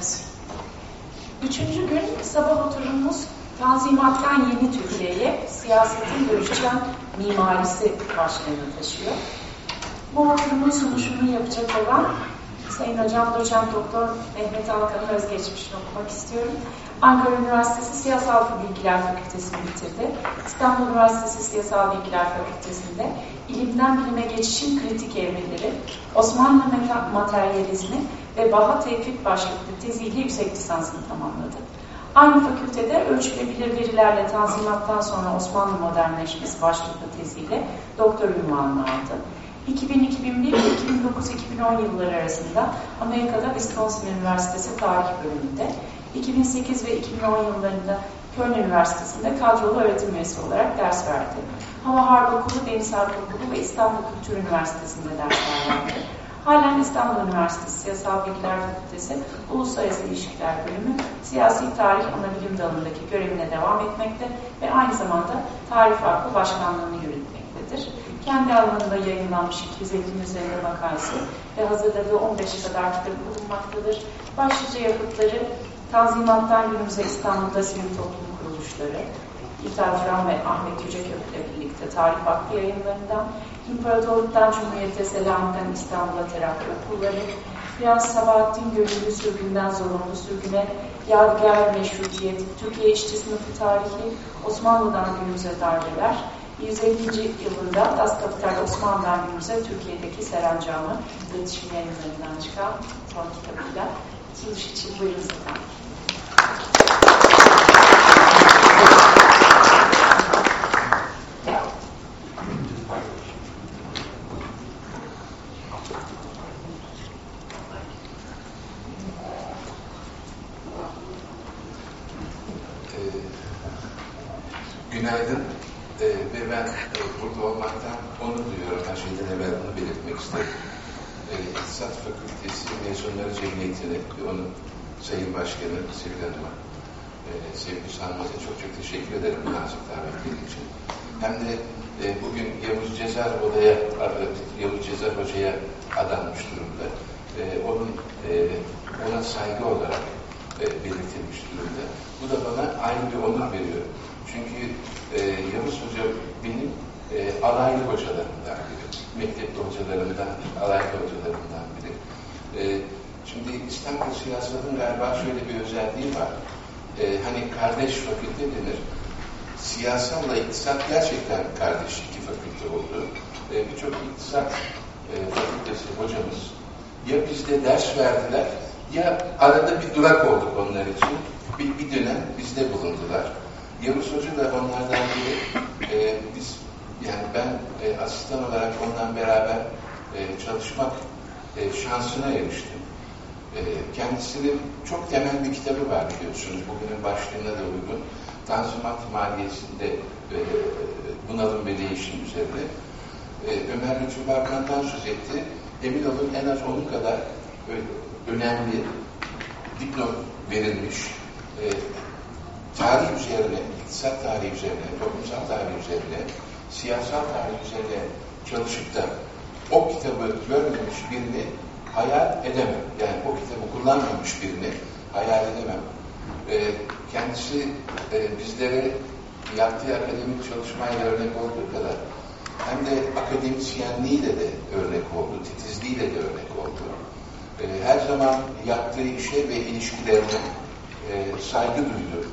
başlarız. Üçüncü gün sabah oturumumuz Tanzimattan Yeni Türkiye'ye siyasetin dönüşen mimarisi başlığını taşıyor. Bu oturumun sunuşunu yapacak olan Sayın Hocam Doçent Doktor Mehmet Alkan'ın özgeçmişini okumak istiyorum. Ankara Üniversitesi Siyasal Bilgiler Fakültesini bitirdi. İstanbul Üniversitesi Siyasal Bilgiler Fakültesi'nde ilimden bilime geçişin kritik evreleri, Osmanlı materyalizmi ve Baha Tevfik başlıklı teziyle yüksek lisansını tamamladı. Aynı fakültede ölçülebilir verilerle tanzimattan sonra Osmanlı modernleşmesi başlıklı teziyle doktor ünvanını aldı. 2000-2001 ve 2009-2010 yılları arasında Amerika'da Wisconsin Üniversitesi Tarih Bölümünde, 2008 ve 2010 yıllarında Köln Üniversitesi'nde kadrolu öğretim üyesi olarak ders verdi. Hava Harp Okulu, Deniz Harp Okulu ve İstanbul Kültür Üniversitesi'nde dersler verdi. Halen İstanbul Üniversitesi Siyasal Bilgiler Fakültesi Uluslararası İlişkiler Bölümü Siyasi Tarih Anabilim dalındaki görevine devam etmekte ve aynı zamanda Tarih Vakfı Başkanlığı'nı yürütmektedir. Kendi alanında yayınlanmış 250'nin üzerinde makalesi ve hazırladığı 15 kadar kitabı bulunmaktadır. Başlıca yapıtları Tanzimattan günümüze İstanbul'da sivil toplum kuruluşları, Fıran ve Ahmet Yücekök'le birlikte Tarih Vakfı yayınlarından, İmparatorluktan Cumhuriyete, Selanik'ten İstanbul'a terapi okulları, Prens Sabahattin Gönüllü Sürgünden Zorunlu Sürgüne, Yadigar Meşrutiyet, Türkiye İşçi Sınıfı Tarihi, Osmanlı'dan günümüze darbeler, 150. yılında Das Kapital Osmanlı'dan günümüze Türkiye'deki Serencamı iletişim yayınlarından çıkan son kitabıyla açılış için buyurun efendim. Günaydın ee, ve ben e, burada olmaktan onu duyuyorum. Her şeyden evvel bunu belirtmek istedim. E, İktisat Fakültesi Mezunları Cemiyeti'ne ve onun Sayın Başkanı Sevil Hanım'a e, sevgili Sanmaz'a çok çok teşekkür ederim nazik davetleri için. Hem de e, bugün Yavuz Cezar Oda'ya, Yavuz Cezar Hoca'ya adanmış durumda. E, onun e, ona saygı olarak e, belirtilmiş durumda. Bu da bana aynı bir onur veriyor. Çünkü e, Yavuz Hoca benim e, alaylı hocalarımdan biri. Mektepli hocalarımdan, alaylı hocalarımdan biri. E, şimdi İstanbul siyasetinin galiba şöyle bir özelliği var. E, hani kardeş fakülte denir. Siyasalla iktisat gerçekten kardeş iki fakülte oldu. E, Birçok iktisat e, fakültesi hocamız ya bizde ders verdiler ya arada bir durak olduk onlar için. Bir, bir dönem bizde bulundular. Hoca da onlardan biri. E, biz yani ben e, asistan olarak ondan beraber e, çalışmak e, şansına eriştim. E, kendisinin çok temel bir kitabı var biliyorsunuz. Bugünün başlığına da uygun. Tanzimat maliyesinde e, bunalım ve değişim üzerine. E, Ömer Lütfü Barkan'dan söz etti. Emin olun en az onun kadar e, önemli diplom verilmiş e, tarih üzerine, iktisat tarihi üzerine, toplumsal tarih üzerine, siyasal tarih üzerine çalışıp da o kitabı görmemiş birini hayal edemem. Yani o kitabı kullanmamış birini hayal edemem. E, kendisi e, bizlere yaptığı akademik çalışmayla örnek olduğu kadar hem de akademisyenliğiyle de örnek oldu, titizliğiyle de örnek oldu. E, her zaman yaptığı işe ve ilişkilerine e, saygı duydu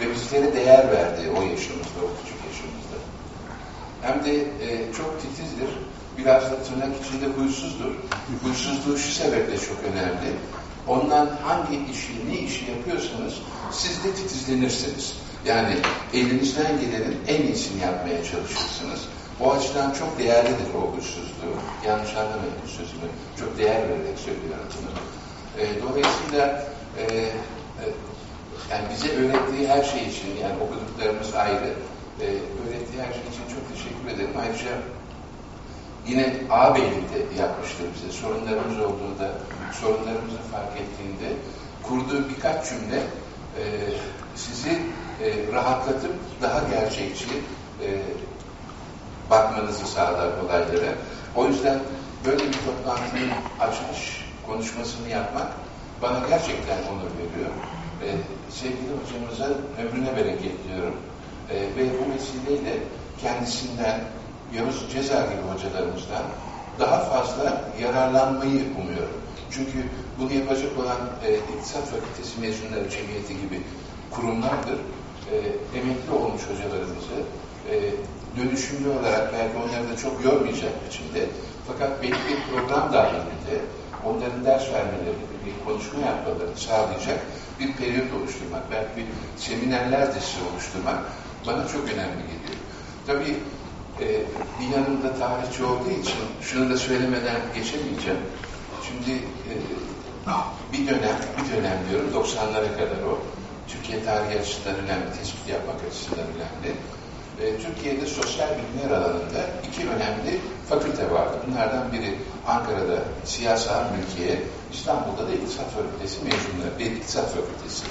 ve bizlere değer verdi o yaşımızda, o küçük yaşımızda. Hem de e, çok titizdir, biraz da tırnak içinde huysuzdur. Huysuzluğu şu sebeple çok önemli. Ondan hangi işi, ne işi yapıyorsanız siz de titizlenirsiniz. Yani elinizden gelenin en iyisini yapmaya çalışırsınız. O açıdan çok değerlidir o huysuzluğu. Yanlış anlamayın sözümü. Çok değer vererek söylüyorum bunu. E, dolayısıyla e, e, yani bize öğrettiği her şey için, yani okuduklarımız ayrı, e, öğrettiği her şey için çok teşekkür ederim. Ayrıca yine ağabeylik de yapmıştır bize. Sorunlarımız olduğunda, sorunlarımızı fark ettiğinde kurduğu birkaç cümle e, sizi e, rahatlatıp daha gerçekçi e, bakmanızı sağlar olaylara. O yüzden böyle bir toplantının açılış konuşmasını yapmak bana gerçekten onur veriyor. E, sevgili hocamıza ömrüne bereket diyorum. E, ve bu vesileyle kendisinden, Yavuz Ceza gibi hocalarımızdan daha fazla yararlanmayı umuyorum. Çünkü bunu yapacak olan e, İktisat Fakültesi mezunları cemiyeti gibi kurumlardır. E, emekli olmuş hocalarımızı e, dönüşümlü olarak belki onları da çok yormayacak biçimde fakat belli bir program dahilinde onların ders vermelerini, bir konuşma yapmalarını sağlayacak bir periyot oluşturmak, belki bir seminerler dizisi oluşturmak bana çok önemli geliyor. Tabii e, bir yanımda tarihçi olduğu için şunu da söylemeden geçemeyeceğim. Şimdi e, bir dönem, bir dönem diyorum 90'lara kadar o. Türkiye tarihi açısından önemli, tespit yapmak açısından önemli. E, Türkiye'de sosyal bilimler alanında iki önemli fakülte vardı. Bunlardan biri Ankara'da siyasal mülkiye, İstanbul'da da İktisat Fakültesi mezunları, bir İktisat Fakültesi.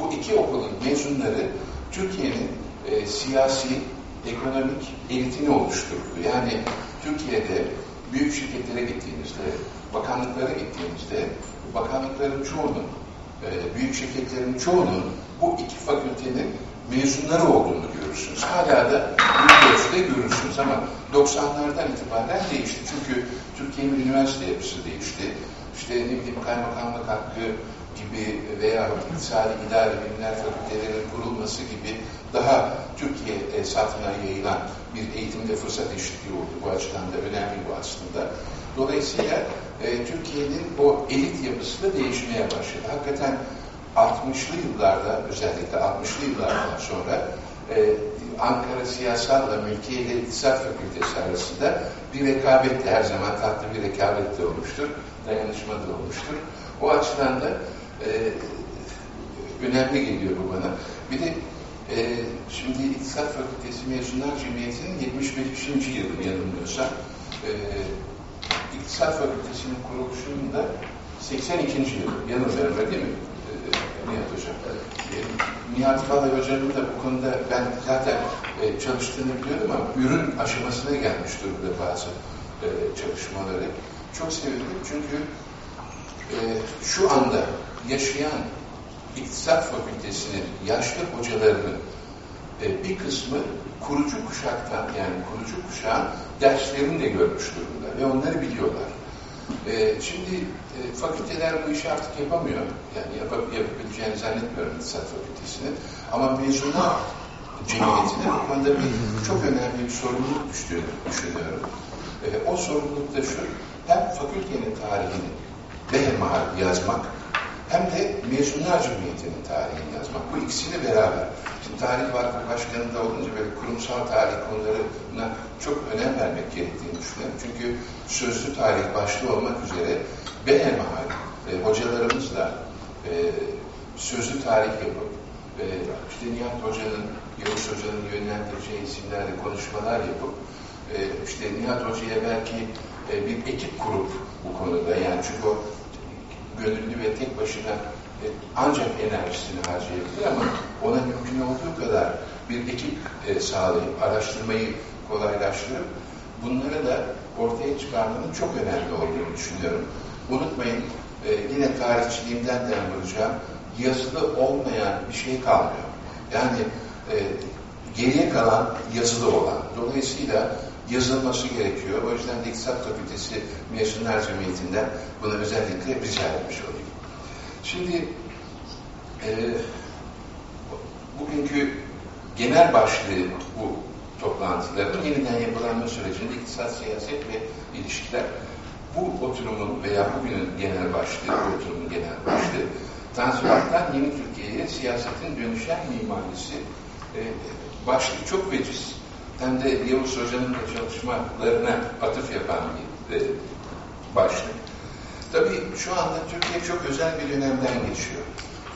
Bu iki okulun mezunları Türkiye'nin e, siyasi, ekonomik elitini oluşturdu. Yani Türkiye'de büyük şirketlere gittiğimizde, bakanlıklara gittiğimizde, bakanlıkların çoğunun, e, büyük şirketlerin çoğunun bu iki fakültenin mezunları olduğunu görürsünüz. Hala da büyük ölçüde görürsünüz ama 90'lardan itibaren değişti. Çünkü Türkiye'nin üniversite yapısı değişti. İşte ne bileyim kaymakamlık hakkı gibi veya iktisadi idare bilimler fakültelerinin kurulması gibi daha Türkiye satına yayılan bir eğitimde fırsat eşitliği oldu. Bu açıdan da önemli bu aslında. Dolayısıyla e, Türkiye'nin o elit yapısı da değişmeye başladı. Hakikaten 60'lı yıllarda özellikle 60'lı yıllardan sonra e, Ankara Siyasal Mülkiye ile İktisat Fakültesi arasında bir rekabet her zaman tatlı bir rekabet olmuştur. Dayanışma da olmuştur. O açıdan da e, önemli geliyor bu bana. Bir de e, şimdi İktisat Fakültesi Mezunlar Cemiyeti'nin 75. yılı yanılmıyorsam e, İktisat Fakültesi'nin kuruluşunun da 82. yılı yanılmıyorum değil mi? Nihat Hocam. E, Nihat Falay Hocam'ın da bu konuda ben zaten e, çalıştığını biliyordum ama ürün aşamasına gelmiş durumda bazı e, çalışmaları. Çok sevindim çünkü e, şu anda yaşayan İktisat Fakültesi'nin yaşlı hocalarının e, bir kısmı kurucu kuşaktan yani kurucu kuşağın derslerini de görmüş durumda ve onları biliyorlar. E, şimdi e, fakülteler bu işi artık yapamıyor. Yani yap yapabileceğini zannetmiyorum İktisat Fakültesi'nin. Ama mezunlar cemiyetine bu konuda bir, çok önemli bir sorumluluk düşünüyorum. E, o sorumluluk da şu, hem fakültenin tarihini behemahal yazmak, hem de mezunlar cemiyetinin tarihini yazmak. Bu ikisini beraber. Şimdi tarih vakfı başkanında olunca böyle kurumsal tarih konularına çok önem vermek gerektiğini düşünüyorum. Çünkü sözlü tarih başta olmak üzere behemahal e, hocalarımızla e, sözlü tarih yapıp e, işte Nihat Hoca'nın, Yavuz Hoca'nın yönlendireceği isimlerle konuşmalar yapıp e, işte Nihat Hoca'ya belki e, bir ekip kurup bu konuda yani çünkü o gönüllü ve tek başına e, ancak enerjisini harcayabilir ama ona mümkün olduğu kadar bir ekip e, sağlayıp araştırmayı kolaylaştırıp bunları da ortaya çıkarmanın çok önemli olduğunu düşünüyorum. Unutmayın yine tarihçiliğimden de vuracağım yazılı olmayan bir şey kalmıyor. Yani geriye kalan yazılı olan. Dolayısıyla yazılması gerekiyor. O yüzden de İktisat Fakültesi Mezunlar Cemiyeti'nden bunu özellikle rica etmiş olayım. Şimdi e, bugünkü genel başlığı bu toplantıların yeniden yapılanma sürecinde iktisat, siyaset ve ilişkiler. Bu oturumun veya bugünün genel başlığı, bu oturumun genel başlığı Tanzimat'tan yeni Türkiye'ye siyasetin dönüşen mimarisi e, başlığı çok veciz hem de Yavuz Hoca'nın da çalışmalarına atıf yapan bir e, başlık. Tabii şu anda Türkiye çok özel bir dönemden geçiyor.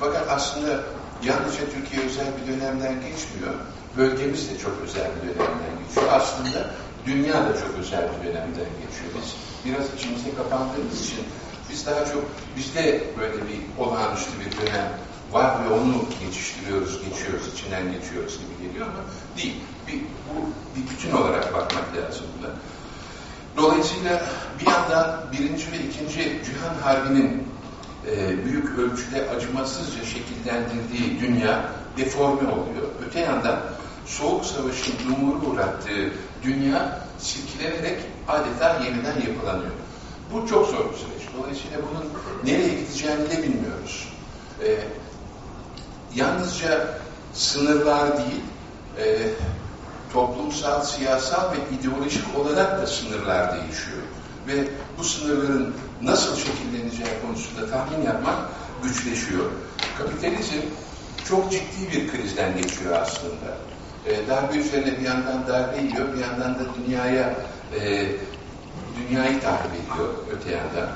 Fakat aslında yalnızca Türkiye özel bir dönemden geçmiyor. Bölgemiz de çok özel bir dönemden geçiyor. Aslında dünya da çok özel bir dönemden geçiyor. Biz biraz içimize kapandığımız için biz daha çok bizde böyle bir olağanüstü bir dönem var ve onu geçiştiriyoruz, geçiyoruz, içinden geçiyoruz gibi geliyor ama değil. Bir, bu bir bütün olarak bakmak lazım buna. Dolayısıyla bir yandan birinci ve ikinci Cihan Harbi'nin e, büyük ölçüde acımasızca şekillendirdiği dünya deforme oluyor. Öte yandan Soğuk Savaş'ın dumuru uğrattığı dünya silkilenerek adeta yeniden yapılanıyor. Bu çok zor bir süreç. Dolayısıyla bunun nereye gideceğini de bilmiyoruz. Ee, yalnızca sınırlar değil, e, toplumsal, siyasal ve ideolojik olarak da sınırlar değişiyor. Ve bu sınırların nasıl şekilleneceği konusunda tahmin yapmak güçleşiyor. Kapitalizm çok ciddi bir krizden geçiyor aslında. E, darbe üzerine bir yandan darbe yiyor, bir yandan da dünyaya e, dünyayı tahrip ediyor öte yandan.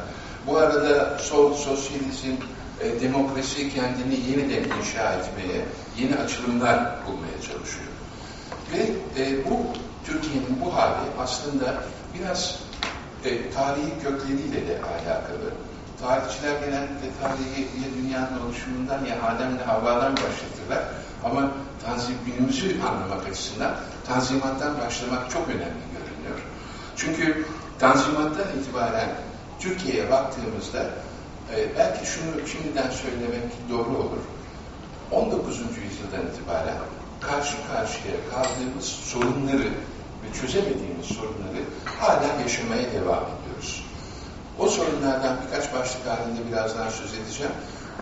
Bu arada sol, sosyalizm, e, demokrasi kendini yeniden inşa etmeye, yeni açılımlar bulmaya çalışıyor. Ve e, bu Türkiye'nin bu hali aslında biraz e, tarihi kökleriyle de alakalı. Tarihçiler genellikle tarihi ya dünyanın oluşumundan ya Adem'le Havva'dan başlatırlar. Ama tanzim, günümüzü anlamak açısından tanzimattan başlamak çok önemli görünüyor. Çünkü tanzimattan itibaren Türkiye'ye baktığımızda e, belki şunu şimdiden söylemek doğru olur. 19. yüzyıldan itibaren karşı karşıya kaldığımız sorunları ve çözemediğimiz sorunları hala yaşamaya devam ediyoruz. O sorunlardan birkaç başlık halinde birazdan söz edeceğim.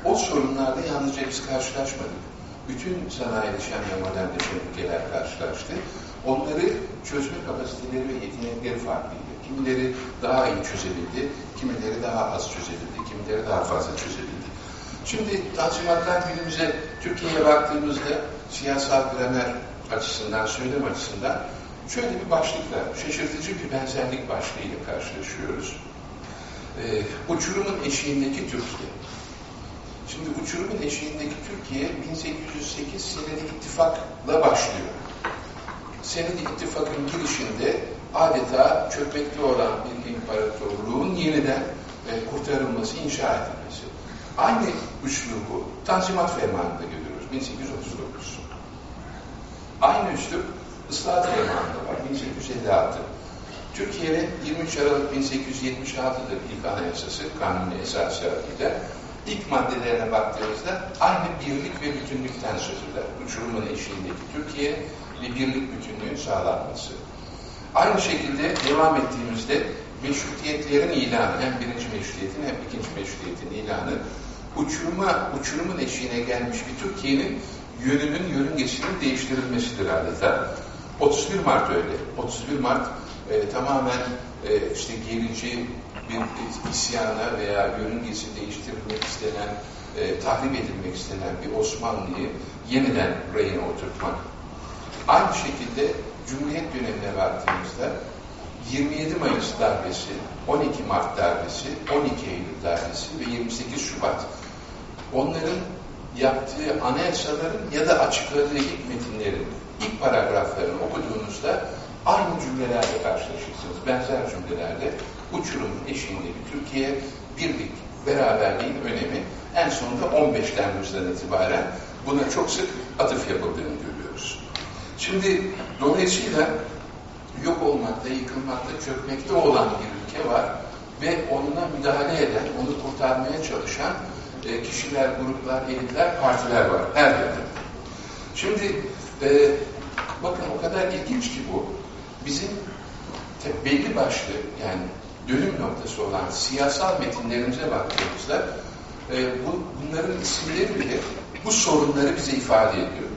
O sorunlarda yalnızca biz karşılaşmadık. Bütün sanayileşen ve modernleşen ülkeler karşılaştı. Onları çözme kapasiteleri ve yetenekleri farklıydı. Kimileri daha iyi çözebildi, kimileri daha az çözebildi, kimileri daha fazla çözebildi. Şimdi Tanzimat'tan günümüze Türkiye'ye baktığımızda siyasal gramer açısından, söylem açısından şöyle bir başlıkla, şaşırtıcı bir benzerlik başlığıyla karşılaşıyoruz. Ee, uçurumun eşiğindeki Türkiye. Şimdi uçurumun eşiğindeki Türkiye 1808 senedi ittifakla başlıyor. Senedi ittifakın girişinde adeta çökmekte olan bir imparatorluğun yeniden e, kurtarılması, inşa edilmesi. Aynı üslubu Tanzimat Fermanı'nda görüyoruz 1839. Aynı üslup Islahat Fermanı'nda var 1856. Türkiye'nin 23 Aralık 1876'dır ilk anayasası, kanuni esasıyla. İlk maddelerine baktığımızda aynı birlik ve bütünlükten söz eder. Uçurumun eşiğindeki Türkiye ve birlik bütünlüğün sağlanması. Aynı şekilde devam ettiğimizde meşrutiyetlerin ilanı, hem birinci meşrutiyetin hem ikinci meşrutiyetin ilanı, uçuruma, uçurumun eşiğine gelmiş bir Türkiye'nin yönünün, yörüngesinin değiştirilmesidir adeta. 31 Mart öyle. 31 Mart e, tamamen e, işte gerici bir isyana veya yörüngesi değiştirilmek istenen, e, tahrip edilmek istenen bir Osmanlı'yı yeniden rayına oturtmak. Aynı şekilde Cumhuriyet dönemine baktığımızda 27 Mayıs darbesi, 12 Mart darbesi, 12 Eylül darbesi ve 28 Şubat onların yaptığı anayasaların ya da açıkladığı ilk metinlerin ilk paragraflarını okuduğunuzda aynı cümlelerle karşılaşırsınız. Benzer cümlelerle uçurum eşiğindeki Türkiye birlik, beraberliğin önemi en sonunda 15 Temmuz'dan itibaren buna çok sık atıf yapıldığını görüyoruz. Şimdi dolayısıyla yok olmakta, yıkılmakta, çökmekte olan bir ülke var ve onuna müdahale eden, onu kurtarmaya çalışan e, kişiler, gruplar, elitler, partiler var her yerde. Şimdi e, bakın o kadar ilginç ki bu. Bizim belli başlı yani dönüm noktası olan siyasal metinlerimize baktığımızda e, bu, bunların isimleri bile bu sorunları bize ifade ediyor.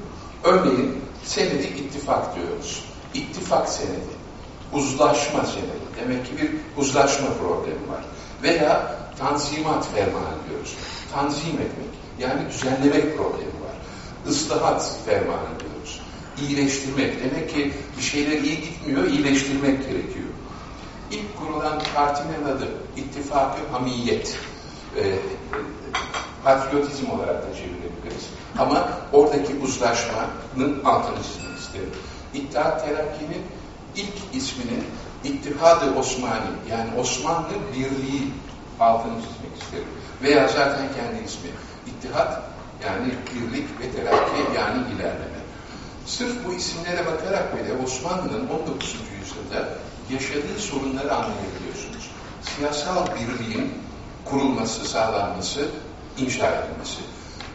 Örneğin senedi ittifak diyoruz. İttifak senedi. Uzlaşma senedi. Demek ki bir uzlaşma problemi var. Veya tanzimat fermanı diyoruz. Tanzim etmek. Yani düzenlemek problemi var. Islahat fermanı diyoruz. İyileştirmek. Demek ki bir şeyler iyi gitmiyor, iyileştirmek gerekiyor. İlk kurulan partinin adı İttifakı Hamiyet. E, patriotizm olarak da çevirebiliriz. Ama oradaki uzlaşmanın altını çizmek isterim. İttihat Terakki'nin ilk isminin İttihad-ı Osmani yani Osmanlı Birliği altını çizmek isterim. Veya zaten kendi ismi. İttihat yani birlik ve terakki yani ilerleme. Sırf bu isimlere bakarak bile Osmanlı'nın 19. yüzyılda yaşadığı sorunları anlayabiliyorsunuz. Siyasal birliğin kurulması, sağlanması, inşa edilmesi.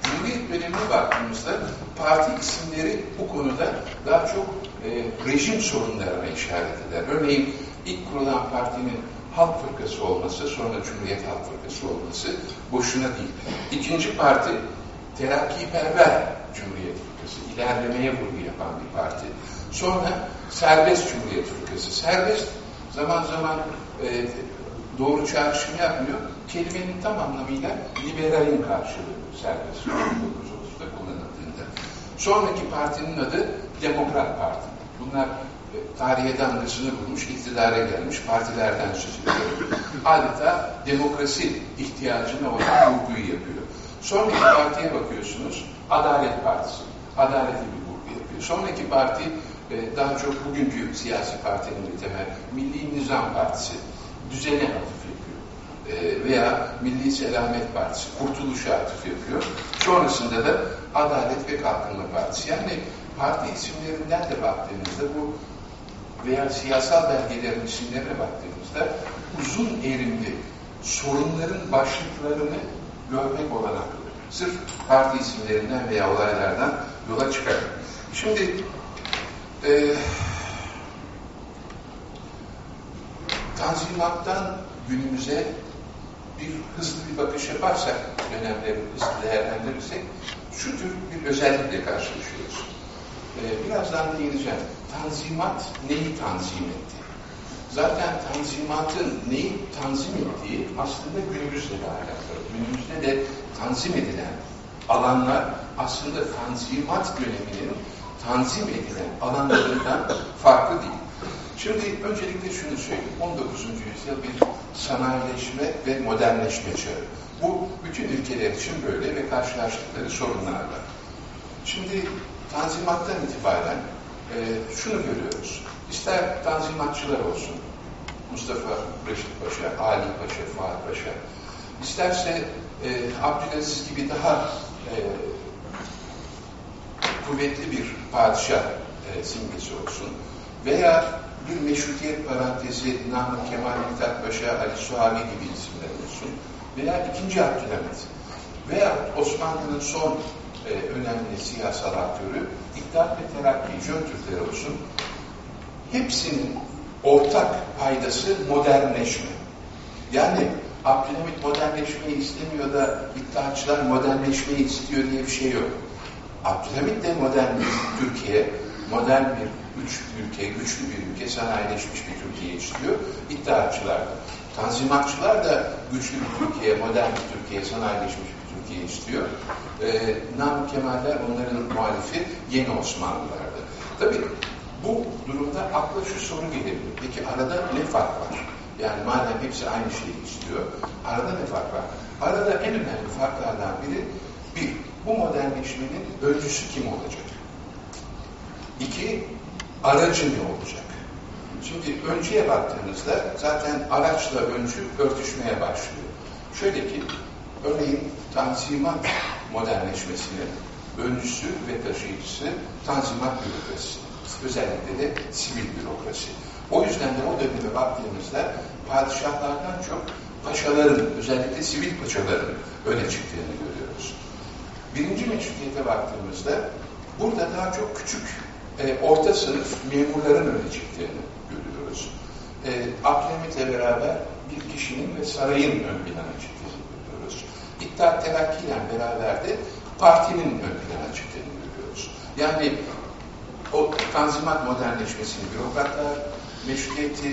Cumhuriyet dönemine baktığımızda parti isimleri bu konuda daha çok e, rejim sorunlarına işaret eder. Örneğin ilk kurulan partinin Halk Fırkası olması, sonra Cumhuriyet Halk Fırkası olması boşuna değil. İkinci parti terakkiperver Cumhuriyet Fırkası, ilerlemeye vurgu yapan bir parti. Sonra serbest Cumhuriyet Fırkası. Serbest zaman zaman e, doğru çağrışım yapmıyor. Kelimenin tam anlamıyla liberalin karşılığı serbest 1930'da kullanıldığında. Sonraki partinin adı Demokrat Parti. Bunlar e, tarihe damgasını vurmuş, iktidara gelmiş partilerden söz ediyor. Adeta demokrasi ihtiyacına olan vurguyu yapıyor. Sonraki partiye bakıyorsunuz, Adalet Partisi. Adaleti bir vurgu yapıyor. Sonraki parti e, daha çok bugünkü siyasi partinin bir temel, Milli Nizam Partisi. Düzene atıf yapıyor. E, veya Milli Selamet Partisi, Kurtuluş'a atıf yapıyor. Sonrasında da Adalet ve Kalkınma Partisi. Yani parti isimlerinden de baktığınızda bu veya siyasal belgelerin isimlerine baktığımızda uzun erimli sorunların başlıklarını görmek olanaklı. Sırf parti isimlerinden veya olaylardan yola çıkar. Şimdi e, Tanzimat'tan günümüze bir hızlı bir bakış yaparsak, dönemleri hızlı değerlendirirsek, şu tür bir özellikle karşılaşıyoruz. Ee, birazdan değineceğim. Tanzimat neyi tanzim etti? Zaten tanzimatın neyi tanzim ettiği aslında günümüzle de alakalı. Günümüzde de tanzim edilen alanlar aslında tanzimat döneminin tanzim edilen alanlarından farklı değil. Şimdi öncelikle şunu söyleyeyim. 19. yüzyıl bir sanayileşme ve modernleşme çağı. Bu bütün ülkeler için böyle ve karşılaştıkları sorunlar var. Şimdi Tanzimat'tan itibaren e, şunu görüyoruz. İster Tanzimatçılar olsun, Mustafa Reşit Paşa, Ali Paşa, Fuat Paşa, isterse e, Abdülaziz gibi daha e, kuvvetli bir padişah e, simgesi olsun veya bir meşrutiyet parantezi Namık Kemal Mithat Paşa, Ali Suavi gibi isimler olsun veya ikinci Abdülhamit veya Osmanlı'nın son e, önemli siyasal aktörü İttihat ve Terakki, Jön Türkler olsun hepsinin ortak paydası modernleşme. Yani Abdülhamit modernleşmeyi istemiyor da iddiaçılar modernleşmeyi istiyor diye bir şey yok. Abdülhamit de modern bir Türkiye, modern bir üç ülke, güçlü bir ülke, sanayileşmiş bir Türkiye istiyor. İddiaçılar da. Tanzimatçılar da güçlü bir Türkiye, modern bir Türkiye, sanayileşmiş bir istiyor. Ee, Namık Kemaller onların muhalifi yeni Osmanlılardı. Tabii bu durumda akla şu soru gelebilir. Peki arada ne fark var? Yani madem hepsi aynı şeyi istiyor, arada ne fark var? Arada en önemli farklardan biri, bir, bu modernleşmenin öncüsü kim olacak? İki, aracı ne olacak? Şimdi öncüye baktığınızda zaten araçla öncü örtüşmeye başlıyor. Şöyle ki, örneğin Tanzimat modernleşmesinin öncüsü ve taşıyıcısı Tanzimat bürokrasisi. Özellikle de sivil bürokrasi. O yüzden de o döneme baktığımızda padişahlardan çok paşaların, özellikle sivil paşaların öne çıktığını görüyoruz. Birinci meşrutiyete baktığımızda burada daha çok küçük e, orta sınıf memurların öne çıktığını görüyoruz. E, Abdülhamit'le beraber bir kişinin ve sarayın ön plana görüyoruz. İttihat Terakki ile beraber de partinin ön plana çıktığını görüyoruz. Yani o tanzimat modernleşmesini bürokratlar, meşrutiyeti,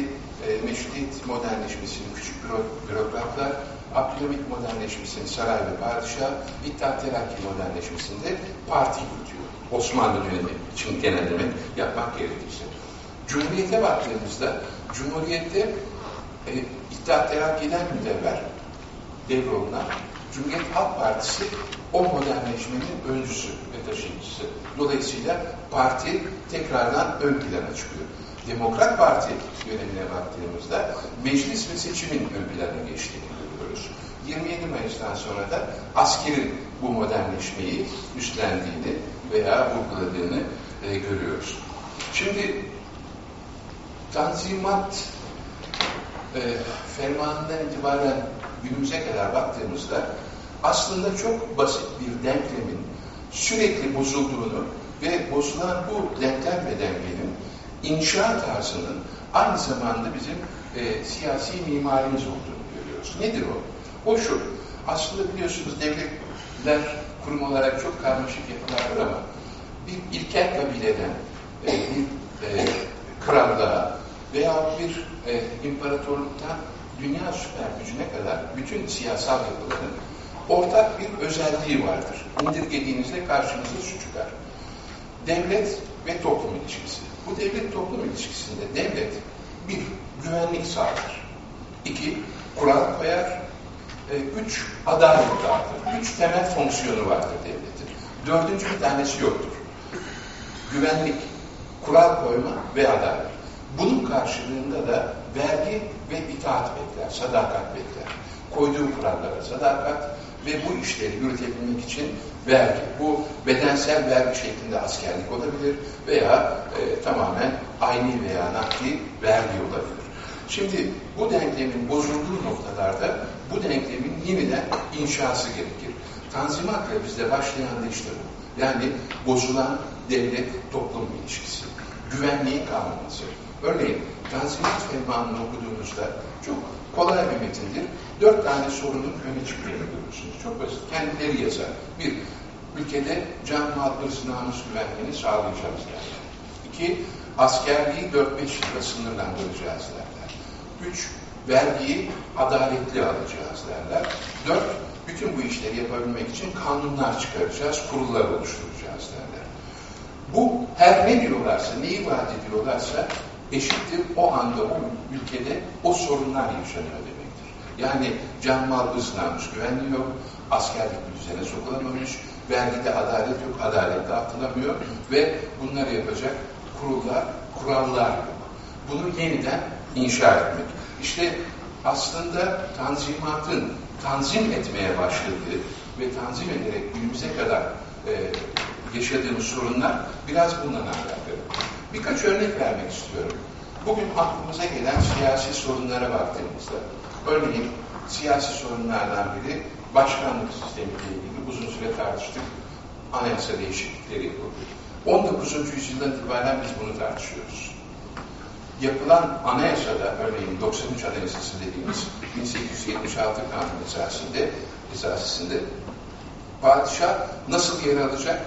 e, meşrutiyet modernleşmesini küçük büro, bürokratlar, Abdülhamit modernleşmesini saray ve padişah, İttihat Terakki modernleşmesinde parti yürütüyor. Osmanlı dönemi için genelleme yapmak gerekirse. Cumhuriyete baktığımızda, Cumhuriyette e, İttihat Terakki'den müdevver devrolunan Cumhuriyet Halk Partisi o modernleşmenin öncüsü ve taşıyıcısı. Dolayısıyla parti tekrardan ön plana çıkıyor. Demokrat Parti dönemine baktığımızda meclis ve seçimin ön plana geçtiğini görüyoruz. 27 Mayıs'tan sonra da askerin bu modernleşmeyi üstlendiğini veya vurguladığını e, görüyoruz. Şimdi Tanzimat e, fermanından itibaren günümüze kadar baktığımızda aslında çok basit bir denklemin sürekli bozulduğunu ve bozulan bu denklem ve dengenin inşa tarzının aynı zamanda bizim e, siyasi mimarimiz olduğunu görüyoruz. Nedir o? O şu, aslında biliyorsunuz devletler kurum olarak çok karmaşık yapılardır ama bir ilkel kabileden e, bir e, krallığa veya bir e, imparatorluktan dünya süper gücüne kadar bütün siyasal yapıların ortak bir özelliği vardır. İndirgediğinizde karşınıza şu çıkar. Devlet ve toplum ilişkisi. Bu devlet toplum ilişkisinde devlet bir, güvenlik sağlar. İki, kural koyar. E, üç, adalet dağıtır. Üç temel fonksiyonu vardır devletin. Dördüncü bir tanesi yoktur. Güvenlik, kural koyma ve adalet. Bunun karşılığında da vergi ve itaat bekler, sadakat bekler. Koyduğu kurallara sadakat ve bu işleri yürütebilmek için vergi. Bu bedensel vergi şeklinde askerlik olabilir veya e, tamamen aynı veya nakli vergi olabilir. Şimdi bu denklemin bozulduğu noktalarda bu denklemin yeniden inşası gerekir. Tanzimatla bizde başlayan da işte bu. Yani bozulan devlet-toplum ilişkisi. Güvenliğin kalmaması. Örneğin Tanzimat Fermanı'nı okuduğunuzda çok kolay bir metindir. Dört tane sorunun öne çıktığını görürsünüz. Çok basit. Kendileri yazar. Bir, ülkede can, hırs, namus güvenliğini sağlayacağız derler. İki, askerliği 4-5 yıla sınırlandıracağız derler. Üç, vergiyi adaletli alacağız derler. Dört, bütün bu işleri yapabilmek için kanunlar çıkaracağız, kurullar oluşturacağız derler. Bu her ne diyorlarsa, neyi vaat ediyorlarsa eşittir o anda o ülkede o sorunlar yaşanıyor demektir. Yani can mal hız namus güvenliği yok, askerlik bir düzene sokulamamış, vergide adalet yok, adalet dağıtılamıyor ve bunları yapacak kurullar, kurallar yok. Bunu yeniden inşa etmek. İşte aslında tanzimatın tanzim etmeye başladığı ve tanzim ederek günümüze kadar e, yaşadığımız sorunlar biraz bundan alakalı. Birkaç örnek vermek istiyorum. Bugün aklımıza gelen siyasi sorunlara baktığımızda, örneğin siyasi sorunlardan biri başkanlık sistemiyle ilgili uzun süre tartıştık. Anayasa değişiklikleri yapıldı. 19. yüzyıldan itibaren biz bunu tartışıyoruz. Yapılan anayasada, örneğin 93 Anayasası dediğimiz 1876 kanun esasında, esasında padişah nasıl yer alacak,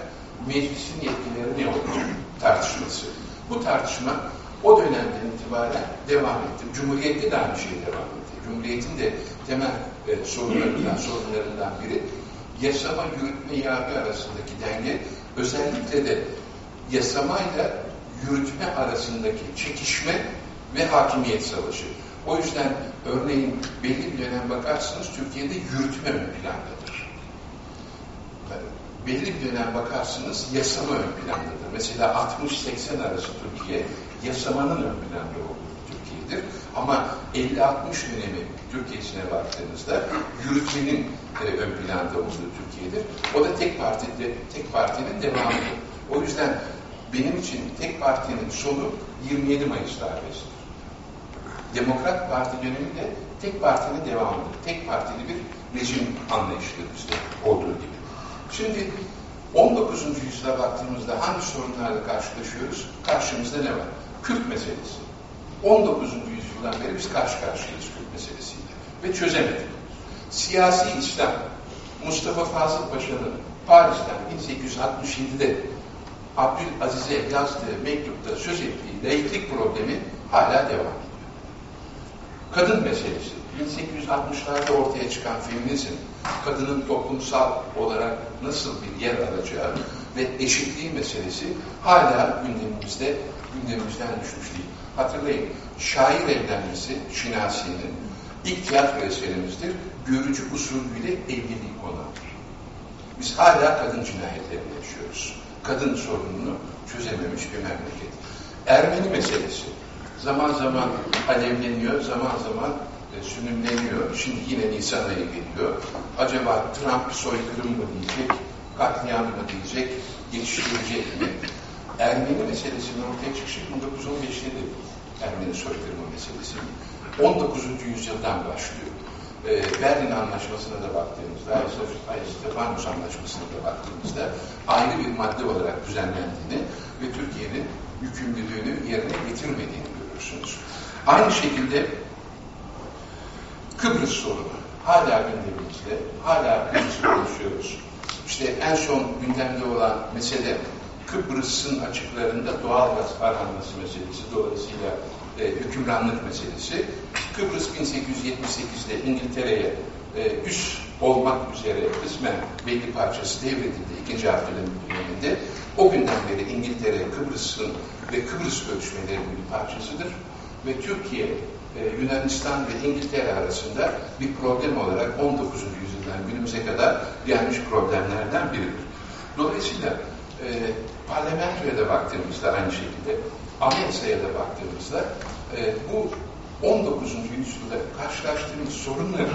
meclisin yetkileri ne olacak tartışması. Bu tartışma o dönemden itibaren devam etti. Cumhuriyette de aynı şey devam etti. Cumhuriyetin de temel e, sorunlarından, sorunlarından biri yasama, yürütme, yargı arasındaki denge özellikle de yasamayla yürütme arasındaki çekişme ve hakimiyet savaşı. O yüzden örneğin belli bir dönem bakarsınız Türkiye'de yürütme ön plandadır. Belli bir dönem bakarsınız yasama ön plandadır. Mesela 60-80 arası Türkiye yasamanın ön planda olduğu Türkiye'dir. Ama 50-60 dönemi Türkiye'sine baktığınızda yürütmenin e, ön planda olduğu Türkiye'dir. O da tek partide tek partinin devamıdır. O yüzden benim için tek partinin sonu 27 Mayıs darbesidir. Demokrat Parti dönemi de tek partinin devamıdır. Tek partili bir rejim anlayışıdır bizde olduğu gibi. Şimdi 19. yüzyıla baktığımızda hangi sorunlarla karşılaşıyoruz? Karşımızda ne var? Kürt meselesi. 19. yüzyıldan beri biz karşı karşıyayız Kürt meselesiyle. Ve çözemedik. Siyasi İslam, Mustafa Fazıl Paşa'nın Paris'ten 1867'de Abdülaziz'e yazdığı mektupta söz ettiği laiklik problemi hala devam ediyor. Kadın meselesi, 1860'larda ortaya çıkan feminizm, kadının toplumsal olarak nasıl bir yer alacağı ve eşitliği meselesi hala gündemimizde, gündemimizden düşmüş değil. Hatırlayın, şair evlenmesi Şinasi'nin ilk tiyatro eserimizdir. Görücü usulüyle evlilik konudur. Biz hala kadın cinayetlerini yaşıyoruz. Kadın sorununu çözememiş bir memleket. Ermeni meselesi zaman zaman alevleniyor, zaman zaman e. Şimdi yine Nisan ayı geliyor. Acaba Trump soykırım mı diyecek, katliam mı diyecek, geçiştirecek mi? Ermeni meselesinin ortaya çıkışı 1915'te de Ermeni soykırımı meselesi. 19. yüzyıldan başlıyor. e, Berlin Anlaşması'na da baktığımızda, Ayasofya Anlaşması'na da baktığımızda ayrı bir madde olarak düzenlendiğini ve Türkiye'nin yükümlülüğünü yerine getirmediğini görüyorsunuz. Aynı şekilde Kıbrıs sorunu hala gündemimizde, hala Kıbrıs'ı konuşuyoruz. İşte en son gündemde olan mesele Kıbrıs'ın açıklarında doğal gaz aranması meselesi. Dolayısıyla e, hükümranlık meselesi. Kıbrıs 1878'de İngiltere'ye e, üst olmak üzere kısmen belli parçası devredildi ikinci Abdülhamit döneminde. O günden beri İngiltere Kıbrıs'ın ve Kıbrıs görüşmelerinin bir parçasıdır. Ve Türkiye, e, Yunanistan ve İngiltere arasında bir problem olarak 19. yüzyıldan günümüze kadar gelmiş problemlerden biridir. Dolayısıyla e, parlamentoya da baktığımızda aynı şekilde, anayasaya da baktığımızda e, bu 19. yüzyılda karşılaştığımız sorunları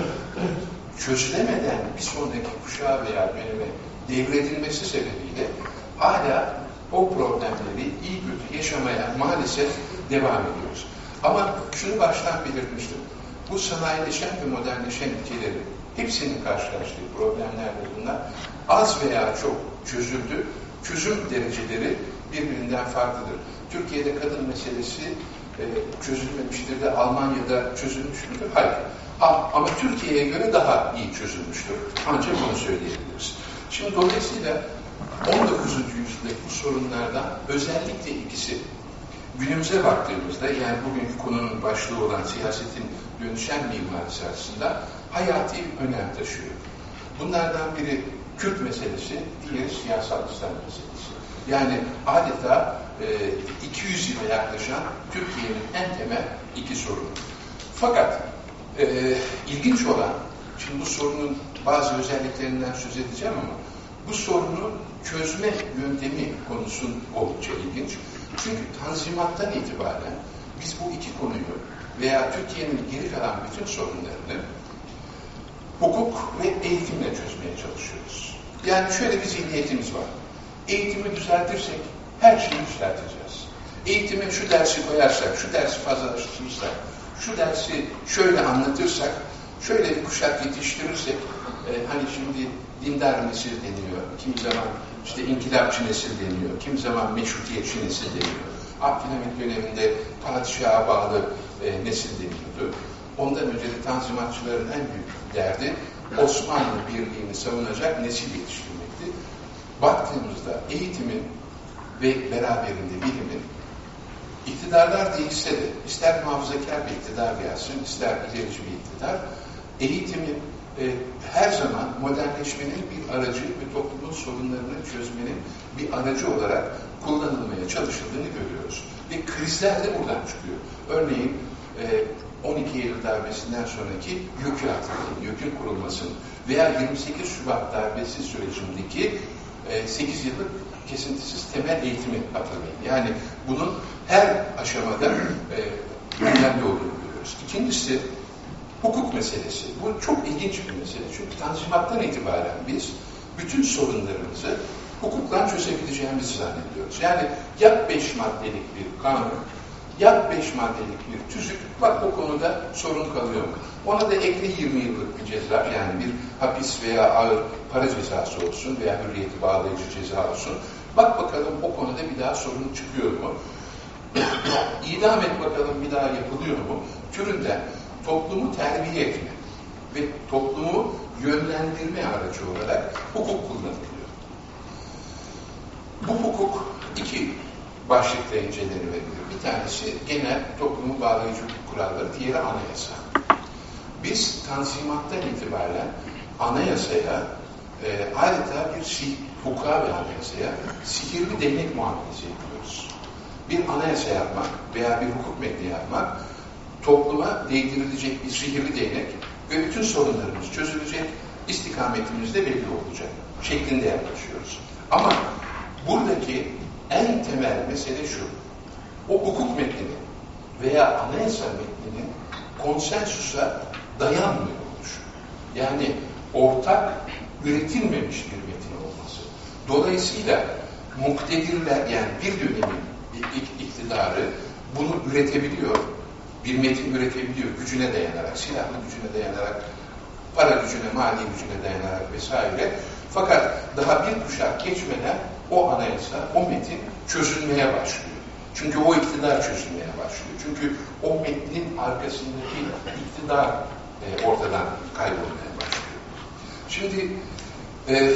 çözülemeden bir sonraki kuşağa veya döneme devredilmesi sebebiyle hala o problemleri iyi kötü yaşamaya maalesef devam ediyoruz. Ama şunu baştan belirtmiştim. Bu sanayileşen ve modernleşen ülkelerin hepsinin karşılaştığı problemler bunlar az veya çok çözüldü. Çözüm dereceleri birbirinden farklıdır. Türkiye'de kadın meselesi e, çözülmemiştir de Almanya'da çözülmüş müdür? Hayır. Ha, ama Türkiye'ye göre daha iyi çözülmüştür. Ancak bunu söyleyebiliriz. Şimdi dolayısıyla 19. yüzyıldaki bu sorunlardan özellikle ikisi günümüze baktığımızda yani bugünkü konunun başlığı olan siyasetin dönüşen mimarisi açısından hayati önem taşıyor. Bunlardan biri Kürt meselesi, diğeri siyasal İslam meselesi. Yani adeta e, 200 yıla yaklaşan Türkiye'nin en temel iki sorunu. Fakat e, ilginç olan, şimdi bu sorunun bazı özelliklerinden söz edeceğim ama bu sorunu çözme yöntemi konusun oldukça ilginç. Çünkü tanzimattan itibaren biz bu iki konuyu veya Türkiye'nin geri kalan bütün sorunlarını hukuk ve eğitimle çözmeye çalışıyoruz. Yani şöyle bir zihniyetimiz var. Eğitimi düzeltirsek her şeyi düzelteceğiz. Eğitime şu dersi koyarsak, şu dersi fazlalaştırırsak, şu dersi şöyle anlatırsak, şöyle bir kuşak yetiştirirsek, e, hani şimdi dindar nesil deniyor, kimi zaman işte inkılapçı nesil deniyor, kimi zaman meşrutiyetçi nesil deniyor. Abdülhamit döneminde padişaha bağlı e, nesil deniyordu. Ondan önce de tanzimatçıların en büyük derdi Osmanlı birliğini savunacak nesil yetiştirmekti. Baktığımızda eğitimin ve beraberinde bilimin iktidarlar değişse de ister muhafazakar bir iktidar gelsin, ister ilerici bir iktidar, eğitimin e, her zaman modernleşmenin bir aracı ve toplumun sorunlarını çözmenin bir aracı olarak kullanılmaya çalışıldığını görüyoruz. Ve krizler de buradan çıkıyor. Örneğin e, 12 Eylül darbesinden sonraki YÖK'ü hatırlayın, YÖK'ün kurulmasını veya 28 Şubat darbesi sürecindeki e, 8 yıllık kesintisiz temel eğitimi hatırlayın. Yani bunun her aşamada e, önemli olduğunu görüyoruz. İkincisi hukuk meselesi. Bu çok ilginç bir mesele. Çünkü tanzimattan itibaren biz bütün sorunlarımızı hukukla çözebileceğimizi zannediyoruz. Yani ya beş maddelik bir kanun, ya beş maddelik bir tüzük, bak o konuda sorun kalıyor mu? Ona da ekle 20 yıllık bir ceza, yani bir hapis veya ağır para cezası olsun veya hürriyeti bağlayıcı ceza olsun. Bak bakalım o konuda bir daha sorun çıkıyor mu? İdam et bakalım bir daha yapılıyor mu? Türünden toplumu terbiye etme ve toplumu yönlendirme aracı olarak hukuk kullanılıyor. Bu hukuk iki başlıkta incelenebilir. Bir tanesi genel toplumu bağlayıcı hukuk kuralları, diğeri anayasa. Biz tanzimattan itibaren anayasaya e, adeta bir si hukuka ve anayasaya sihirli değnek muamelesi yapıyoruz. Bir anayasa yapmak veya bir hukuk metni yapmak topluma değdirilecek bir sihirli değnek ve bütün sorunlarımız çözülecek, istikametimiz de belli olacak şeklinde yaklaşıyoruz. Ama buradaki en temel mesele şu, o hukuk metninin veya anayasa metninin konsensusa dayanmıyor oluşu. Yani ortak üretilmemiş bir metin olması. Dolayısıyla muktedirler yani bir dönemin iktidarı bunu üretebiliyor bir metin üretebiliyor gücüne dayanarak, silahlı gücüne dayanarak para gücüne, mali gücüne dayanarak vesaire. Fakat daha bir kuşak geçmeden o anayasa, o metin çözülmeye başlıyor. Çünkü o iktidar çözülmeye başlıyor. Çünkü o metnin arkasındaki iktidar e, ortadan kaybolmaya başlıyor. Şimdi e,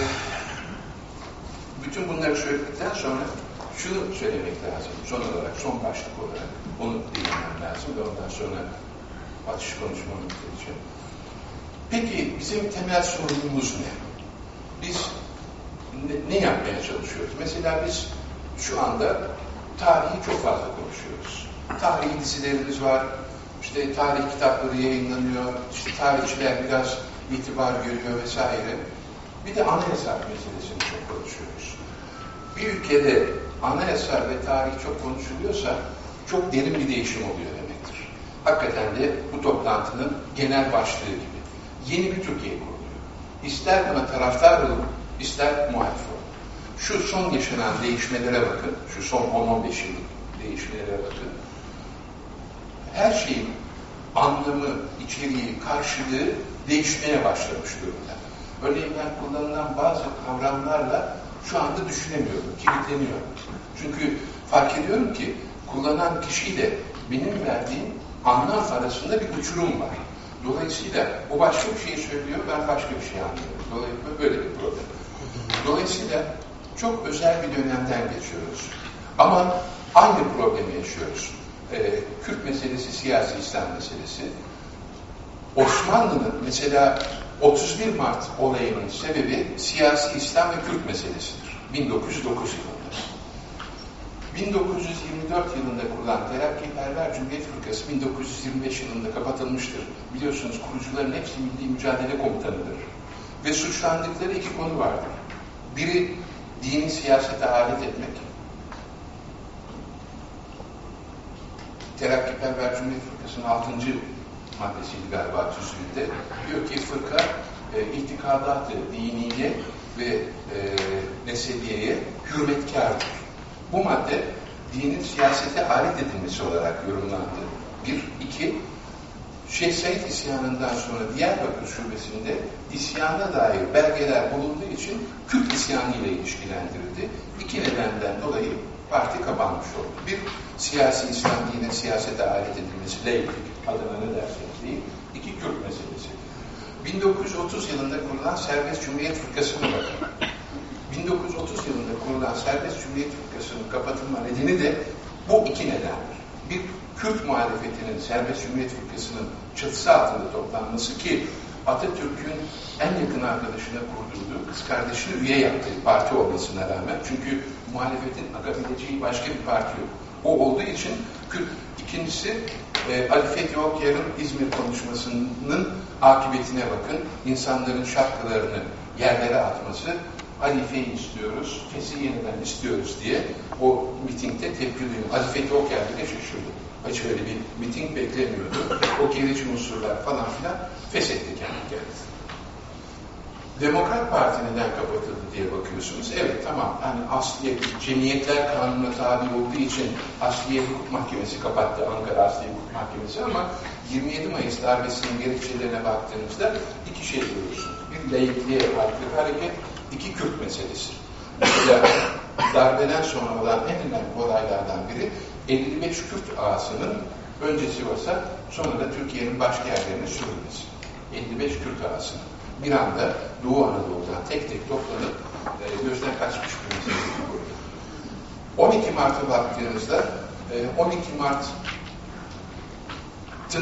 bütün bunları söyledikten sonra şunu söylemek lazım. Son olarak, son başlık olarak onu değinmem lazım ve ondan sonra atış konuşmamı bitireceğim. Peki bizim temel sorunumuz ne? Biz ne, ne yapmaya çalışıyoruz? Mesela biz şu anda tarihi çok fazla konuşuyoruz. Tarihi dizilerimiz var, işte tarih kitapları yayınlanıyor, işte tarihçiler biraz itibar görüyor vesaire. Bir de anayasa meselesini çok konuşuyoruz. Bir ülkede anayasa ve tarih çok konuşuluyorsa çok derin bir değişim oluyor demektir. Hakikaten de bu toplantının genel başlığı gibi. Yeni bir Türkiye kuruluyor. İster buna taraftar olun, ister muhalif olun. Şu son yaşanan değişmelere bakın, şu son 10-15 yıllık değişmelere bakın. Her şeyin anlamı, içeriği, karşılığı değişmeye başlamış durumda. Örneğin ben kullanılan bazı kavramlarla şu anda düşünemiyorum, kilitleniyorum. Çünkü fark ediyorum ki kullanan kişiyle benim verdiğim anlam arasında bir uçurum var. Dolayısıyla o başka bir şey söylüyor, ben başka bir şey anlıyorum. Dolayısıyla böyle bir problem. Dolayısıyla çok özel bir dönemden geçiyoruz. Ama aynı problemi yaşıyoruz. Ee, Kürt meselesi, siyasi İslam meselesi. Osmanlı'nın mesela 31 Mart olayının sebebi siyasi İslam ve Kürt meselesidir. 1909 yılında. 1924 yılında kurulan Terakkiperver Cumhuriyet Fırkası 1925 yılında kapatılmıştır. Biliyorsunuz kurucuların hepsi Milli Mücadele Komutanıdır. Ve suçlandıkları iki konu vardır. Biri dini siyasete alet etmek. Terakkiperver Cumhuriyet Fırkası'nın 6. maddesiydi galiba tüzüğünde. Diyor ki fırka e, itikadat-ı diniye ve e, nesebiyeye hürmetkardır. Bu madde dinin siyasete alet edilmesi olarak yorumlandı. Bir, iki, Şeyh Said isyanından sonra Diyarbakır şubesinde isyana dair belgeler bulunduğu için Kürt isyanı ile ilişkilendirildi. İki nedenden dolayı parti kapanmış oldu. Bir, siyasi İslam dine siyasete alet edilmesi, laiklik adına ne derseniz değil. İki, Kürt meselesi. 1930 yılında kurulan Serbest Cumhuriyet Fırkası'na bakın. 1930 yılında kurulan Serbest Cumhuriyet Fırkası'nın kapatılma nedeni de bu iki nedendir. Bir, Kürt muhalefetinin Serbest Cumhuriyet Fırkası'nın çatısı altında toplanması ki Atatürk'ün en yakın arkadaşına kurduğu kız kardeşini üye yaptığı parti olmasına rağmen çünkü muhalefetin akabileceği başka bir parti yok. O olduğu için Kürt İkincisi e, Ali Fethi İzmir konuşmasının akıbetine bakın. İnsanların şapkalarını yerlere atması halifeyi istiyoruz, fesi yeniden istiyoruz diye o mitingde tepki duyuyor. Ali Fethi Okyar bile şaşırdı. Hiç öyle bir miting beklemiyordu. O gerici unsurlar falan filan feshetti kendi kendisi. Demokrat Parti neden kapatıldı diye bakıyorsunuz. Evet tamam hani Asliye Cemiyetler Kanunu'na tabi olduğu için Asliye Hukuk Mahkemesi kapattı Ankara Asliye Hukuk Mahkemesi ama 27 Mayıs darbesinin gerekçelerine baktığınızda iki şey görüyorsunuz. Bir laikliğe aykırı hareket, iki Kürt meselesi. Mesela darbeden sonra olan en önemli olaylardan biri 55 Kürt ağasının önce Sivas'a sonra da Türkiye'nin başka yerlerine sürülmesi. 55 Kürt ağasının bir anda Doğu Anadolu'dan tek tek toplanıp e, gözden kaçmış bir mesele 12 Mart'a baktığımızda e, 12 Mart'ın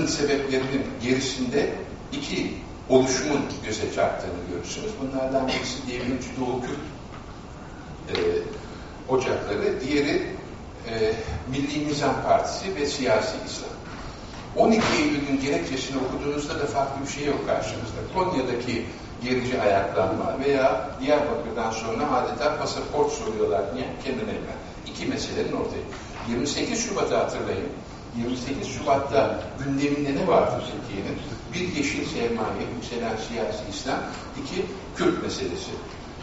sebeplerinin gerisinde iki oluşumun göze çarptığını görürsünüz. Bunlardan birisi Devrimci Doğu Kürt e, ocakları, diğeri e, Milli Nizam Partisi ve Siyasi İslam. 12 Eylül'ün gerekçesini okuduğunuzda da farklı bir şey yok karşınızda. Konya'daki gerici ayaklanma veya Diyarbakır'dan sonra adeta pasaport soruyorlar. Niye? Kendine evlen. İki meselenin ortaya. 28 Şubat'ı hatırlayın. 28 Şubat'ta gündeminde ne vardı Türkiye'nin? Bir yeşil sermaye, yükselen siyasi İslam, iki Kürt meselesi.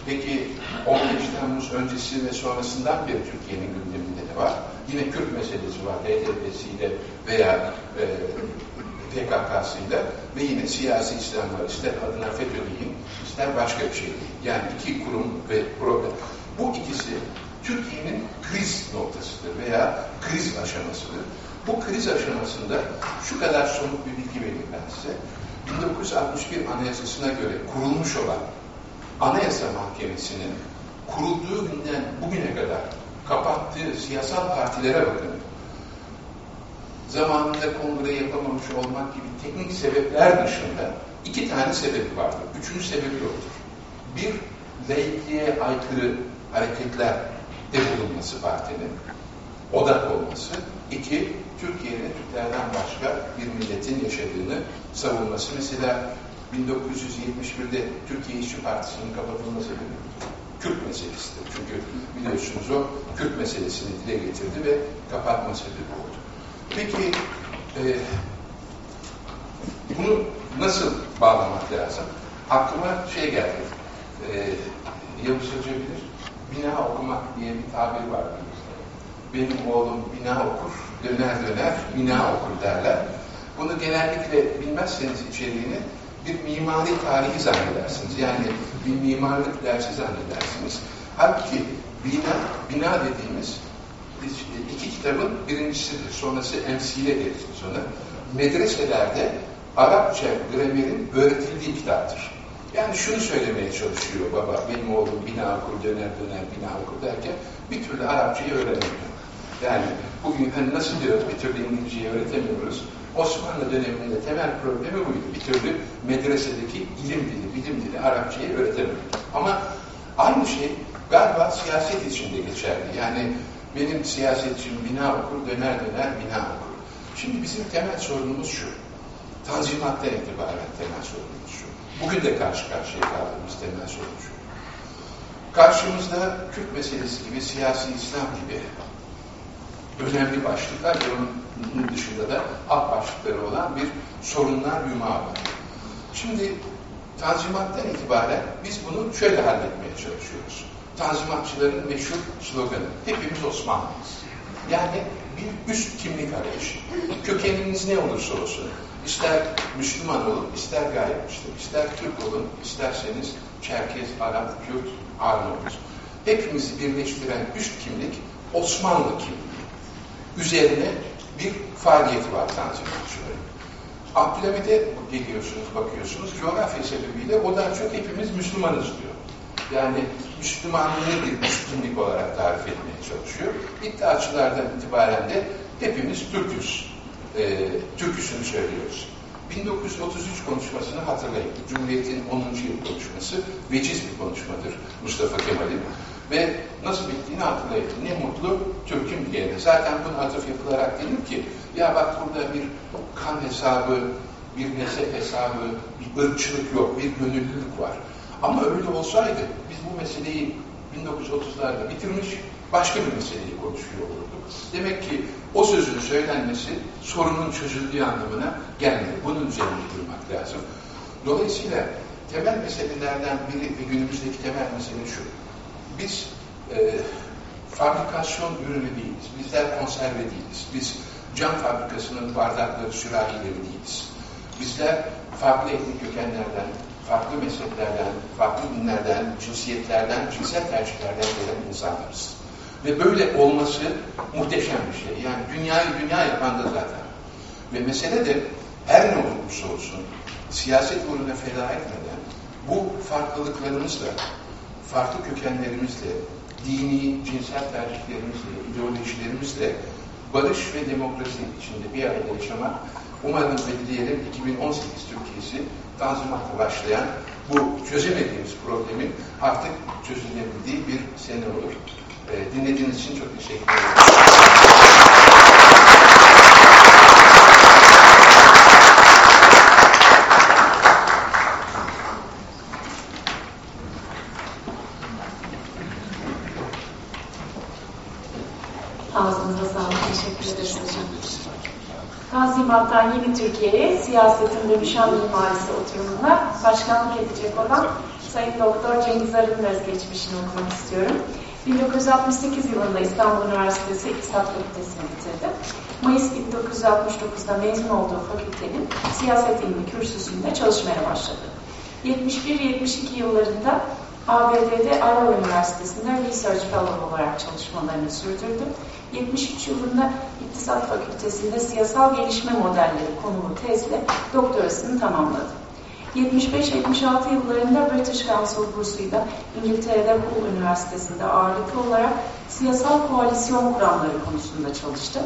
Peki 15 Temmuz öncesi ve sonrasından beri Türkiye'nin gündeminde ne var? Yine Kürt meselesi var. HDP'siyle veya e, PKK'sıyla ve yine siyasi İslam var. İster adına FETÖ deyin, ister başka bir şey. Yani iki kurum ve problem. Bu ikisi Türkiye'nin kriz noktasıdır veya kriz aşamasıdır. Bu kriz aşamasında şu kadar somut bir bilgi vereyim ben size. 1961 Anayasası'na göre kurulmuş olan Anayasa Mahkemesi'nin kurulduğu günden bugüne kadar kapattığı siyasal partilere bakın. Zamanında kongre yapamamış olmak gibi teknik sebepler dışında iki tane sebebi vardır. Üçüncü sebebi yoktur. Bir, laikliğe aykırı hareketler de bulunması partinin, odak olması. İki, Türkiye'nin Türklerden başka bir milletin yaşadığını savunması. Mesela 1971'de Türkiye İşçi Partisi'nin kapatılma sebebi Kürt meselesidir. Çünkü biliyorsunuz o Kürt meselesini dile getirdi ve kapatma sebebi oldu. Peki e, bunu nasıl bağlamak lazım? Aklıma şey geldi. E, Yavuz Hoca bilir. Bina okumak diye bir tabir var. Benim oğlum bina okur, döner döner bina okur derler. Bunu genellikle bilmezseniz içeriğini bir mimari tarihi zannedersiniz. Yani bir mimarlık dersi zannedersiniz. Halbuki bina, bina dediğimiz iki kitabın birincisidir. Sonrası emsile deriz biz. Medreselerde Arapça gramerin öğretildiği kitaptır. Yani şunu söylemeye çalışıyor baba, benim oğlum bina okur, döner döner bina okur derken bir türlü Arapçayı öğrenemiyor. Yani bugün hani nasıl diyoruz bir türlü İngilizceyi öğretemiyoruz. Osmanlı döneminde temel problemi buydu. Bir türlü medresedeki ilim dili, bilim dili Arapçayı öğretemiyor. Ama aynı şey galiba siyaset içinde geçerli. Yani benim siyasetçim bina okur, döner döner bina okur. Şimdi bizim temel sorunumuz şu. Tanzimattan itibaren temel sorunumuz şu. Bugün de karşı karşıya kaldığımız temel sorun şu. Karşımızda Kürt meselesi gibi, siyasi İslam gibi önemli başlıklar ve onun dışında da alt başlıkları olan bir sorunlar yumağı var. Şimdi Tanzimattan itibaren biz bunu şöyle halletmeye çalışıyoruz. Tanzimatçıların meşhur sloganı, hepimiz Osmanlıyız. Yani bir üst kimlik arayışı. Kökeniniz ne olursa olsun, ister Müslüman olun, ister gayrimüslim, ister Türk olun, isterseniz Çerkez, Arap, Kürt, Arnavut. Hepimizi birleştiren üst kimlik Osmanlı kimliği üzerine bir faaliyeti var Tanzimatçıların. Abdülhamid'e geliyorsunuz, bakıyorsunuz, coğrafya sebebiyle o da çok hepimiz Müslümanız diyor. Yani Müslümanlığı bir üstünlük olarak tarif etmeye çalışıyor. İddiaçılardan itibaren de hepimiz Türküz. E, Türküsünü söylüyoruz. 1933 konuşmasını hatırlayın. Cumhuriyet'in 10. yıl konuşması veciz bir konuşmadır Mustafa Kemal'in. Ve nasıl bittiğini hatırlayın. Ne mutlu Türk'üm diyene. Zaten bunu atıf yapılarak dedim ki ya bak burada bir kan hesabı, bir nesep hesabı, bir ırkçılık yok, bir gönüllülük var. Ama öyle olsaydı biz bu meseleyi 1930'larda bitirmiş başka bir meseleyi konuşuyor olurduk. Demek ki o sözün söylenmesi sorunun çözüldüğü anlamına gelmiyor. Bunun üzerinde durmak lazım. Dolayısıyla temel meselelerden biri ve günümüzdeki temel mesele şu. Biz e, fabrikasyon ürünü değiliz. Bizler konserve değiliz. Biz cam fabrikasının bardakları, sürahileri değiliz. Bizler farklı etnik kökenlerden, farklı mezheplerden, farklı dinlerden, cinsiyetlerden, cinsel tercihlerden gelen insanlarız. Ve böyle olması muhteşem bir şey. Yani dünyayı dünya yapan da zaten. Ve mesele de her ne olursa olsun siyaset uğruna feda etmeden bu farklılıklarımızla, farklı kökenlerimizle, dini, cinsel tercihlerimizle, ideolojilerimizle barış ve demokrasi içinde bir arada yaşamak umarım ve dileyelim 2018 Türkiye'si Tanzimat'la başlayan bu çözemediğimiz problemin artık çözülebildiği bir sene olur. E, dinlediğiniz için çok teşekkür ederim. Ağzınıza sağlık. Teşekkür ederiz hocam. Tanzimat'tan Yeni Türkiye'ye siyasetin dönüşen mimarisi oturumuna başkanlık edecek olan Sayın Doktor Cengiz Arı'nın özgeçmişini okumak istiyorum. 1968 yılında İstanbul Üniversitesi İktisat Fakültesini bitirdi. Mayıs 1969'da mezun olduğu fakültenin siyaset ilmi kürsüsünde çalışmaya başladı. 71-72 yıllarında ABD'de Iowa Üniversitesi'nde Research Fellow olarak çalışmalarını sürdürdü. 73 yılında İktisat Fakültesi'nde siyasal gelişme modelleri konulu tezle doktorasını tamamladı. 75-76 yıllarında British Council bursuyla İngiltere'de Hull Üniversitesi'nde ağırlıklı olarak siyasal koalisyon kuramları konusunda çalıştı.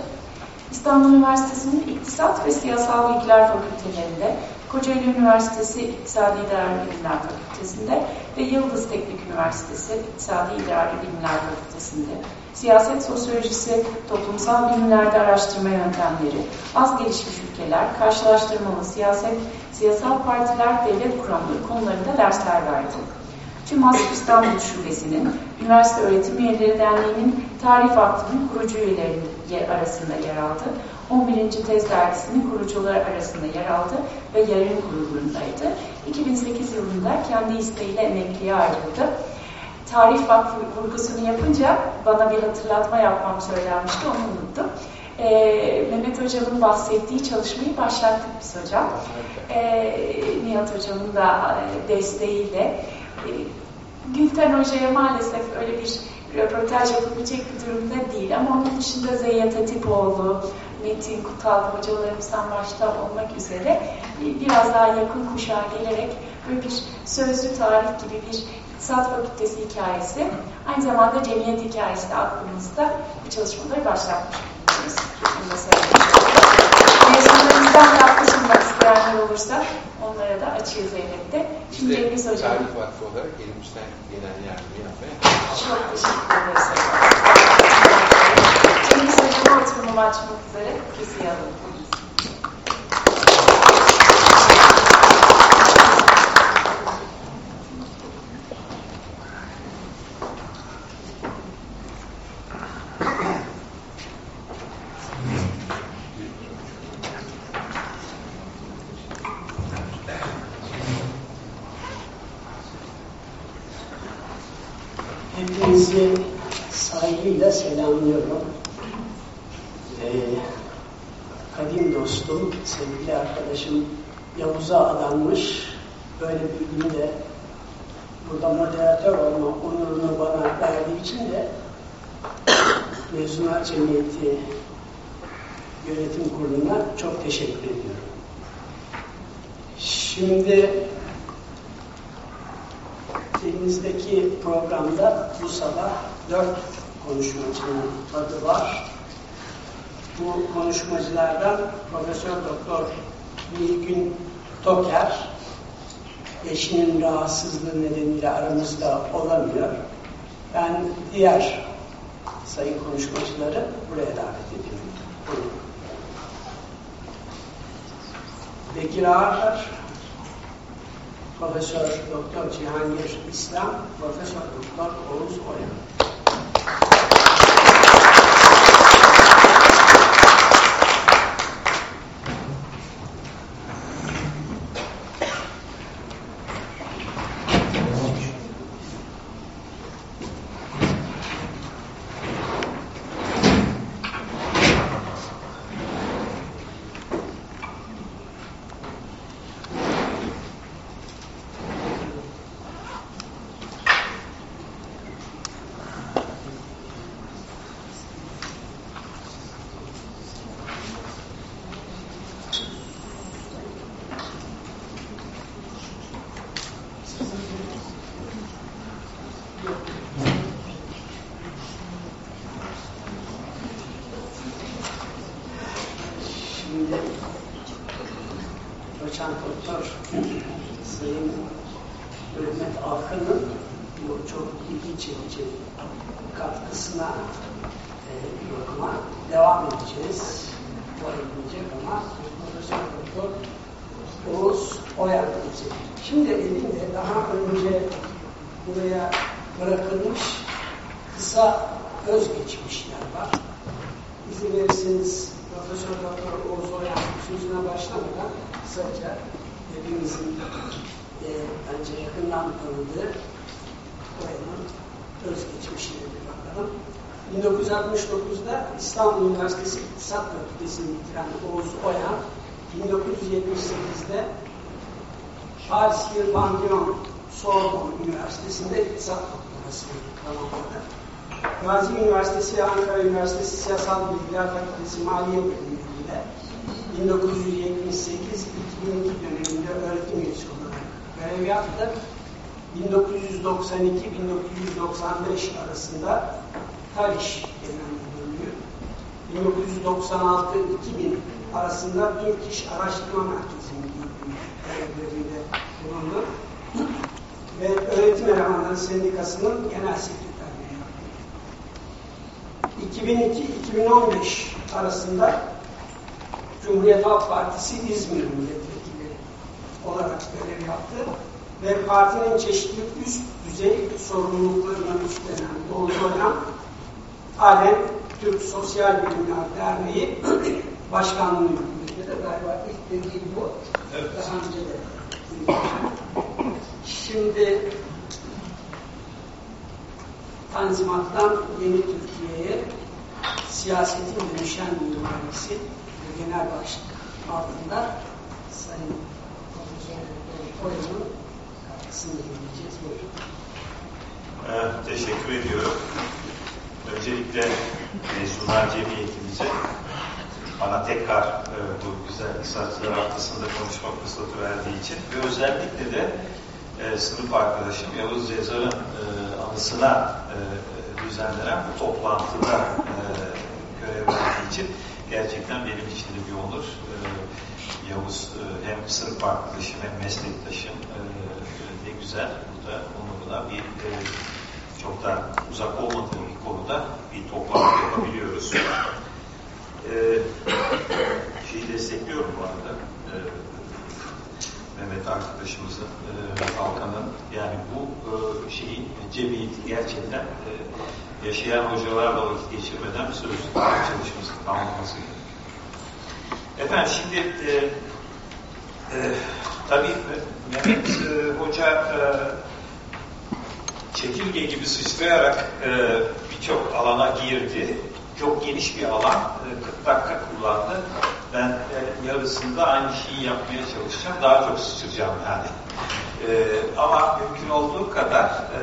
İstanbul Üniversitesi'nin İktisat ve Siyasal Bilgiler Fakültelerinde, Kocaeli Üniversitesi İktisadi İdari Bilimler Fakültesi'nde ve Yıldız Teknik Üniversitesi İktisadi İdari Bilimler Fakültesi'nde siyaset sosyolojisi, toplumsal bilimlerde araştırma yöntemleri, az gelişmiş ülkeler, karşılaştırmalı siyaset, siyasal partiler, devlet kuramları konularında dersler verdi. TÜMAS İstanbul Şubesi'nin, Üniversite Öğretim Üyeleri Derneği'nin Tarih Vakfı'nın kurucu üyeleri arasında yer aldı. 11. Tez Dergisi'nin kurucuları arasında yer aldı ve yarın kurulundaydı. 2008 yılında kendi isteğiyle emekliye ayrıldı. Tarih Vakfı vurgusunu yapınca bana bir hatırlatma yapmam söylenmişti, onu unuttum. Ee, Mehmet Hocam'ın bahsettiği çalışmayı başlattık biz hocam. Ee, Nihat Hocam'ın da e, desteğiyle. Ee, Gülten Hoca'ya maalesef öyle bir röportaj yapabilecek bir durumda değil ama onun dışında Zeyyat Atipoğlu, Metin Kutal hocalarımızdan başta olmak üzere biraz daha yakın kuşağa gelerek böyle bir sözlü tarih gibi bir İktisat Fakültesi hikayesi, aynı zamanda cemiyet hikayesi de aklımızda bu çalışmaları başlatmış bulunuyoruz. Bunu da Mezunlarımızdan katkı sunmak isteyenler olursa onlara da açığız elbette. Şimdi Cengiz Hocam. Tarih Vakfı olarak elimizden gelen yardımı yapmaya Çok teşekkür ederiz. Cengiz Hocam'a oturumu açmak üzere kürsüye alalım. Hepinizi saygıyla selamlıyorum. Ee, kadim dostum, sevgili arkadaşım Yavuz'a adanmış böyle bir günde burada moderatör olma onurunu bana verdiği için de Mezunat Cemiyeti Yönetim Kurulu'na çok teşekkür ediyorum. Şimdi elimizdeki programda bu sabah dört konuşmacının adı var. Bu konuşmacılardan Profesör Doktor Nilgün Toker eşinin rahatsızlığı nedeniyle aramızda olamıyor. Ben diğer sayın konuşmacıları buraya davet ediyorum. Buyurun. Bekir Ağar, Profesör Doktor Cihangir İslam, Profesör Doktor Oğuz Oyan. Arasında TALİŞ denen bölümü, 1996-2000 arasında Türk İş Araştırma Merkezi'nin görevlerinde bulundu ve Öğretim Elemanları Sendikası'nın genel sekreterliği yaptı. 2002-2015 arasında Cumhuriyet Halk Partisi İzmir Milletvekili olarak görev yaptı ve partinin çeşitli üst düzey sorumluluklarını üstlenen Doğru Hocam halen Türk Sosyal Bilimler Derneği başkanlığını yürütmekte de galiba ilk dediğim bu. Evet. Daha önce de Şimdi Tanzimat'tan yeni Türkiye'ye siyasetin dönüşen mimarisi genel başlık altında Sayın Profesör dinleyeceğiz. Buyurun. Evet, teşekkür ediyorum. Öncelikle mezunlar cemiyetimize bana tekrar e, bu güzel Kısacılar Haftası'nda konuşma fırsatı verdiği için ve özellikle de e, sınıf arkadaşım Yavuz Cezar'ın e, anısına e, düzenlenen bu toplantıda e, görev verdiği için gerçekten benim için de bir onur. E, Yavuz e, hem sınıf arkadaşım hem meslektaşım e, güzel burada onuruna bir e, çok da uzak olmadığı bir konuda bir toplantı yapabiliyoruz. Ee, şeyi destekliyorum bu arada. Ee, Mehmet arkadaşımızın, e, Alkan'ın yani bu e, şeyin cemiyeti gerçekten e, yaşayan hocalarla vakit geçirmeden bir sözlük çalışması tamamlaması. Efendim şimdi e, e, tabii Mehmet e, Hoca e, çekirge gibi sıçrayarak e, birçok alana girdi. Çok geniş bir alan. E, 40 dakika kullandı. Ben e, yarısında aynı şeyi yapmaya çalışacağım. Daha çok sıçrayacağım yani. E, ama mümkün olduğu kadar e,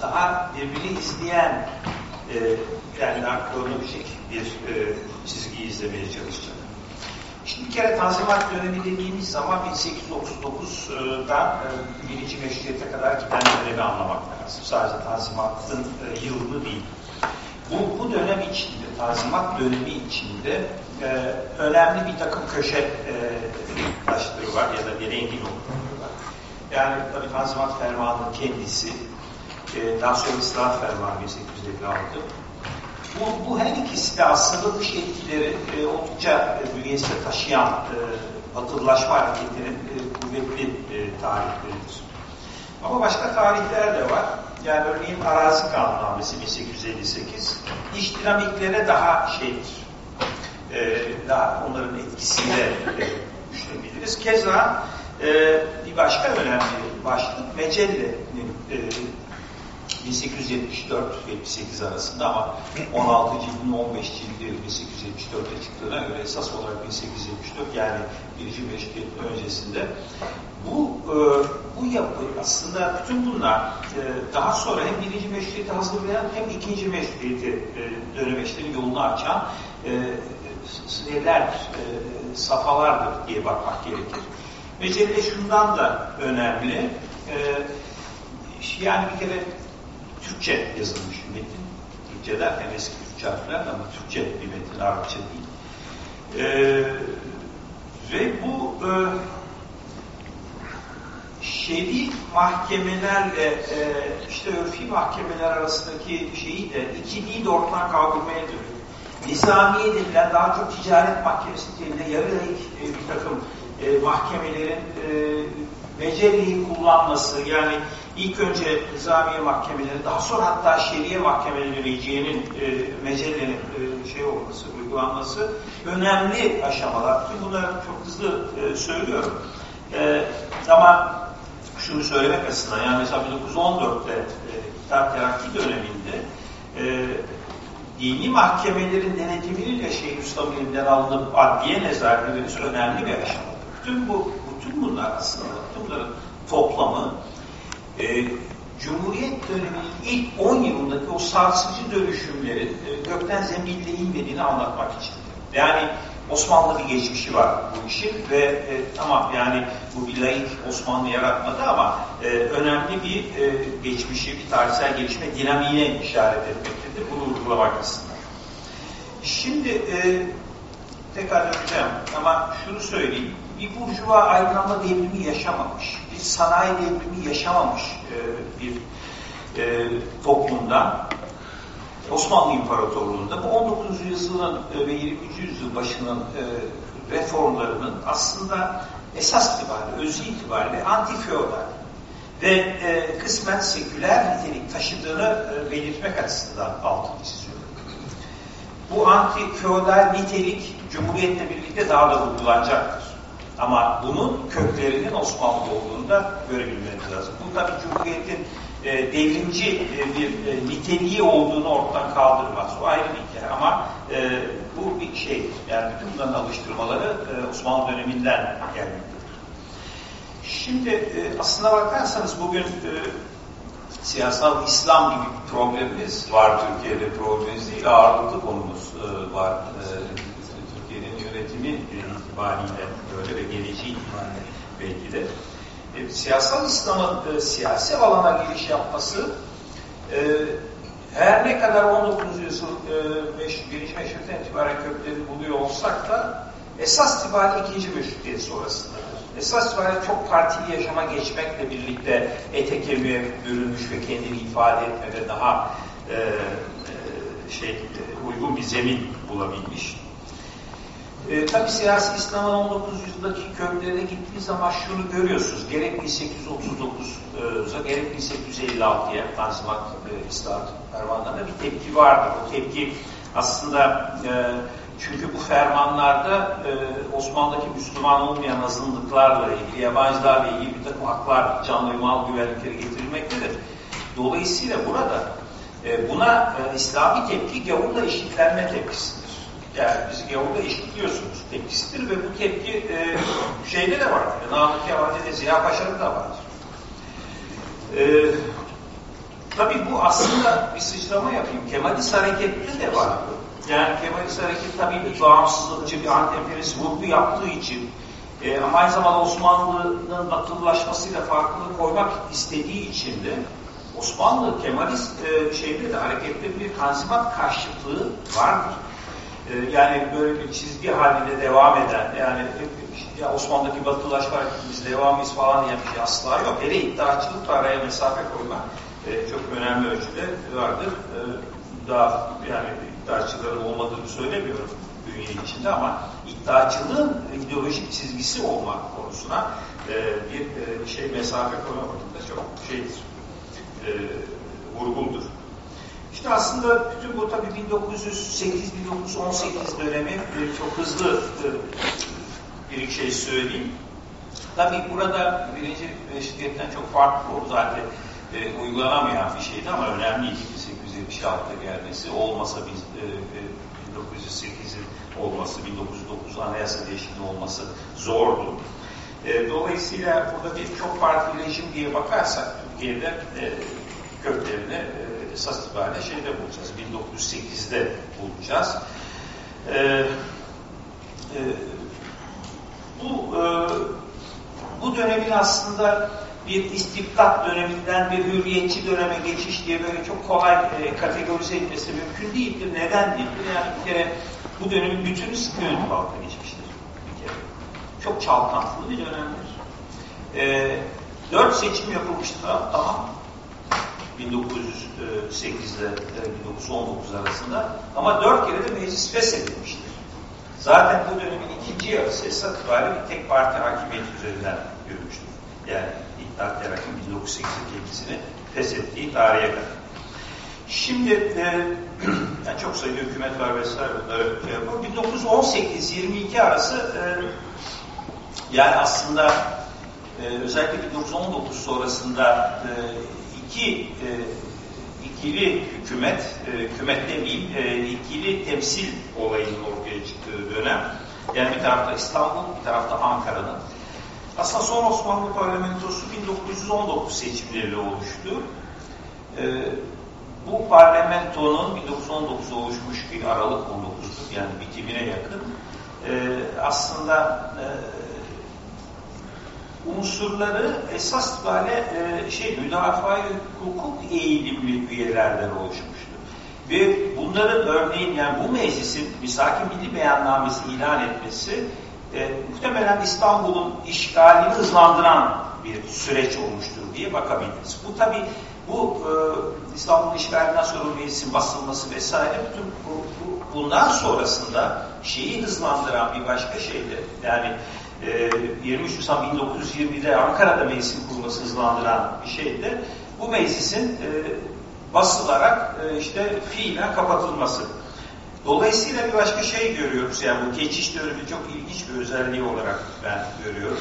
daha birbirini izleyen e, yani daha kronolojik bir e, çizgi izlemeye çalışacağım. Şimdi bir kere Tanzimat dönemi dediğimiz zaman 1839'dan e, birinci meşruiyete kadar giden dönemi anlamak lazım. Sadece Tanzimat'ın e, yılını değil. Bu, bu dönem içinde, Tanzimat dönemi içinde e, önemli bir takım köşe e, taşları var ya da bir rengin noktaları var. Yani tabii Tanzimat Fermanı'nın kendisi, e, daha sonra İslahat Fermanı 1856, bu, bu her ikisi de aslında dış etkileri e, oldukça e, bünyesinde taşıyan e, batılılaşma hareketinin e, kuvvetli e, tarihleridir. Ama başka tarihler de var. Yani örneğin arazi kanunnamesi 1858 iş dinamiklere daha şeydir. E, daha onların etkisiyle e, düşünebiliriz. Keza e, bir başka önemli başlık Mecelle'nin e, 1874-78 arasında ama 16 cildin 15 cildi 1874'te çıktığına göre esas olarak 1874 yani birinci meşrutiyet öncesinde bu e, bu yapı aslında bütün bunlar e, daha sonra hem birinci meşrutiyeti hazırlayan hem ikinci meşrutiyeti e, dönemeçlerin yolunu açan e, şeyler, e, safalardır diye bakmak gerekir. Mecelle şundan da önemli. E, yani bir kere Türkçe yazılmış bir metin. Türkçe derken eski Türkçe harfler ama Türkçe bir metin, Arapça değil. Ee, ve bu e, şerif mahkemelerle e, işte örfi mahkemeler arasındaki şeyi de ikiliği de ortadan kaldırmaya dönüyor. Nizamiye denilen daha çok ticaret mahkemesi niteliğinde yarı e, bir takım e, mahkemelerin e, mecelleyi kullanması yani ilk önce nizamiye mahkemeleri, daha sonra hatta şeriye mahkemeleri riciyenin, e, mecellenin e, şey olması, uygulanması önemli aşamalar. Tüm bunları çok hızlı e, söylüyorum. E, ama şunu söylemek açısından, yani mesela 1914'te e, kitap terakki döneminde dini mahkemelerin denetiminin Şeyhülislam elinden alınıp adliye nezaretine önemli bir aşama. Bütün bu, bütün bunlar aslında, bütün bunların toplamı e, Cumhuriyet döneminin ilk 10 yılındaki o sarsıcı dönüşümlerin e, gökten zembille inmediğini anlatmak için. Yani Osmanlı bir geçmişi var bu işin ve e, tamam yani bu bir laik Osmanlı yaratmadı ama e, önemli bir e, geçmişi, bir tarihsel gelişme dinamiğine işaret etmektedir. Bunu vurgulamak açısından. Şimdi e, tekrar döneceğim ama şunu söyleyeyim. Bir burjuva aydınlanma devrimi yaşamamış, bir sanayi devrimi yaşamamış e, bir e, toplumda Osmanlı İmparatorluğu'nda bu 19. yüzyılın e, ve 20. yüzyıl başının e, reformlarının aslında esas itibariyle, özü itibariyle anti-feodal ve e, kısmen seküler nitelik taşıdığını e, belirtmek açısından altını çiziyorum. Bu anti-feodal nitelik Cumhuriyet'le birlikte daha da vurgulanacaktır. Ama bunun köklerinin Osmanlı olduğunu da görebilmemiz lazım. Bu tabii Cumhuriyet'in e, devrimci e, bir e, niteliği olduğunu ortadan kaldırmaz. O ayrı bir hikaye ama e, bu bir şey. Yani bütün bunların alıştırmaları e, Osmanlı döneminden gelmektedir. Şimdi e, aslına bakarsanız bugün e, siyasal İslam gibi bir problemimiz var Türkiye'de problemimiz değil, ağırlıklı konumuz e, var. E, Türkiye'nin yönetimi itibariyle böyle ve geleceği itibariyle belki de e, siyasal İslam'ın e, siyasi alana giriş yapması e, her ne kadar 19. yüzyıl e, meş, giriş meşrutiyetten itibaren kökleri buluyor olsak da esas itibariyle ikinci meşrutiyet sonrasındadır. Esas itibariyle çok partili yaşama geçmekle birlikte ete kemiğe bürünmüş ve kendini ifade etmede daha e, e, şey e, uygun bir zemin bulabilmiş. E, tabii siyasi İslam'ın 19. yüzyıldaki köklerine gittiği zaman şunu görüyorsunuz. Gerek 1839'a gerek 1856'ya Tanzimat e, İslahat fermanlarında bir tepki vardı. O tepki aslında e, çünkü bu fermanlarda e, Osmanlı'daki Müslüman olmayan azınlıklarla ilgili, yabancılarla ilgili bir takım haklar, canlı mal güvenlikleri getirilmektedir. Dolayısıyla burada e, buna e, İslami tepki gavurla eşitlenme tepkisidir. Yani bizi gavurda eşitliyorsunuz tepkisidir ve bu tepki e, şeyde de vardır. Namık Kemal'de de Ziya Paşa'da da vardır. E, tabii bu aslında bir sıçrama yapayım. Kemalist harekette de var. Yani Kemalist hareket tabii bir bağımsızlıkçı, bir antemperist vurgu yaptığı için e, ama aynı zamanda Osmanlı'nın batılılaşmasıyla farklılık koymak istediği için de Osmanlı Kemalist e, şeyde de harekette bir tanzimat karşıtlığı vardır. Ee, yani böyle bir çizgi halinde devam eden yani ya Osmanlı'daki batılaşma biz devamıyız falan diye bir şey asla yok. Hele iddiaçılıkla araya mesafe koymak e, çok önemli ölçüde vardır. E, daha yani iddiaçıların olmadığını söylemiyorum bünye içinde ama iddiaçılığın ideolojik çizgisi olmak konusuna e, bir şey mesafe koymak da çok şeydir. E, vurguldur. İşte aslında bütün bu tabii 1908-1918 dönemi e, çok hızlı e, bir şey söyleyeyim. Tabii burada birinci meşrutiyetten çok farklı o zaten e, uygulanamayan bir şeydi ama önemliydi 1876'da gelmesi. Olmasa biz e, e, 1908'in olması, 1909 anayasa değişikliği olması zordu. E, dolayısıyla burada bir çok farklı rejim diye bakarsak Türkiye'de e, köklerini e, esas itibariyle şeyde bulacağız. 1908'de bulacağız. Ee, e, bu e, bu dönemin aslında bir istibdat döneminden bir hürriyetçi döneme geçiş diye böyle çok kolay e, kategorize edilmesi mümkün değildir. Neden değildir? Yani bir kere bu dönemin bütünü sıkı yönetim altına geçmiştir. Bir kere. Çok çalkantılı bir dönemdir. E, dört seçim yapılmıştır. Tamam 1908 ile 1919 arasında ama dört kere de meclis feshedilmiştir. Zaten bu dönemin ikinci yarısı esas itibariyle bir tek parti hakimiyeti üzerinden yürümüştür. Yani İttihat Terakki 1908'de kendisini feshettiği tarihe kadar. Şimdi e, yani çok sayıda hükümet var vesaire bunları şey yapıyor. 1918-22 arası e, yani aslında e, özellikle 1919 sonrasında e, iki, e, ikili hükümet, e, hükümet demeyeyim, e, ikili temsil olayının ortaya çıktığı dönem. Yani bir tarafta İstanbul, bir tarafta Ankara'nın. Aslında son Osmanlı parlamentosu 1919 seçimleriyle oluştu. E, bu parlamentonun 1919'da oluşmuş bir Aralık 19'dur yani bitimine yakın e, aslında e, unsurları esas böyle e, şey müdafaa hukuk eğilimli üyelerden oluşmuştu. Ve bunların örneğin yani bu meclisin Misaki Milli Beyannamesi ilan etmesi e, muhtemelen İstanbul'un işgalini hızlandıran bir süreç olmuştur diye bakabiliriz. Bu tabi bu e, İstanbul işgalinden sonra meclisin basılması vesaire bütün bu, bu, bundan sonrasında şeyi hızlandıran bir başka şeydi. Yani e, 23 Nisan 1920'de Ankara'da meclisin kurulması hızlandıran bir şeydi. Bu meclisin e, basılarak e, işte fiilen kapatılması. Dolayısıyla bir başka şey görüyoruz. Yani bu geçiş dönemi çok ilginç bir özelliği olarak ben görüyorum.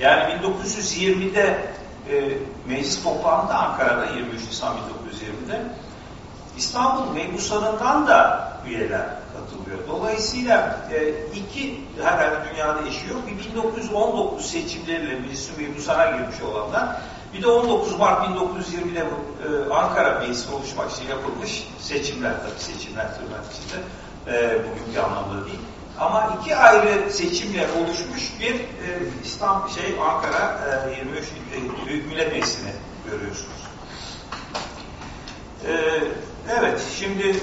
Yani 1920'de e, meclis toplandı Ankara'da 23 Nisan 1920'de. İstanbul mebusanından da üyeler katılıyor. Dolayısıyla e, iki herhalde dünyada eşi yok. Bir 1919 seçimleriyle meclis mebusana girmiş olanlar bir de 19 Mart 1920'de bu e, Ankara Meclisi oluşmak için yapılmış seçimler tabii seçimler tırnak içinde e, bugünkü anlamda değil. Ama iki ayrı seçimle oluşmuş bir e, İslam şey Ankara e, 23 e, Büyük Millet Meclisi'ni görüyorsunuz. E, evet, şimdi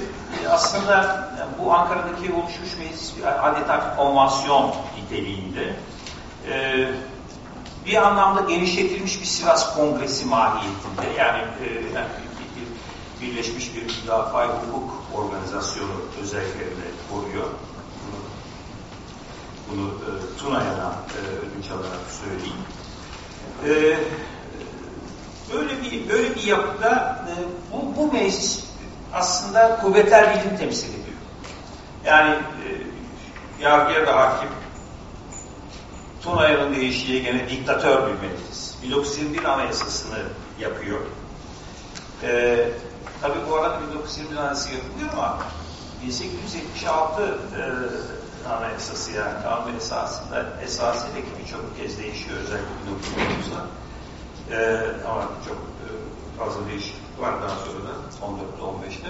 aslında bu Ankara'daki oluşmuş meclis adeta konvansiyon niteliğinde. E, bir anlamda genişletilmiş bir Sivas Kongresi mahiyetinde yani, e, yani bir, bir, birleşmiş bir müdafaa hukuk organizasyonu özelliklerini koruyor. Bunu e, Tuna'ya e, ödünç alarak söyleyeyim. E, böyle bir böyle bir yapıda e, bu, bu meclis aslında kuvvetler birliğini temsil ediyor. Yani e, yargıya da hakim, Tuna'nın değişiği gene diktatör bir meclis. 1921 anayasasını yapıyor. Ee, tabi bu arada 1921 anayasası yapılıyor ama 1876 e, anayasası yani kanun esasında esasıyla ki birçok kez değişiyor özellikle 1930'da. Ee, ama çok e, fazla değişiklik var daha sonra da 14'te 15'te.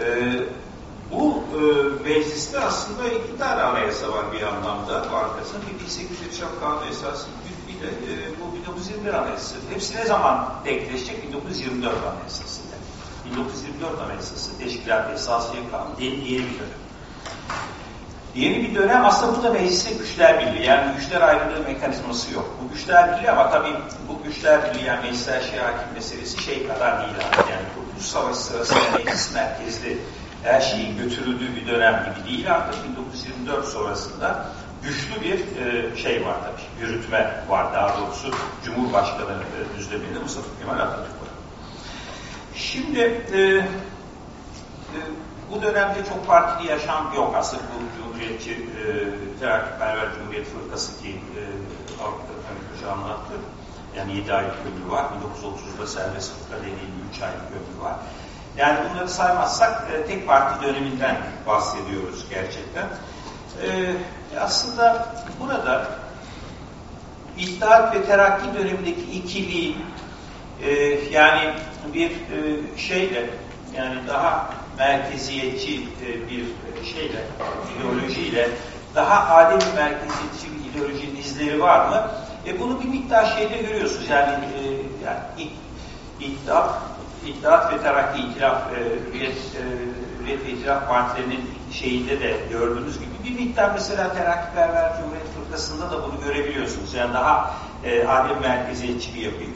Ee, bu e, mecliste aslında iki tane anayasa var bir anlamda arkasında. Bir 1876 Kanun Esası, bir, bir de e, bu 1921 Anayasası. Hepsi ne zaman denkleşecek? 1924 Anayasası. 1924 Anayasası, Teşkilat Esasiye Kanunu, yeni, yeni bir dönem. Yeni bir dönem aslında bu da mecliste güçler birliği. Yani güçler ayrılığı mekanizması yok. Bu güçler birliği ama tabii bu güçler birliği yani meclisler şey hakim meselesi şey kadar değil abi. Yani Kurtuluş Savaşı sırasında meclis merkezli her şeyin götürüldüğü bir dönem gibi değil artık 1924 sonrasında güçlü bir e, şey var tabii, yürütme var daha doğrusu Cumhurbaşkanı e, düzleminde Mustafa Kemal Atatürk var. Şimdi e, e, bu dönemde çok partili yaşam yok aslında bu Cumhuriyetçi e, Terakkiperver Cumhuriyet Fırkası ki e, Avrupa'da Hoca anlattı. Yani 7 aylık ömrü var. 1930'da serbest fırka deneyimli 3 aylık ömrü var. Yani bunları saymazsak e, tek parti döneminden bahsediyoruz gerçekten. E, aslında burada İttihat ve Terakki dönemindeki ikiliği e, yani bir e, şeyle yani daha merkeziyetçi e, bir şeyle, ideolojiyle daha adil merkeziyetçi bir ideolojinin izleri var mı? E, bunu bir miktar şeyde görüyorsunuz. Yani, e, yani İttihat İttihat ve Terakki İtilaf, e, Hürriyet, e, ve İtilaf Partilerinin şeyinde de gördüğünüz gibi bir miktar mesela Terakkiperver Cumhuriyet Fırkası'nda da bunu görebiliyorsunuz. Yani daha e, adil merkeziyetçi bir yapıyı.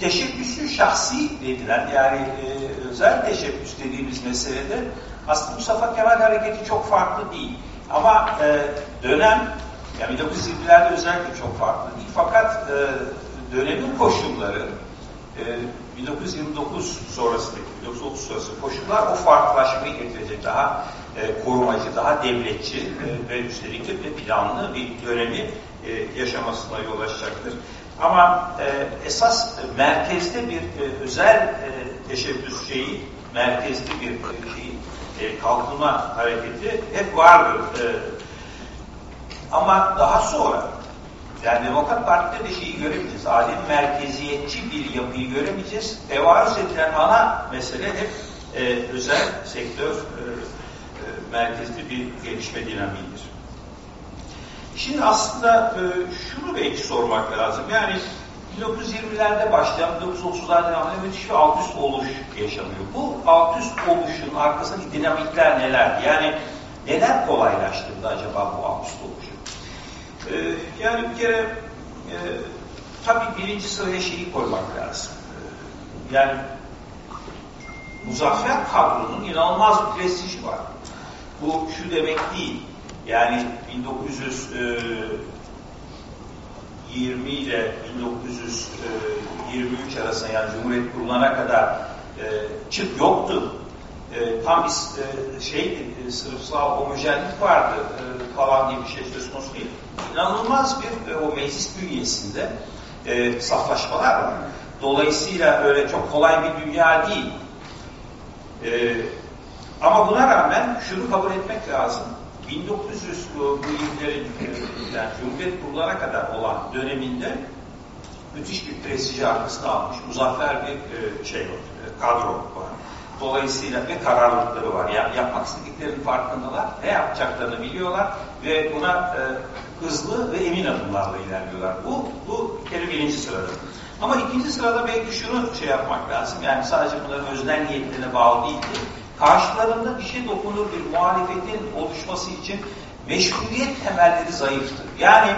Teşebbüsü şahsi dediler. Yani e, özel teşebbüs dediğimiz meselede aslında Mustafa Kemal Hareketi çok farklı değil. Ama e, dönem yani 1920'lerde özellikle çok farklı değil. Fakat e, dönemin koşulları e, 1929 sonrasındaki, 1930 sonrası koşullar o farklılaşmayı getirecek. Daha e, korumacı, daha devletçi e, ve üstelik de planlı bir dönemi e, yaşamasına yol açacaktır. Ama e, esas merkezde bir e, özel e, teşebbüs şeyi, merkezde bir e, şeyi, e, kalkınma hareketi hep vardır. E, ama daha sonra yani Demokrat Parti'de de şeyi göremeyeceğiz. Adil merkeziyetçi bir yapıyı göremeyeceğiz. Tevarüz edilen ana mesele hep e, özel sektör e, e, merkezli bir gelişme dinamiğidir. Şimdi aslında e, şunu belki sormak lazım. Yani 1920'lerde başlayan 1930'larda devam eden müthiş bir alt üst oluş yaşanıyor. Bu alt üst oluşun arkasındaki dinamikler nelerdi? Yani neler kolaylaştırdı acaba bu alt üst oluşu? Ee, yani bir kere e, tabii birinci sıraya şeyi koymak lazım. Ee, yani Muzaffer kadronun inanılmaz bir prestiji var. Bu şu demek değil. Yani 1920 e, ile 1923 arasında yani Cumhuriyet kurulana kadar e, çıt yoktu. E, tam bir şey sınıfsal homojenlik vardı falan gibi bir şey söz konusu değil. İnanılmaz bir o meclis bünyesinde saflaşmalar var. Dolayısıyla öyle çok kolay bir dünya değil. Ama buna rağmen şunu kabul etmek lazım. 1900 bu ilklerin yani Cumhuriyet kurulana kadar olan döneminde müthiş bir prestiji arkasına almış, muzaffer bir e, şey var, e, kadro var. Dolayısıyla ve kararlılıkları var. Yani yapmak istediklerinin farkındalar, ne yapacaklarını biliyorlar ve buna e, hızlı ve emin adımlarla ilerliyorlar. Bu, bu bir kere birinci sırada. Ama ikinci sırada belki şunu şey yapmak lazım. Yani sadece bunların öznel niyetlerine bağlı değil karşılarında bir şey dokunur bir muhalefetin oluşması için meşruiyet temelleri zayıftır. Yani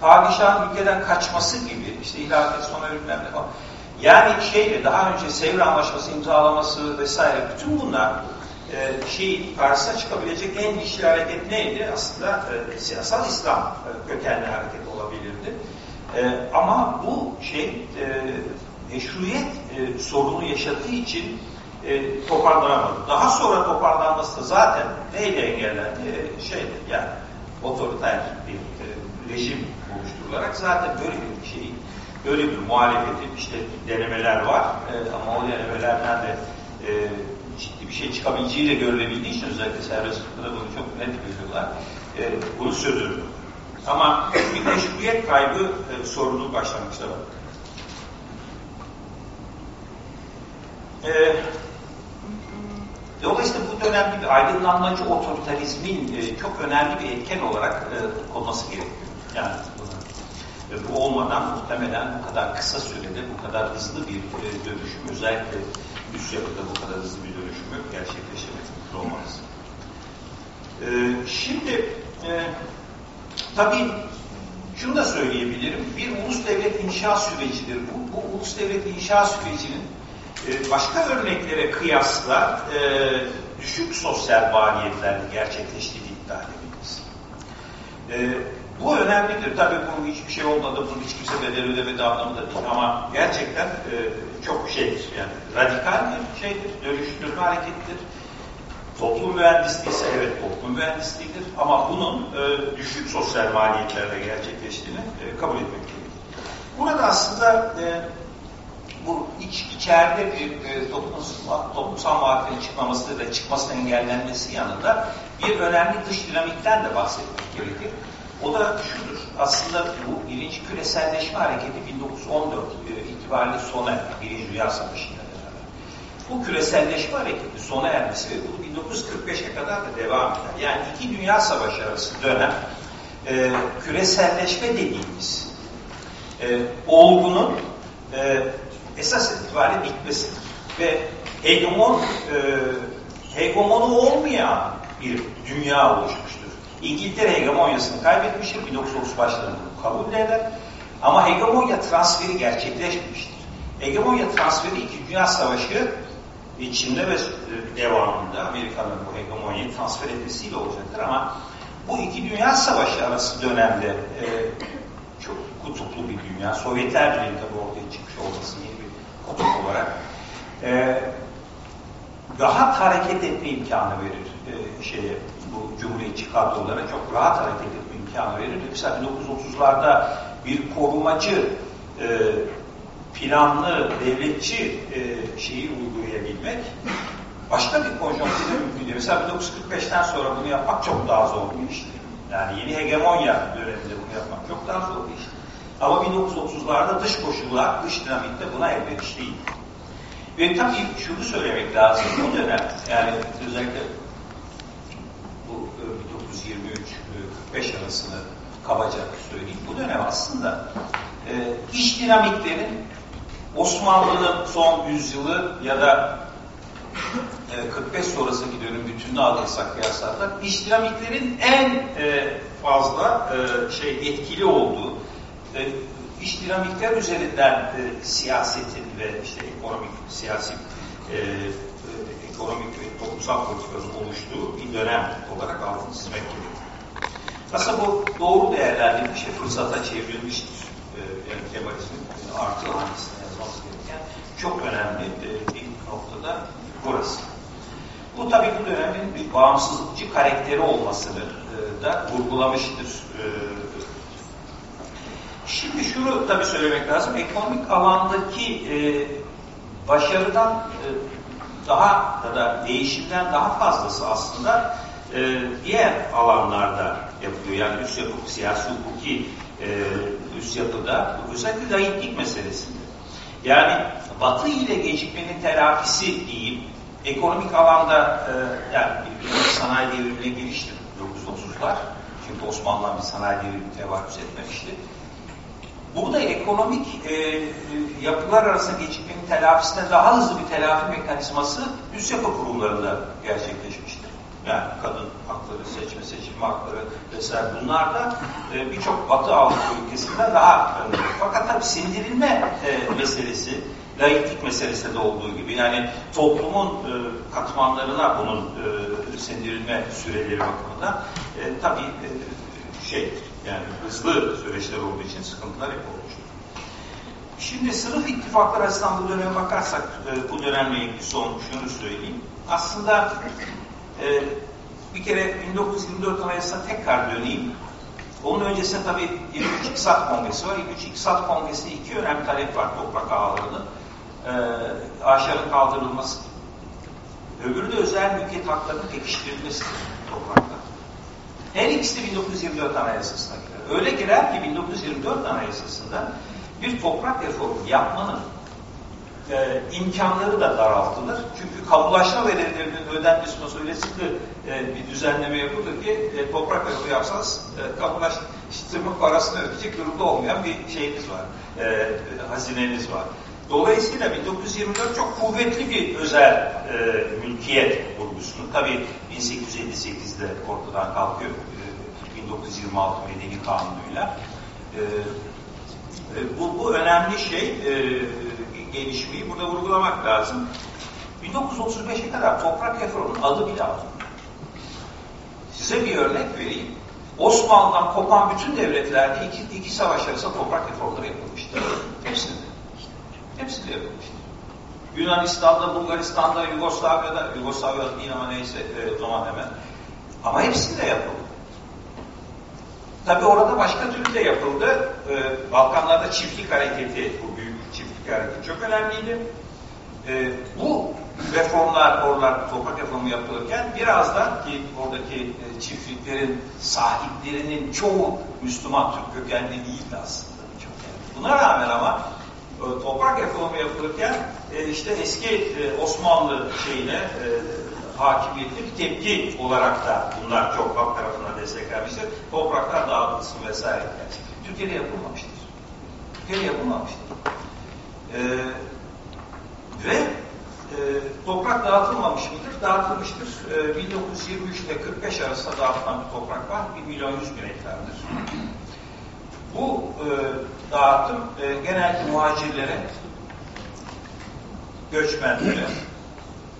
padişahın ülkeden kaçması gibi, işte hilafet sona bilmem ne falan. Yani şeyle daha önce Sevr Anlaşması imzalaması vesaire bütün bunlar e, şey karşısına çıkabilecek en dişli hareket neydi? Aslında e, siyasal İslam e, kökenli hareket olabilirdi. E, ama bu şey e, meşruiyet e, sorunu yaşadığı için e, toparlanamadı. Daha sonra toparlanması da zaten neyle engellendi? E, şeydi yani otoriter bir e, rejim oluşturularak zaten böyle bir şey, böyle bir muhalefetin işte denemeler var e, ama o denemelerden de e, ciddi bir şey çıkabileceği de görülebildiği için özellikle serbest fıkhada bunu çok net görüyorlar. E, bunu sürdürdü. Ama bir meşruiyet kaybı e, sorunu başlangıçta var. E, Dolayısıyla bu dönemde bir aydınlanmacı otoriterizmin e, çok önemli bir etken olarak e, konması gerekiyor. Yani e, bu olmadan muhtemelen bu kadar kısa sürede bu kadar hızlı bir e, dönüşüm, özellikle üst yapıda bu kadar hızlı bir dönüşümü gerçekleştirmek olmaz. E, şimdi e, tabii şunu da söyleyebilirim. Bir ulus devlet inşa sürecidir bu. Bu ulus devlet inşa sürecinin ee, başka örneklere kıyasla e, düşük sosyal maliyetlerle gerçekleştiğini iddia edebiliriz. E, bu önemlidir. Tabii bu hiçbir şey olmadı, bunun hiç kimse bedel ödemedi anlamında değil ama gerçekten e, çok şeydir. Yani radikal bir şeydir, dönüştürme harekettir. Toplum mühendisliği ise evet toplum mühendisliğidir ama bunun e, düşük sosyal maliyetlerle gerçekleştiğini e, kabul etmek gerekir. Burada aslında e, bu iç, içeride bir e, toplumsal, toplumsal muhalefetin çıkmaması ve çıkmasının engellenmesi yanında bir önemli dış dinamikten de bahsetmek gerekir. O da şudur. Aslında bu birinci küreselleşme hareketi 1914 e, itibariyle sona. Birinci Dünya Savaşı'nda. Bu küreselleşme hareketi sona ermesi ve bu 1945'e kadar da devam eder. Yani iki dünya savaşı arası dönem e, küreselleşme dediğimiz e, olgunun e, esas itibariyle bitmesidir. Ve hegemon, e, hegemonu olmayan bir dünya oluşmuştur. İngiltere hegemonyasını kaybetmiştir. 1930 başlarında kabul eder. Ama hegemonya transferi gerçekleşmemiştir. Hegemonya transferi iki Dünya Savaşı içinde ve e, devamında Amerika'nın bu hegemonyayı transfer etmesiyle olacaktır ama bu iki Dünya Savaşı arası dönemde e, çok kutuplu bir dünya, Sovyetler Birliği tabi ortaya çıkmış olması kutup olarak e, rahat hareket etme imkanı verir e, şeye, bu cumhuriyetçi kadrolara çok rahat hareket etme imkanı verir. Mesela 1930'larda bir korumacı e, planlı, devletçi e, şeyi uygulayabilmek başka bir konjonktürde mümkün değil. Mesela 1945'ten sonra bunu yapmak çok daha zor bir işti. Yani yeni hegemonya döneminde bunu yapmak çok daha zor bir işti. Ama 1930'larda dış koşullar, dış dinamikte buna elverişliydi. Ve tabii şunu söylemek lazım, o dönem, yani özellikle bu 1923-45 e, arasını kabaca söyleyeyim, bu dönem aslında e, iş dinamiklerin Osmanlı'nın son yüzyılı ya da 45 e, sonrasındaki dönüm bütününü alırsak kıyaslarsak iş dinamiklerin en e, fazla e, şey etkili olduğu iş dinamikler üzerinden siyasetin ve işte ekonomik siyasi ekonomik ve toplumsal politikanın oluştuğu bir dönem olarak altını çizmek gerekiyor. Aslında bu doğru değerlendirilmiş ve fırsata çevrilmiştir. Yani Kemalizmin artı hangisine yazması gereken çok önemli bir noktada burası. Bu tabii bu dönemin bir bağımsızlıkçı karakteri olmasını e, da vurgulamıştır. E, şimdi şunu tabii söylemek lazım. Ekonomik alandaki e, başarıdan e, daha ya da değişimden daha fazlası aslında e, diğer alanlarda yapılıyor. Yani üst yapı, siyasi hukuki e, üst yapıda özellikle layıklık meselesinde. Yani Batı ile gecikmenin telafisi diyeyim, ekonomik alanda e, yani sanayi devrimine girişti 1930'lar. Çünkü Osmanlı'dan bir sanayi devrimi tevarüz etmemişti. Burada ekonomik e, yapılar arasında gecikmenin telafisine daha hızlı bir telafi mekanizması üst yapı kurumlarında gerçekleşmiştir. Yani kadın hakları, seçme seçilme hakları vesaire bunlar da e, birçok Batı Avrupa ülkesinden daha önemli. Fakat tabii sindirilme e, meselesi laiklik meselesinde de olduğu gibi yani toplumun e, katmanlarına bunun e, sindirilme süreleri bakımından e, tabii e, şey yani hızlı süreçler olduğu için sıkıntılar hep olmuştur. Şimdi sınıf ittifakları açısından bu döneme bakarsak e, bu dönemle ilgili son şunu söyleyeyim. Aslında e, bir kere 1924 Anayasası'na tekrar döneyim. Onun öncesinde tabii 23 İktisat Kongresi var. 23 İktisat Kongresi'nde iki önemli talep var toprak ağlarının e, aşağının kaldırılması. Öbürü de özel mülkiyet haklarının pekiştirilmesidir toprakta. Her ikisi de 1924 Anayasası'na girer. Öyle girer ki 1924 Anayasası'nda bir toprak reformu yapmanın e, imkanları da daraltılır. Çünkü kamulaşma verilerinin ödenmesi nasıl öyle sıkı e, bir düzenleme yapılır ki e, toprak reformu yapsanız e, kamulaştırma parasını ödeyecek durumda olmayan bir şeyiniz var. E, hazineniz var. Dolayısıyla 1924 çok kuvvetli bir özel e, mülkiyet vurgusunu, tabi 1858'de ortadan kalkıyor, e, 1926 Medeni Kanunu'yla. E, e, bu, bu önemli şey, e, gelişmeyi burada vurgulamak lazım. 1935'e kadar toprak reformunun adı bile alınmıyor. Size bir örnek vereyim. Osmanlı'dan kopan bütün devletlerde iki, iki savaş arasında toprak reformları yapılmıştır. Hepsinde. Hepsi de yapılmıştır. Yunanistan'da, Bulgaristan'da, Yugoslavya'da, Yugoslavya değil ama neyse e, o zaman hemen. Ama hepsinde yapıldı. Tabi orada başka türlü de yapıldı. Ee, Balkanlarda çiftlik hareketi, bu büyük çiftlik hareketi çok önemliydi. Ee, bu reformlar, oralar toprak reformu yapılırken biraz da ki oradaki e, çiftliklerin sahiplerinin çoğu Müslüman Türk kökenli değildi aslında. Buna rağmen ama e, toprak reformu yapılırken e, işte eski e, Osmanlı şeyine hakimiyetli bir tepki olarak da bunlar çok halk tarafından desteklenmiştir. Topraklar dağıtılsın vesaire. Türkiye'de yapılmamıştır. Türkiye'de yapılmamıştır. E, ve e, toprak dağıtılmamış mıdır? Dağıtılmıştır. E, 1923 ile 45 arasında dağıtılan bir toprak var. 1 milyon 100 bin hektardır. Bu e, dağıtım e, genelde muhacirlere, göçmenlere,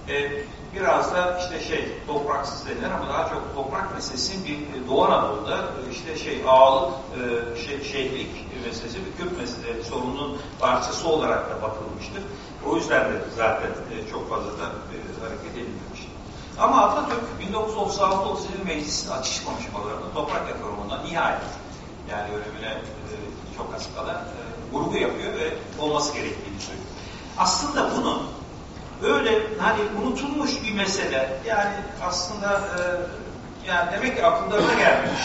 e, biraz da işte şey topraksız denilen ama daha çok toprak meselesinin bir e, Doğu Anadolu'da e, işte şey ağalık, e, şey, şehirlik meselesi bir Kürt meselesi sorunun parçası olarak da bakılmıştır. O yüzden de zaten e, çok fazla da e, hareket edilmemiştir. Ama Atatürk 1936-37 meclisin açış konuşmalarında toprak reformundan nihayet yani ölümüne e, çok az kala e, vurgu yapıyor ve olması gerektiğini söylüyor. Aslında bunun öyle hani unutulmuş bir mesele yani aslında e, yani demek ki akıllarına gelmemiş.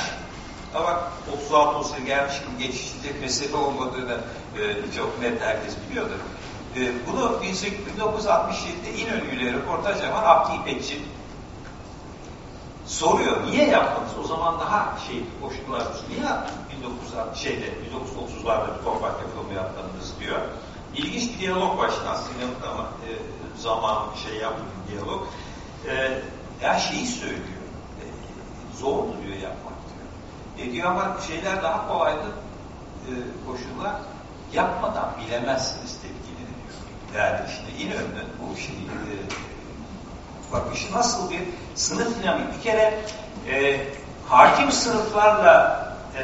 Ama 36 olsa gelmiş gibi geçişecek mesele olmadığını e, çok net herkes biliyordur. E, bunu 1967'de İnönü'yle röportaj yapan Abdi İpekçi soruyor. Niye yaptınız? O zaman daha şey koşullar niye 1960 şeyde 1930'larda bir toprak yapımı yaptınız diyor. İlginç bir diyalog başladı aslında ama e, zaman şey yapmıyor diyalog. E, her şeyi söylüyor. E, zordu diyor yapmak diyor. E diyor ama şeyler daha kolaydı e, koşullar. Yapmadan bilemezsiniz tepkini diyor. Yani işte İnönü'nün bu şeyi e, bakışı nasıl bir sınıf dinamik. Bir kere e, hakim sınıflarla e,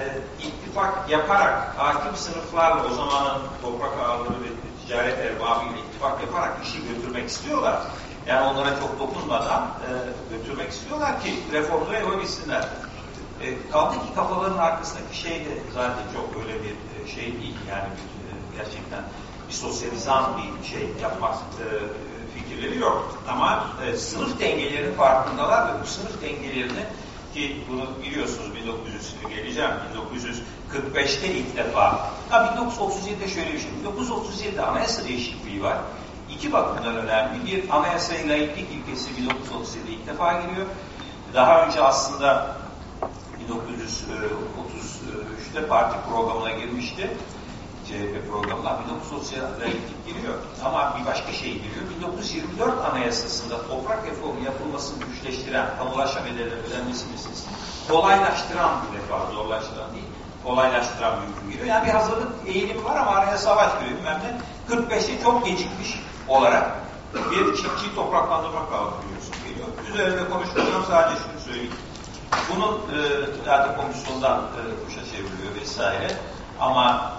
ittifak yaparak, hakim sınıflarla o zamanın toprak ağları ve ticaret erbabıyla ittifak yaparak işi götürmek istiyorlar. Yani onlara çok dokunmadan e, götürmek istiyorlar ki reformları yapabilsinler. E, kaldı ki kafaların arkasındaki şey de zaten çok öyle bir e, şey değil. Yani bir, e, gerçekten bir sosyalizan bir şey yapmak e, fikirleri yok. Ama e, sınıf dengelerinin farkındalar ve bu sınıf dengelerini ki bunu biliyorsunuz 1900 geleceğim. 1945'te ilk defa. Ha 1937'de şöyle bir şey. 1937'de anayasa değişikliği var. İki bakımdan önemli. Bir anayasayı laiklik ilkesi 1937'de ilk defa giriyor daha önce aslında 1933'te parti programına girmişti CHP programına 1930'a laiklik giriyor. Ama bir başka şey giriyor. 1924 Anayasası'nda toprak reformu yapılmasını güçleştiren, kamulaşma bedelleri ödenmesi meselesini kolaylaştıran bir defa, zorlaştıran değil, kolaylaştıran hüküm giriyor. Yani bir hazırlık eğilimi var ama araya savaş giriyor bilmem ne. 45'te çok gecikmiş olarak bir çiftçi topraklandırma kanunu biliyorsun geliyor. Üzerinde konuşmayacağım sadece şunu söyleyeyim. Bunun e, zaten komisyondan e, kuşa çevriliyor vesaire. Ama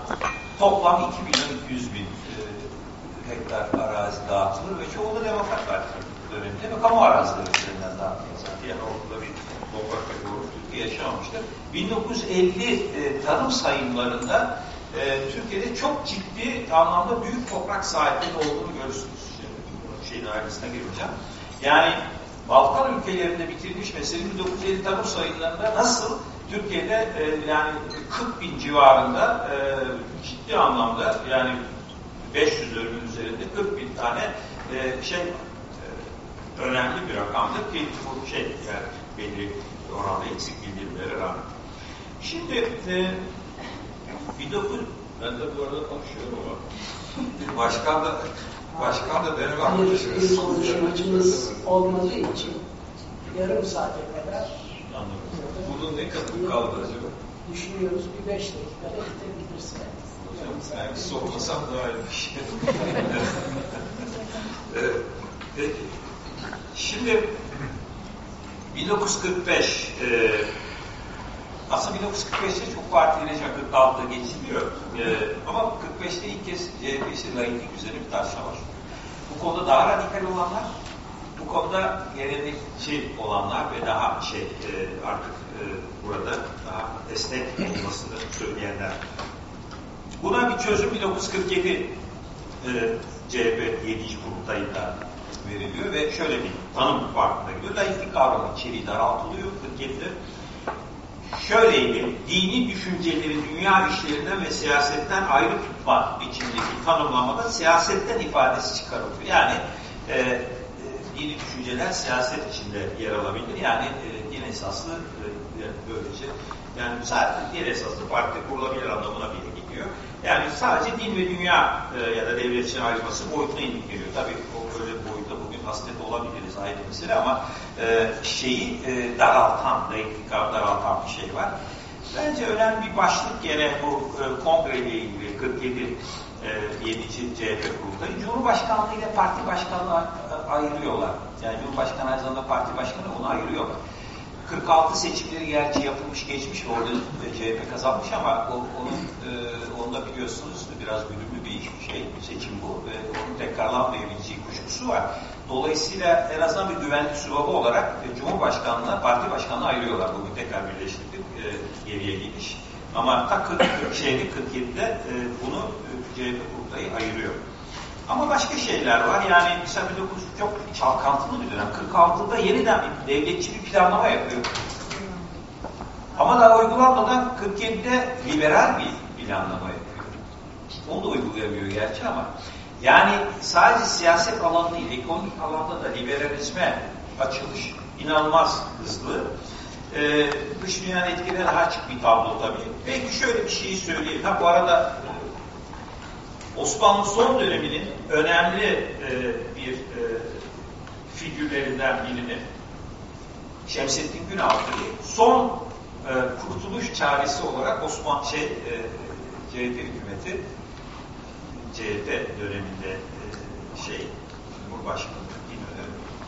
toplam 2 milyon 200 bin e, hektar arazi dağıtılır ve çoğu da Demokrat Parti döneminde ve kamu arazileri üzerinden dağıtılır. Zaten yani ortada bir toprak reformu Türkiye yaşamamıştır. 1950 e, tarım sayımlarında e, Türkiye'de çok ciddi anlamda büyük toprak sahipleri olduğunu görürsünüz. Şimdi, şeyin ayrıntısına girmeyeceğim. Yani Balkan ülkelerinde bitirmiş mesela 1950 tarım sayımlarında nasıl Türkiye'de e, yani 40 bin civarında e, ciddi anlamda yani 500 dönümün üzerinde 40 bin tane e, şey e, önemli bir rakamdır ki bu şey yani belli oranda eksik bildirimlere rağmen. Şimdi e, 19 ben de bu arada konuşuyorum ama başkan da başkan da benim arkadaşım. Bir konuşmacımız olmadığı için yarım saate kadar. Bunun ne kadar kaldı acaba? Düşünüyoruz bir beş dakikada bitebilirsin. Yani sokmasam daha iyiymiş. Peki. Şimdi 1945 e, aslında 1945'te çok partilerin 46'da geçiliyor. E, ama 45'te ilk kez CHP işte laiklik üzerine bir tartışma var. Bu konuda daha radikal olanlar bu konuda gelenekçi olanlar ve daha şey e, artık e, burada daha esnek olmasını söyleyenler. Buna bir çözüm 1947 e, CHP 7. kurultayında veriliyor ve şöyle bir tanım farkında gidiyor. Laiklik kavramı içeriği daraltılıyor 47'de. Şöyleydi, dini düşünceleri dünya işlerinden ve siyasetten ayrı tutma biçimindeki tanımlamada siyasetten ifadesi çıkarılıyor. Yani e, dini düşünceler siyaset içinde yer alabilir. Yani e, din esaslı e, böylece yani sadece din esaslı parti kurulabilir anlamına bile gidiyor. Yani sadece din ve dünya e, ya da devlet için ayrılması boyutuna indik geliyor. Tabii o böyle boyutta bugün hasret olabiliriz ayrı mesele ama e, şeyi e, daraltan, laiklik daraltan bir şey var. Bence önemli bir başlık gene bu e, kongreyle ilgili 47 e, 7. CHP kurultayı. Cumhurbaşkanlığı ile parti başkanlığı ayırıyorlar. Yani Cumhurbaşkanı aynı zamanda parti başkanı onu ayırıyorlar. 46 seçimleri gerçi yapılmış geçmiş orada CHP kazanmış ama o, onun, e, onu da biliyorsunuz biraz bölümlü bir şey seçim bu ve onun tekrarlanmayabileceği kuşkusu var. Dolayısıyla en azından bir güvenlik sübabı olarak e, Cumhurbaşkanlığına parti başkanlığı ayırıyorlar. Bugün tekrar birleştirdik e, geriye gidiş. Ama ta 40, şeyde 47'de e, bunu e, CHP kurultayı ayırıyor. Ama başka şeyler var. Yani mesela 1900 çok çalkantılı bir dönem. 46'da yeniden bir devletçi bir planlama yapıyor. Ama daha uygulanmadan 47'de liberal bir planlama yapıyor. Onu da uygulayamıyor gerçi ama. Yani sadece siyaset alanı değil, ekonomik alanda da liberalizme açılış inanılmaz hızlı. Ee, dış dünyanın etkileri daha açık bir tablo tabii. Belki şöyle bir şeyi söyleyeyim. Ha bu arada Osmanlı son döneminin önemli e, bir e, figürlerinden birini Şemsettin Günaltır'ı son e, kurtuluş çaresi olarak Osman şey e, CHP hükümeti CHP döneminde e, şey Cumhurbaşkanı?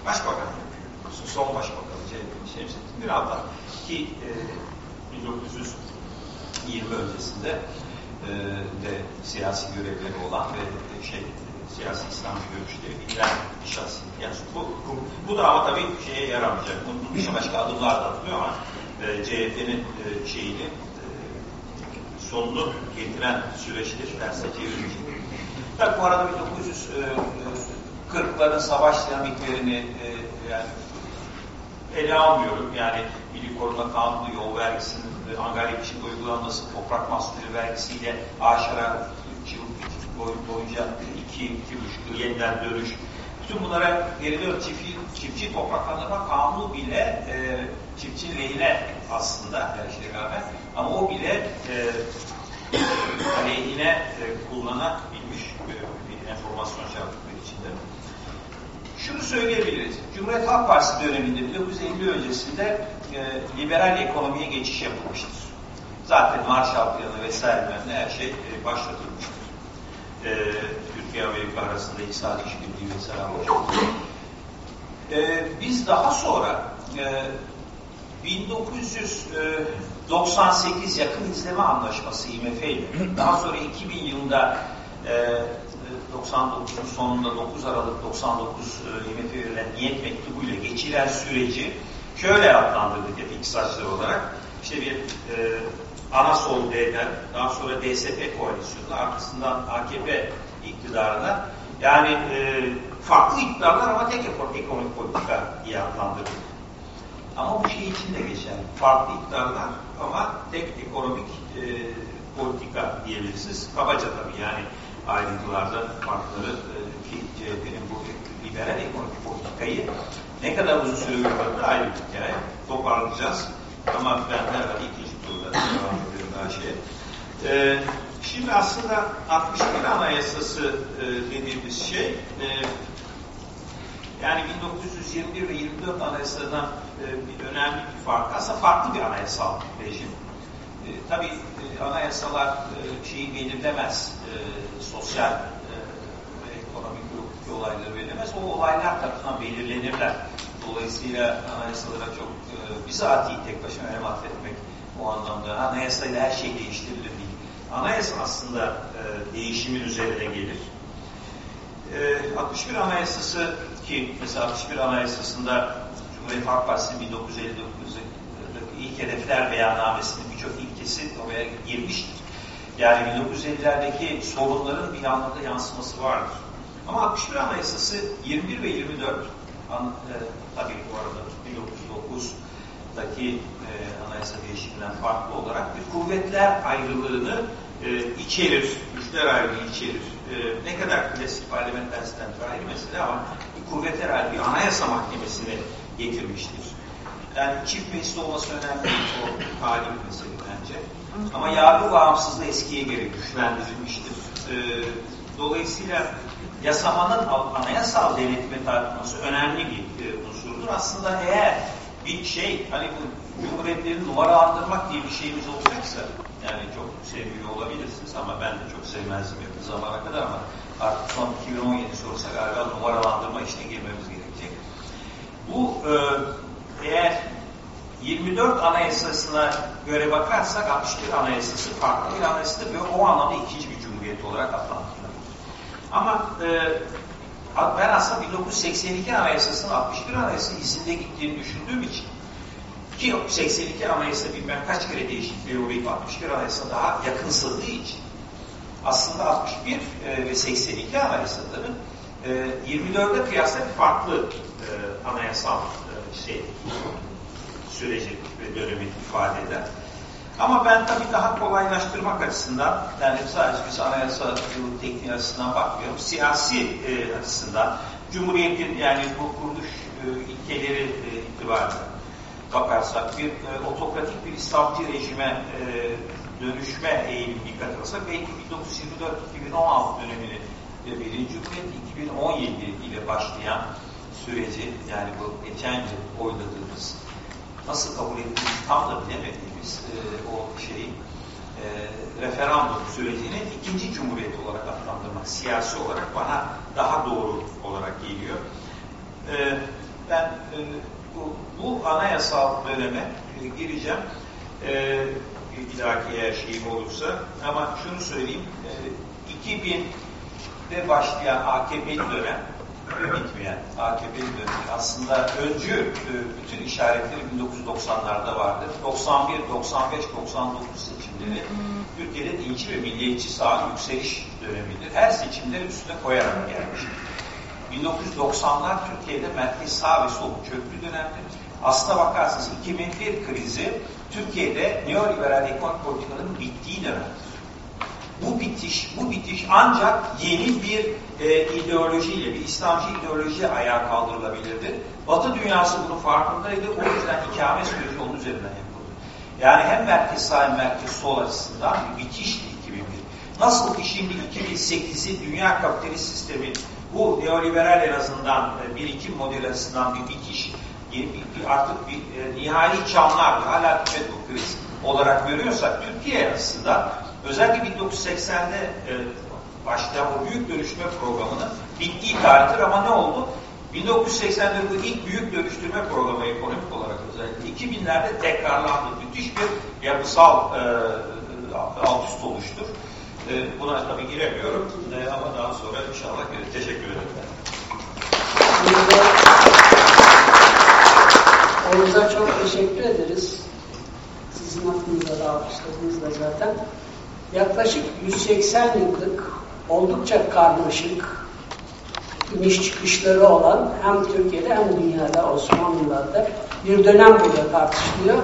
Başbakan yapıyor. Son başbakan CHP Şemsettin Günaltır ki e, 1920 öncesinde de siyasi görevleri olan ve şey siyasi İslam görüşleri bilinen bir şahsiyet. Bu, bu, bu da ama tabii şeye yaramayacak. Bunun dışında başka adımlar da atılıyor ama e, CHP'nin e, şeyini e, sonunu getiren süreçtir. Size çevirmişim. Tabii bu arada 1940'ların savaş dinamiklerini e, yani ele almıyorum. Yani Milli Koruma Kanunu, yol vergisinin Angarya için uygulanması, toprak mahsulleri vergisiyle aşara 3 yıl boyunca 2 iki, buçuk yıl yeniden dönüş. Bütün bunlara geri dön çiftçi, çiftçi topraklandırma kanunu bile e, çiftçinin lehine aslında her şeye rağmen ama o bile e, aleyhine e, kullanabilmiş e, bir enformasyon içinde. Şunu söyleyebiliriz. Cumhuriyet Halk Partisi döneminde 1950 öncesinde e, liberal ekonomiye geçiş yapılmıştır. Zaten Marshall Planı vesaire her şey e, başlatılmıştır. E, Türkiye Amerika arasında iktisadi işbirliği vesaire olmuştur. E, biz daha sonra e, 1998 yakın izleme anlaşması IMF ile daha sonra 2000 yılında e, 99'un sonunda 9 Aralık 99 e, IMF verilen niyet mektubuyla geçilen süreci şöyle adlandırdık hep iktisatçılar olarak. İşte bir e, ana sol D'den, daha sonra DSP koalisyonu, arkasından AKP iktidarına yani e, farklı iktidarlar ama tek ekonomik politika diye adlandırdık. Ama bu şey için de geçer. Farklı iktidarlar ama tek ekonomik e, politika diyebilirsiniz. Kabaca tabii yani ayrıntılarda farkları e, ki CHP'nin bu liberal ekonomik politikayı ne kadar uzun süre uyguladığı ayrı bir hikaye. Toparlayacağız. Ama ben herhalde ikinci turda devam ediyorum her şeye. Ee, şimdi aslında 61 Anayasası e, dediğimiz şey e, yani 1921 ve 24 Anayasadan e, bir önemli bir fark. Aslında farklı bir anayasal rejim. E, tabii e, anayasalar e, şeyi belirlemez. E, sosyal ve ekonomik olayları belirlemez. O olaylar tarafından belirlenirler. Dolayısıyla anayasalara çok e, bizatihi tek başına önem atfetmek o anlamda. Anayasayla her şey değiştirilir değil. Anayasa aslında e, değişimin üzerine gelir. E, 61 Anayasası ki mesela 61 Anayasası'nda Cumhuriyet Halk Partisi'nin 1959'daki ilk hedefler beyannamesinin birçok ilkesi oraya girmiştir. Yani 1950'lerdeki sorunların bir anlamda yansıması vardır. Ama 61 Anayasası 21 ve 24 an, e, tabii bu arada 1909'daki e, anayasa değişikliğinden farklı olarak bir kuvvetler ayrılığını e, içerir, güçler ayrılığı içerir. E, ne kadar klasik parlamenter sistem ayrı mesele ama bir kuvvetler ayrılığı, anayasa mahkemesini getirmiştir. Yani çift meclis olması önemli o tali bir bence. Ama yargı bağımsızlığı eskiye göre güçlendirilmiştir. E, dolayısıyla yasamanın anayasal denetime tartışması önemli bir e, unsurdur. Aslında eğer bir şey, hani bu cumhuriyetleri numaralandırmak diye bir şeyimiz olacaksa, yani çok sevmiyor olabilirsiniz ama ben de çok sevmezdim yakın zamana kadar ama artık son 2017 sorsa galiba numaralandırma işine girmemiz gerekecek. Bu e, eğer 24 Anayasası'na göre bakarsak 61 Anayasası farklı bir anayasası ve o anlamda ikinci bir cumhuriyet olarak adlandırılır. Ama e, ben aslında 1982 Anayasası'nın 61 Anayasası'nın izinde gittiğini düşündüğüm için Ki 82 anayasa bilmem kaç kere değişikliğe uğrayıp 61 anayasa daha yakınsadığı için aslında 61 e, ve 82 anayasaların e, 24'e kıyasla bir farklı e, anayasal e, şey süreci ve dönemi ifade eder. Ama ben tabii daha kolaylaştırmak açısından, yani sadece biz anayasa tekniği açısından bakmıyorum, siyasi e, açısından, Cumhuriyet'in yani bu kuruluş e, ilkeleri e, itibariyle bakarsak bir e, otokratik bir İslamcı rejime e, dönüşme eğilimi dikkat alırsak belki 1924-2016 dönemini e, birinci Cumhuriyet 2017 ile başlayan süreci yani bu geçen yıl oyladığımız nasıl kabul ettiğimizi tam da bilemediğimiz e, o şeyi e, referandum sürecini ikinci cumhuriyet olarak adlandırmak, siyasi olarak bana daha doğru olarak geliyor. E, ben e, bu, bu anayasal döneme e, gireceğim. E, dahaki eğer şeyim olursa. Ama şunu söyleyeyim. E, 2000'de başlayan AKP'li dönem bitmeyen AKP'li dönemi aslında öncü e, bütün işaretleri 1990'larda vardı. 91, 95, 99 seçimleri Türkiye'de dinçi ve milliyetçi sağın yükseliş dönemidir. Her seçimleri üstüne koyarak gelmiş. 1990'lar Türkiye'de merkez sağ ve sol köklü dönemdir. Aslına bakarsanız 2001 krizi Türkiye'de neoliberal ekonomik politikanın bittiği dönemdir. Bu bitiş, bu bitiş ancak yeni bir e, ideolojiyle, bir İslamcı ideolojiye ayağa kaldırılabilirdi. Batı dünyası bunun farkındaydı. O yüzden ikame süreci onun üzerinden yapıldı. Yani hem merkez sağ hem merkez sol açısından bir bitişti 2001. Nasıl ki şimdi 2008'i dünya kapitalist sistemi bu neoliberal en azından e, birikim modeli açısından bir bitiş, bir, bir, artık bir e, nihai çamlar, hala tüket kriz olarak görüyorsak Türkiye açısından özellikle 1980'de e, başlayan o büyük dönüşme programının bittiği tarihtir ama ne oldu? 1980'de bu ilk büyük dönüştürme programı ekonomik olarak özellikle 2000'lerde tekrarlandı. Müthiş bir yapısal e, alt üst oluştur. E, buna tabii giremiyorum e, ama daha sonra inşallah teşekkür ederim. Oğuz'a çok teşekkür ederiz. Sizin aklınıza da alkışladınız da zaten. Yaklaşık 180 yıllık oldukça karmaşık iniş çıkışları olan hem Türkiye'de hem dünyada Osmanlılar'da bir dönem burada tartışılıyor.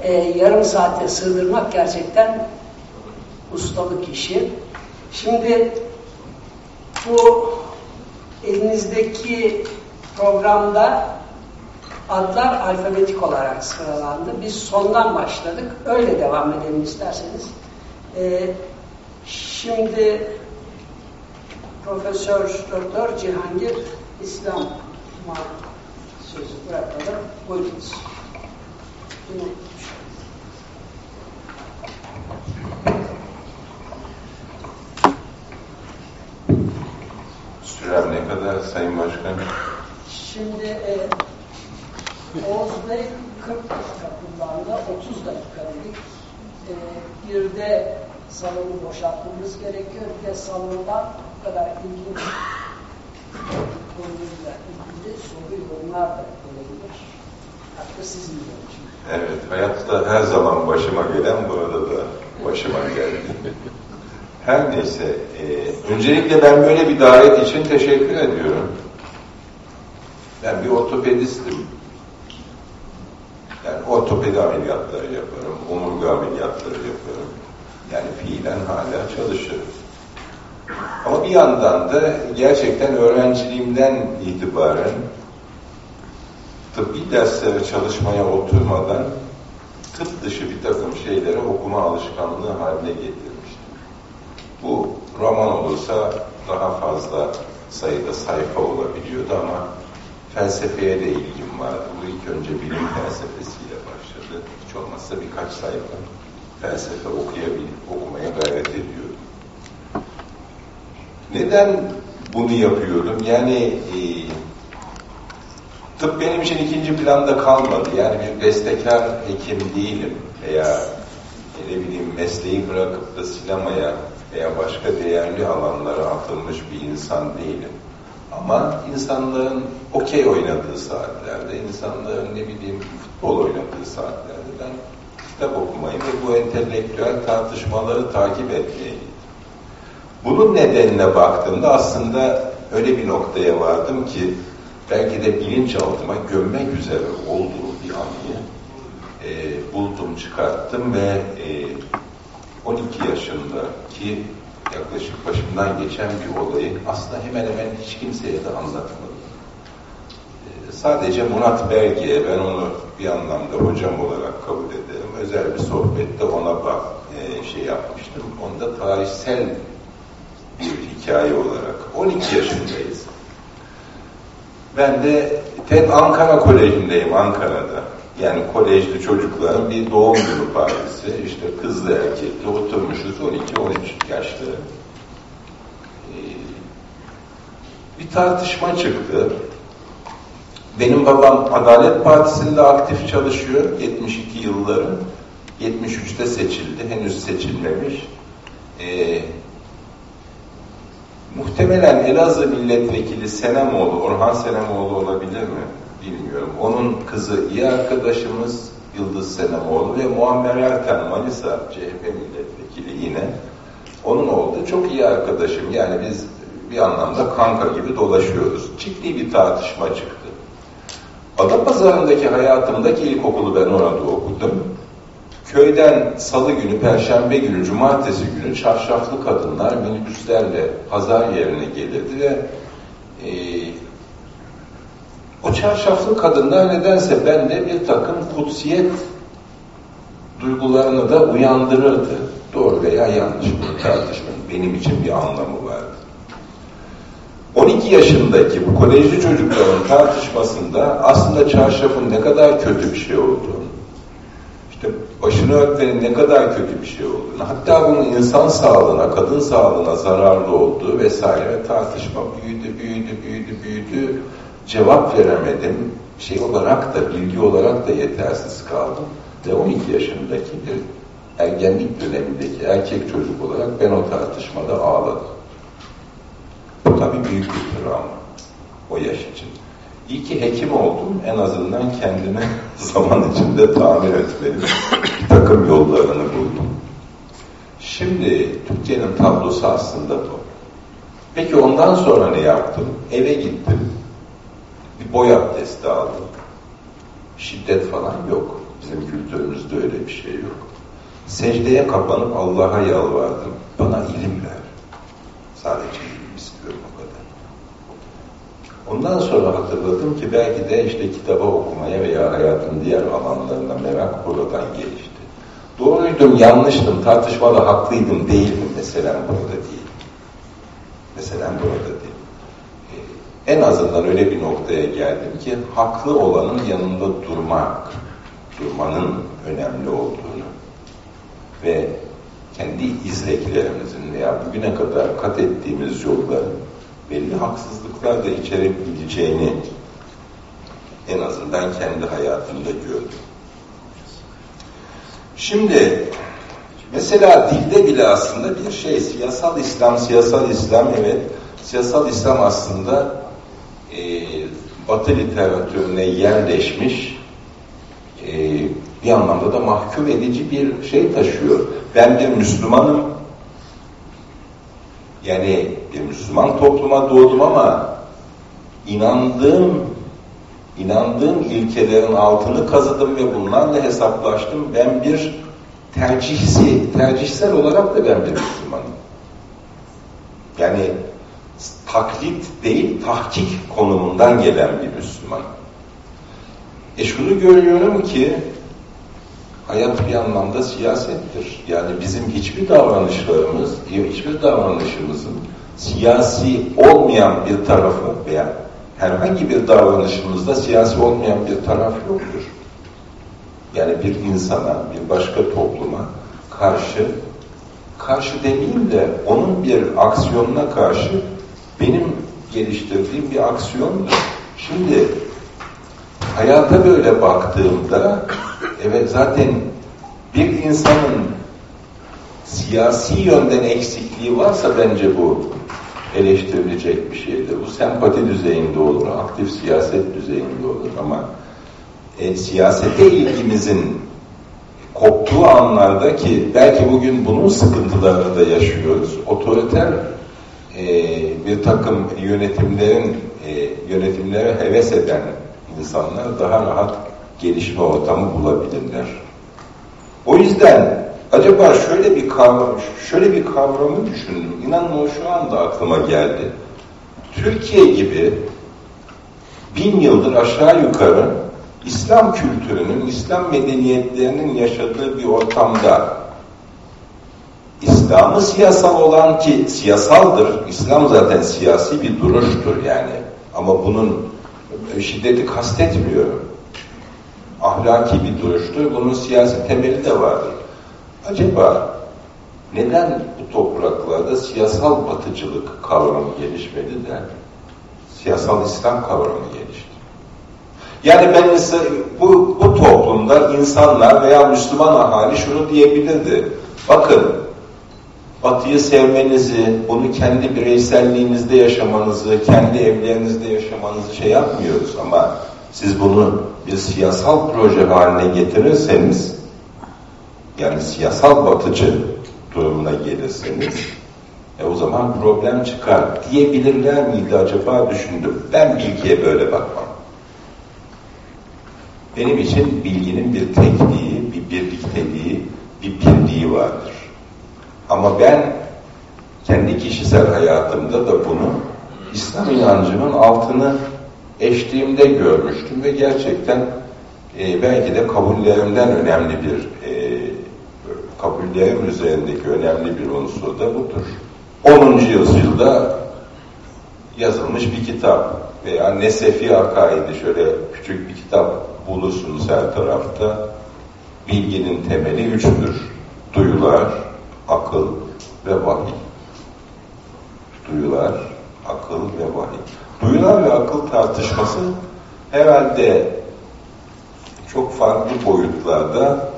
Ee, yarım saate sığdırmak gerçekten ustalık işi. Şimdi bu elinizdeki programda adlar alfabetik olarak sıralandı. Biz sondan başladık. Öyle devam edelim isterseniz. Ee, şimdi Profesör Doktor Cihangir İslam sözü bırakalım. Buyurunuz. Sürem ne kadar Sayın Başkan? Şimdi e, Oğuz Bey 40 dakika kullandı, 30 dakika dedik. E, bir de salonu boşaltmamız gerekiyor. Bir de salonda bu kadar ilginç konuyla ilgili soru yorumlar da olabilir. Hatta sizin için. Evet, hayatta her zaman başıma gelen burada da başıma geldi. Her neyse, e, öncelikle ben böyle bir davet için teşekkür ediyorum. Ben bir ortopedistim. Yani ortopedi ameliyatları yaparım, omurga ameliyatları yaparım. Yani fiilen hala çalışırım. Ama bir yandan da gerçekten öğrenciliğimden itibaren tıbbi derslere çalışmaya oturmadan tıp dışı bir takım şeyleri okuma alışkanlığı haline getirmiştim. Bu roman olursa daha fazla sayıda sayfa olabiliyordu ama felsefeye de ilgim vardı. Bu ilk önce bilim felsefesiyle başladı. Hiç olmazsa birkaç sayfa felsefe okuyabilir, okumaya gayret ediyordum. Neden bunu yapıyordum? Yani e, tıp benim için ikinci planda kalmadı. Yani bir bestekar hekim değilim veya ne bileyim mesleği bırakıp da sinemaya veya başka değerli alanlara atılmış bir insan değilim. Ama insanların okey oynadığı saatlerde, insanların ne bileyim futbol oynadığı saatlerde ben kitap okumayı ve bu entelektüel tartışmaları takip etmeyi. Bunun nedenine baktığımda aslında öyle bir noktaya vardım ki belki de bilinçaltıma gömmek üzere olduğu bir anıyı e, buldum, çıkarttım ve e, 12 yaşındaki yaklaşık başımdan geçen bir olayı aslında hemen hemen hiç kimseye de anlatmadım. E, sadece Murat Belge'ye ben onu bir anlamda hocam olarak kabul ederim. Özel bir sohbette ona bak, e, şey yapmıştım. Onda tarihsel bir hikaye olarak 12 yaşındayız. Ben de TED Ankara Koleji'ndeyim Ankara'da. Yani kolejli çocukların bir doğum günü partisi. İşte kızlı erkekli oturmuşuz 12-13 yaşta. Ee, bir tartışma çıktı. Benim babam Adalet Partisi'nde aktif çalışıyor 72 yılları. 73'te seçildi, henüz seçilmemiş. Ee, muhtemelen Elazığ milletvekili Senemoğlu, Orhan Senemoğlu olabilir mi? Bilmiyorum. Onun kızı iyi arkadaşımız Yıldız Senemoğlu ve Muammer Erten Manisa CHP milletvekili yine. Onun olduğu çok iyi arkadaşım. Yani biz bir anlamda kanka gibi dolaşıyoruz. Ciddi bir tartışma çıktı. Adapazarı'ndaki hayatımdaki ilkokulu ben orada okudum. Köyden salı günü, perşembe günü, cumartesi günü çarşaflı kadınlar minibüslerle pazar yerine gelirdi ve e, o çarşaflı kadınlar nedense bende bir takım kutsiyet duygularını da uyandırırdı. Doğru veya yanlış bu tartışmanın benim için bir anlamı vardı. 12 yaşındaki bu kolejli çocukların tartışmasında aslında çarşafın ne kadar kötü bir şey olduğunu, işte başını örtmenin ne kadar kötü bir şey olduğunu, hatta bunun insan sağlığına, kadın sağlığına zararlı olduğu vesaire tartışma büyüdü, büyüdü, büyüdü, büyüdü. Cevap veremedim. Şey olarak da, bilgi olarak da yetersiz kaldım. Ve 12 yaşındaki bir ergenlik dönemindeki erkek çocuk olarak ben o tartışmada ağladım. Bu tabii büyük bir travma o yaş için. İyi ki hekim oldum. En azından kendimi zaman içinde tamir etmedim. Bir takım yollarını buldum. Şimdi Türkiye'nin tablosu aslında bu. Peki ondan sonra ne yaptım? Eve gittim. Bir boy abdesti aldım. Şiddet falan yok. Bizim kültürümüzde öyle bir şey yok. Secdeye kapanıp Allah'a yalvardım. Bana ilim ver. Sadece ilim istiyorum o kadar. Ondan sonra hatırladım ki belki de işte kitaba okumaya veya hayatın diğer alanlarına merak buradan gelişti. Doğruydum, yanlıştım, tartışmada haklıydım, değildim. Meselem burada değil. Meselem burada değil. En azından öyle bir noktaya geldim ki haklı olanın yanında durmak, durmanın önemli olduğunu ve kendi izleklerimizin veya bugüne kadar kat ettiğimiz yolların belli haksızlıklar da içerebileceğini en azından kendi hayatımda gördüm. Şimdi mesela dilde bile aslında bir şey siyasal İslam, siyasal İslam evet siyasal İslam aslında e, Batı literatürüne yerleşmiş e, bir anlamda da mahkum edici bir şey taşıyor. Ben bir Müslümanım yani bir Müslüman topluma doğdum ama inandığım inandığım ilkelerin altını kazıdım ve bunlarla hesaplaştım. Ben bir tercihsi, tercihsel olarak da ben bir Müslümanım. Yani taklit değil, tahkik konumundan gelen bir Müslüman. E şunu görüyorum ki hayat bir anlamda siyasettir. Yani bizim hiçbir davranışlarımız, hiçbir davranışımızın siyasi olmayan bir tarafı veya herhangi bir davranışımızda siyasi olmayan bir taraf yoktur. Yani bir insana, bir başka topluma karşı, karşı demeyeyim de onun bir aksiyonuna karşı benim geliştirdiğim bir aksiyondur. Şimdi hayata böyle baktığımda evet zaten bir insanın siyasi yönden eksikliği varsa bence bu eleştirilecek bir şeydir. Bu sempati düzeyinde olur, aktif siyaset düzeyinde olur ama e, siyasete ilgimizin koptuğu anlarda ki belki bugün bunun sıkıntılarını da yaşıyoruz. Otoriter e, bir takım yönetimlerin e, yönetimlere heves eden insanlar daha rahat gelişme ortamı bulabilirler. O yüzden acaba şöyle bir kavram, şöyle bir kavramı düşündüm. İnanın o şu anda aklıma geldi. Türkiye gibi bin yıldır aşağı yukarı İslam kültürünün, İslam medeniyetlerinin yaşadığı bir ortamda İslam'ı siyasal olan ki siyasaldır, İslam zaten siyasi bir duruştur yani. Ama bunun şiddeti kastetmiyorum. Ahlaki bir duruştur, bunun siyasi temeli de vardır. Acaba neden bu topraklarda siyasal batıcılık kavramı gelişmedi de siyasal İslam kavramı gelişti? Yani ben bu, bu toplumda insanlar veya Müslüman ahali şunu diyebilirdi. Bakın Batı'yı sevmenizi, bunu kendi bireyselliğinizde yaşamanızı, kendi evlerinizde yaşamanızı şey yapmıyoruz ama siz bunu bir siyasal proje haline getirirseniz yani siyasal batıcı durumuna gelirseniz e o zaman problem çıkar diyebilirler miydi acaba düşündüm. Ben bilgiye böyle bakmam. Benim için bilginin bir tekliği, bir birlikteliği, bir birliği vardır. Ama ben kendi kişisel hayatımda da bunu İslam inancının altını eşliğimde görmüştüm ve gerçekten e, belki de kabullerimden önemli bir e, kabullerim üzerindeki önemli bir unsur da budur. 10. yüzyılda yazılmış bir kitap veya Nesefi Akaidi şöyle küçük bir kitap bulursunuz her tarafta. Bilginin temeli üçtür. Duyular, akıl ve vahiy. Duyular, akıl ve vahiy. Duyular ve akıl tartışması herhalde çok farklı boyutlarda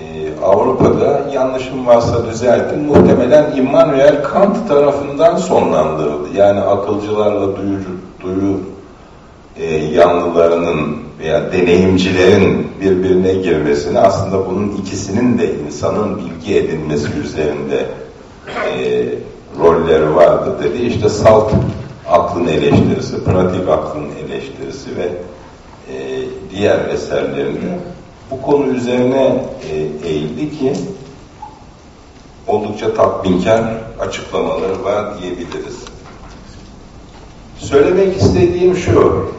e, Avrupa'da yanlışım varsa düzeltin muhtemelen Immanuel Kant tarafından sonlandırıldı. Yani akılcılarla duyucu, duyu e, yanlılarının veya deneyimcilerin birbirine girmesini aslında bunun ikisinin de insanın bilgi edinmesi üzerinde e, rolleri vardı dedi. İşte salt aklın eleştirisi, pratik aklın eleştirisi ve e, diğer eserlerinde bu konu üzerine e, eğildi ki oldukça tatminkar açıklamaları var diyebiliriz. Söylemek istediğim şu,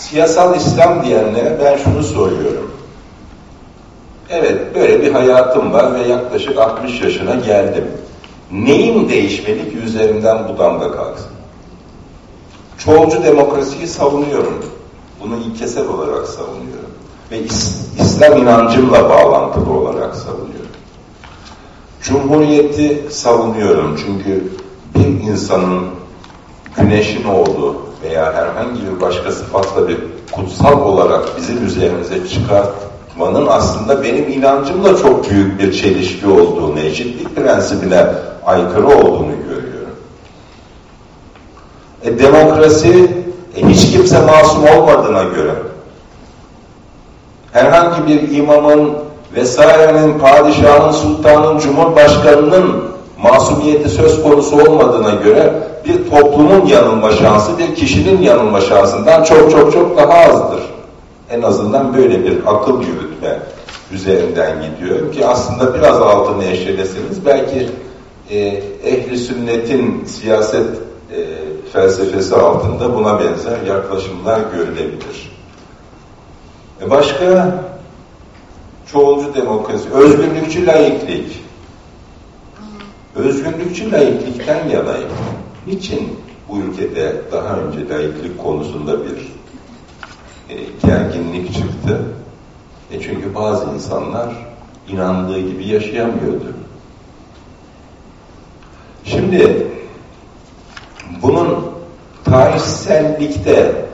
siyasal İslam diyenlere ben şunu soruyorum. Evet, böyle bir hayatım var ve yaklaşık 60 yaşına geldim. Neyim değişmeli ki üzerimden bu damga kalksın? Çoğulcu demokrasiyi savunuyorum. Bunu ilkesel olarak savunuyorum. Ve İslam inancımla bağlantılı olarak savunuyorum. Cumhuriyeti savunuyorum çünkü bir insanın güneşin olduğu veya herhangi bir başka sıfatla bir kutsal olarak bizim üzerimize çıkartmanın aslında benim inancımla çok büyük bir çelişki olduğunu, eşitlik prensibine aykırı olduğunu görüyorum. E, demokrasi e, hiç kimse masum olmadığına göre herhangi bir imamın vesairenin, padişahın, sultanın, cumhurbaşkanının masumiyeti söz konusu olmadığına göre bir toplumun yanılma şansı bir kişinin yanılma şansından çok çok çok daha azdır. En azından böyle bir akıl yürütme üzerinden gidiyorum ki aslında biraz altını eşeleseniz belki e, ehli sünnetin siyaset e, felsefesi altında buna benzer yaklaşımlar görülebilir. E başka çoğulcu demokrasi, özgürlükçü laiklik. Özgürlükçü laiklikten yanayım. Niçin bu ülkede daha önce laiklik konusunda bir e, gerginlik çıktı? E çünkü bazı insanlar inandığı gibi yaşayamıyordu. Şimdi bunun tarihsellikte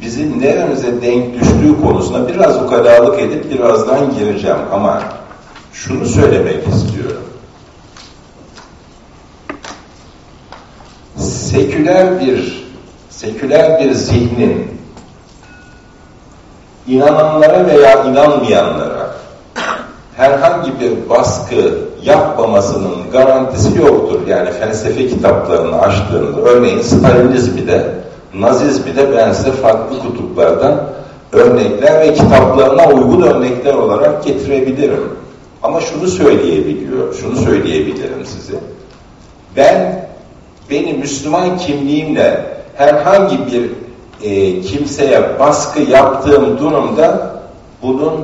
bizim neremize denk düştüğü konusuna biraz ukalalık edip birazdan gireceğim ama şunu söylemek istiyorum. Seküler bir seküler bir zihnin inananlara veya inanmayanlara herhangi bir baskı yapmamasının garantisi yoktur. Yani felsefe kitaplarını açtığında, örneğin Stalinizmi de, Nazizmi de ben size farklı kutuplardan örnekler ve kitaplarına uygun örnekler olarak getirebilirim. Ama şunu söyleyebiliyor, şunu söyleyebilirim size. Ben benim Müslüman kimliğimle herhangi bir e, kimseye baskı yaptığım durumda bunun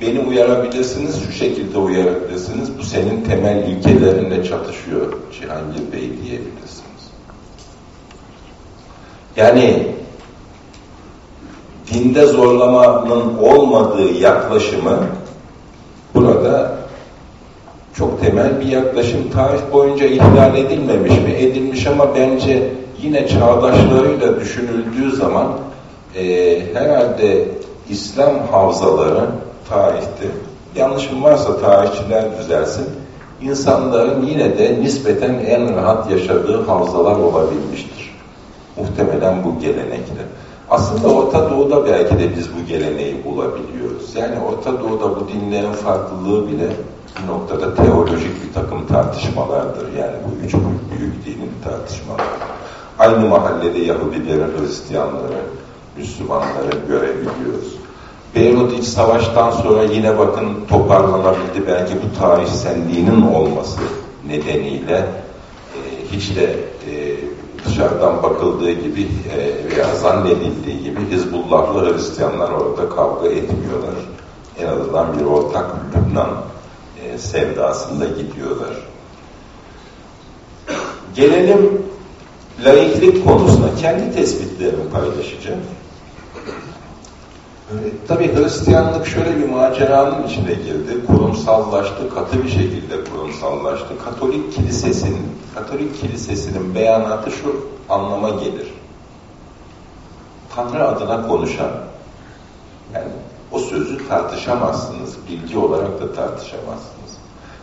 beni uyarabilirsiniz, şu şekilde uyarabilirsiniz. Bu senin temel ilkelerinle çatışıyor Cihangir Bey diyebilirsiniz. Yani dinde zorlamanın olmadığı yaklaşımı burada çok temel bir yaklaşım. Tarih boyunca ihlal edilmemiş mi? Edilmiş ama bence yine çağdaşlarıyla düşünüldüğü zaman e, herhalde İslam havzaları tarihte, yanlışım varsa tarihçiler düzelsin, insanların yine de nispeten en rahat yaşadığı havzalar olabilmiştir. Muhtemelen bu gelenekle. Aslında Orta Doğu'da belki de biz bu geleneği bulabiliyoruz. Yani Orta Doğu'da bu dinlerin farklılığı bile noktada teolojik bir takım tartışmalardır. Yani bu üç büyük dinin tartışmaları. Aynı mahallede Yahudileri, Hristiyanları, Müslümanları görebiliyoruz. Beyrut İç Savaş'tan sonra yine bakın toparlanabildi. Belki bu tarihselliğinin olması nedeniyle e, hiç de e, dışarıdan bakıldığı gibi e, veya zannedildiği gibi Hizbullahlı Hristiyanlar orada kavga etmiyorlar. En azından bir ortak Lübnan e, sevdasında gidiyorlar. Gelelim laiklik konusuna. Kendi tespitlerimi paylaşacağım. Tabii Hristiyanlık şöyle bir maceranın içine girdi. Kurumsallaştı, katı bir şekilde kurumsallaştı. Katolik kilisesinin, Katolik kilisesinin beyanatı şu anlama gelir. Tanrı adına konuşan, yani o sözü tartışamazsınız, bilgi olarak da tartışamazsınız.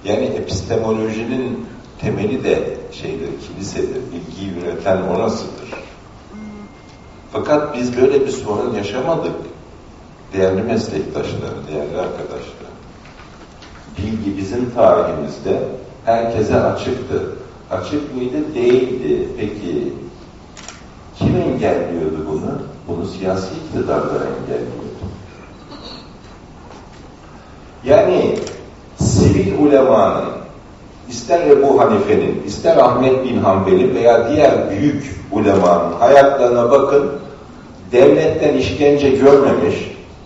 Yani epistemolojinin temeli de şeydir, kilisedir, bilgiyi üreten orasıdır. Fakat biz böyle bir sorun yaşamadık değerli meslektaşlar, değerli arkadaşlar, bilgi bizim tarihimizde herkese açıktı. Açık mıydı? Değildi. Peki kim engelliyordu bunu? Bunu siyasi iktidarlar engelliyordu. Yani sivil ulemanın ister Ebu Hanife'nin, ister Ahmet bin Hanbel'in veya diğer büyük ulemanın hayatlarına bakın, devletten işkence görmemiş,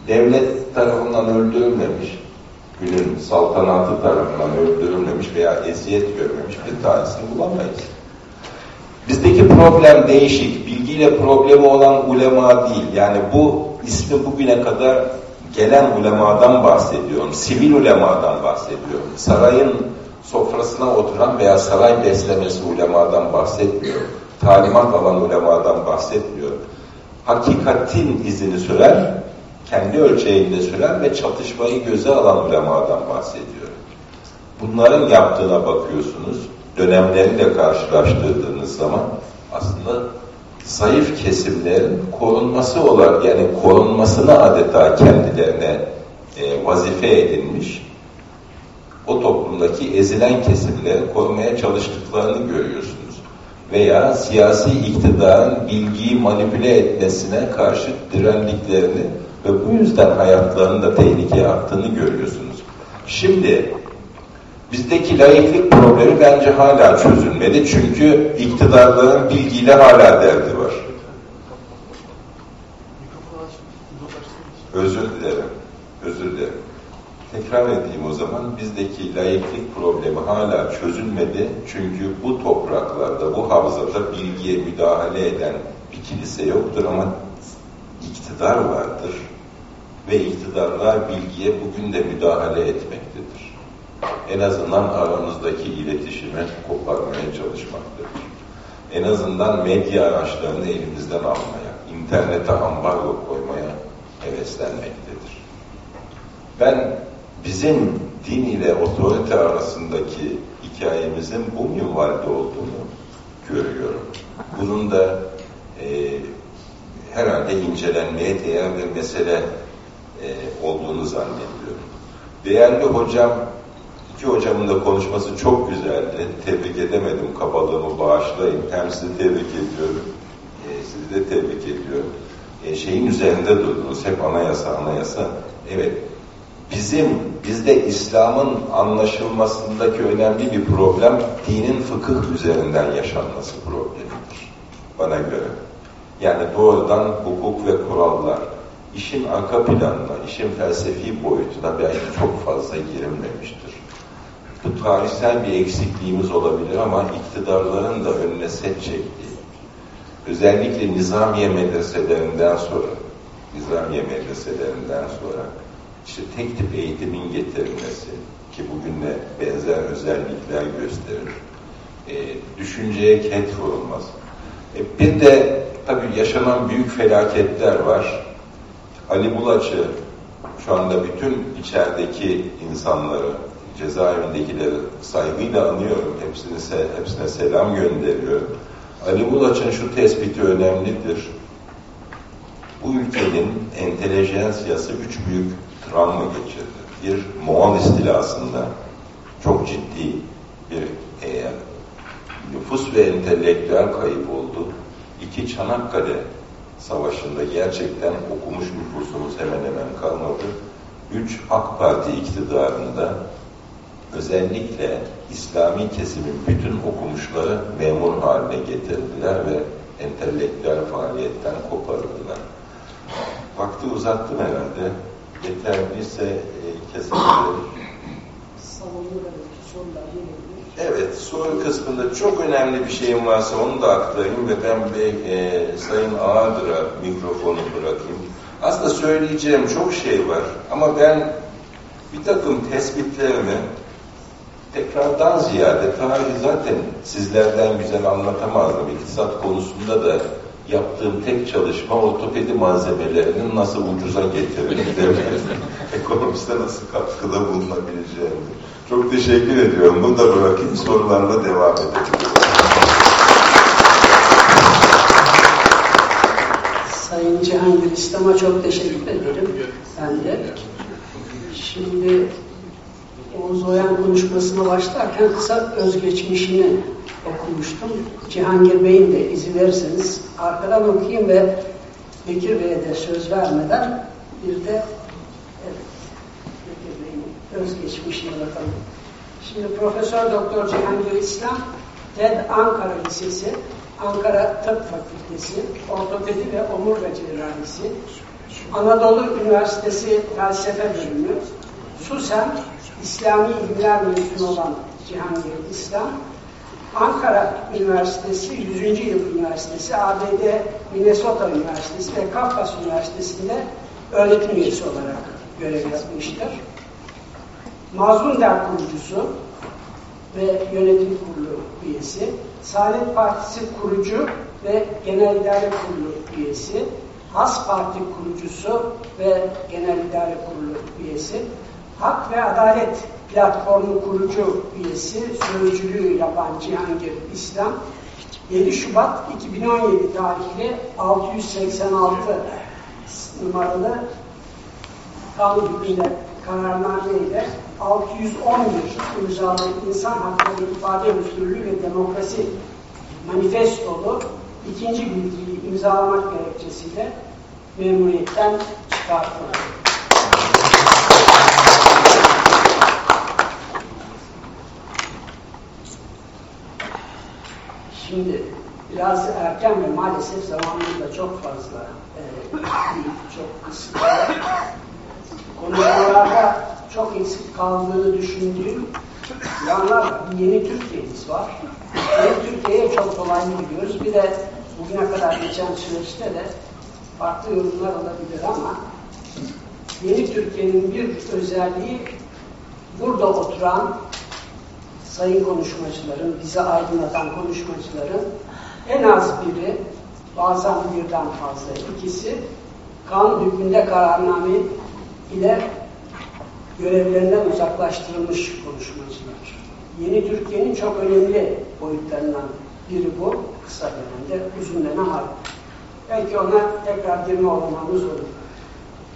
devlet tarafından öldürülmemiş, günün saltanatı tarafından öldürülmemiş veya eziyet görmemiş bir tanesini bulamayız. Bizdeki problem değişik. Bilgiyle problemi olan ulema değil. Yani bu ismi bugüne kadar gelen ulemadan bahsediyorum. Sivil ulemadan bahsediyorum. Sarayın sofrasına oturan veya saray beslemesi ulemadan bahsetmiyorum. Talimat alan ulemadan bahsetmiyorum. Hakikatin izini süren kendi ölçeğinde süren ve çatışmayı göze alan ulemadan bahsediyor. Bunların yaptığına bakıyorsunuz, dönemleriyle karşılaştırdığınız zaman aslında zayıf kesimlerin korunması olan yani korunmasına adeta kendilerine e, vazife edinmiş o toplumdaki ezilen kesimleri korumaya çalıştıklarını görüyorsunuz. Veya siyasi iktidarın bilgiyi manipüle etmesine karşı direndiklerini ve bu yüzden hayatlarının da tehlikeye attığını görüyorsunuz. Şimdi bizdeki layıklık problemi bence hala çözülmedi. Çünkü iktidarların bilgiyle hala derdi var. Özür dilerim. Özür dilerim. Tekrar edeyim o zaman. Bizdeki layıklık problemi hala çözülmedi. Çünkü bu topraklarda, bu havzada bilgiye müdahale eden bir kilise yoktur ama iktidar vardır ve iktidarlar bilgiye bugün de müdahale etmektedir. En azından aramızdaki iletişime koparmaya çalışmaktadır. En azından medya araçlarını elimizden almaya, internete ambargo koymaya heveslenmektedir. Ben bizim din ile otorite arasındaki hikayemizin bu minvalde olduğunu görüyorum. Bunun da e, herhalde incelenmeye değer bir mesele e, olduğunu zannediyorum. Değerli hocam, iki hocamın da konuşması çok güzeldi. Tebrik edemedim, kabalığımı bağışlayın. Hem sizi tebrik ediyorum, e, sizi de tebrik ediyorum. E, şeyin üzerinde durdunuz, hep anayasa, anayasa. Evet, bizim, bizde İslam'ın anlaşılmasındaki önemli bir problem, dinin fıkıh üzerinden yaşanması problemidir. Bana göre. Yani doğrudan hukuk ve kurallar, işin arka planına, işin felsefi boyutuna belki çok fazla girilmemiştir. Bu tarihsel bir eksikliğimiz olabilir ama iktidarların da önüne set çektiği, özellikle nizamiye medreselerinden sonra, nizamiye medreselerinden sonra işte tek tip eğitimin getirilmesi ki bugünle benzer özellikler gösterir. E, düşünceye ket vurulmaz. E, bir de tabii yaşanan büyük felaketler var. Ali Bulaç'ı şu anda bütün içerideki insanları, cezaevindekileri saygıyla anıyorum. Hepsine, hepsine selam gönderiyorum. Ali Bulaç'ın şu tespiti önemlidir. Bu ülkenin entelejansiyası üç büyük travma geçirdi. Bir Moğol istilasında çok ciddi bir e, nüfus ve entelektüel kayıp oldu. İki Çanakkale Savaşı'nda gerçekten okumuş nüfusumuz hemen hemen kalmadı. Üç AK Parti iktidarında özellikle İslami kesimin bütün okumuşları memur haline getirdiler ve entelektüel faaliyetten koparıldılar. Vakti uzattım herhalde. Yeterliyse e, kesebilirim. Evet, soru kısmında çok önemli bir şeyim varsa onu da aktarayım ve ben bir e, Sayın Ağadır'a mikrofonu bırakayım. Aslında söyleyeceğim çok şey var ama ben bir takım tespitlerimi tekrardan ziyade tarihi zaten sizlerden güzel anlatamazdım. İktisat konusunda da yaptığım tek çalışma ortopedi malzemelerinin nasıl ucuza getirildiği ekonomiste nasıl katkıda bulunabileceğini. Çok teşekkür ediyorum. Bunu da bırakayım sorularla devam edelim. Sayın Cihangir İslam'a çok teşekkür ederim. Ben de. Şimdi Oğuz Oyan konuşmasına başlarken kısa özgeçmişini okumuştum. Cihangir Bey'in de izin verirseniz arkadan okuyayım ve Bekir Bey'e de söz vermeden bir de evet, Bekir Bey'in özgeçmişine bakalım. Şimdi Profesör Doktor Cihangir İslam TED Ankara Lisesi, Ankara Tıp Fakültesi, Ortopedi ve Omurga Cerrahisi, Anadolu Üniversitesi Felsefe Bölümü, SUSEM İslami İlimler Mezunu olan Cihangir İslam, Ankara Üniversitesi, 100. Yıl Üniversitesi, ABD Minnesota Üniversitesi ve Kafkas Üniversitesi'nde öğretim üyesi olarak görev yapmıştır. Mazlum Der kurucusu ve yönetim kurulu üyesi, Saadet Partisi kurucu ve genel idare kurulu üyesi, Has Parti kurucusu ve genel idare kurulu üyesi, Hak ve Adalet platformu kurucu üyesi, sözcülüğü yapan Cihangir İslam, 7 Şubat 2017 tarihli 686 numaralı kanun hükmünde kararname ile 611 imzalı insan hakları ifade özgürlüğü ve demokrasi manifestolu ikinci bilgiyi imzalamak gerekçesiyle memuriyetten çıkartıldı. Şimdi biraz erken ve maalesef zamanında çok fazla e, çok kısıtlı. Konuşmalarda çok eksik kaldığını düşündüğüm yanlar yeni Türkiye'miz var. Yeni Türkiye'ye çok dolaylı gidiyoruz. Bir de bugüne kadar geçen süreçte de farklı yorumlar olabilir ama yeni Türkiye'nin bir özelliği burada oturan sayın konuşmacıların, bizi aydınlatan konuşmacıların en az biri, bazen birden fazla ikisi kanun hükmünde kararname ile görevlerinden uzaklaştırılmış konuşmacılar. Yeni Türkiye'nin çok önemli boyutlarından biri bu. Kısa dönemde, uzun dönem hayır. Belki ona tekrar girme olmamız olur.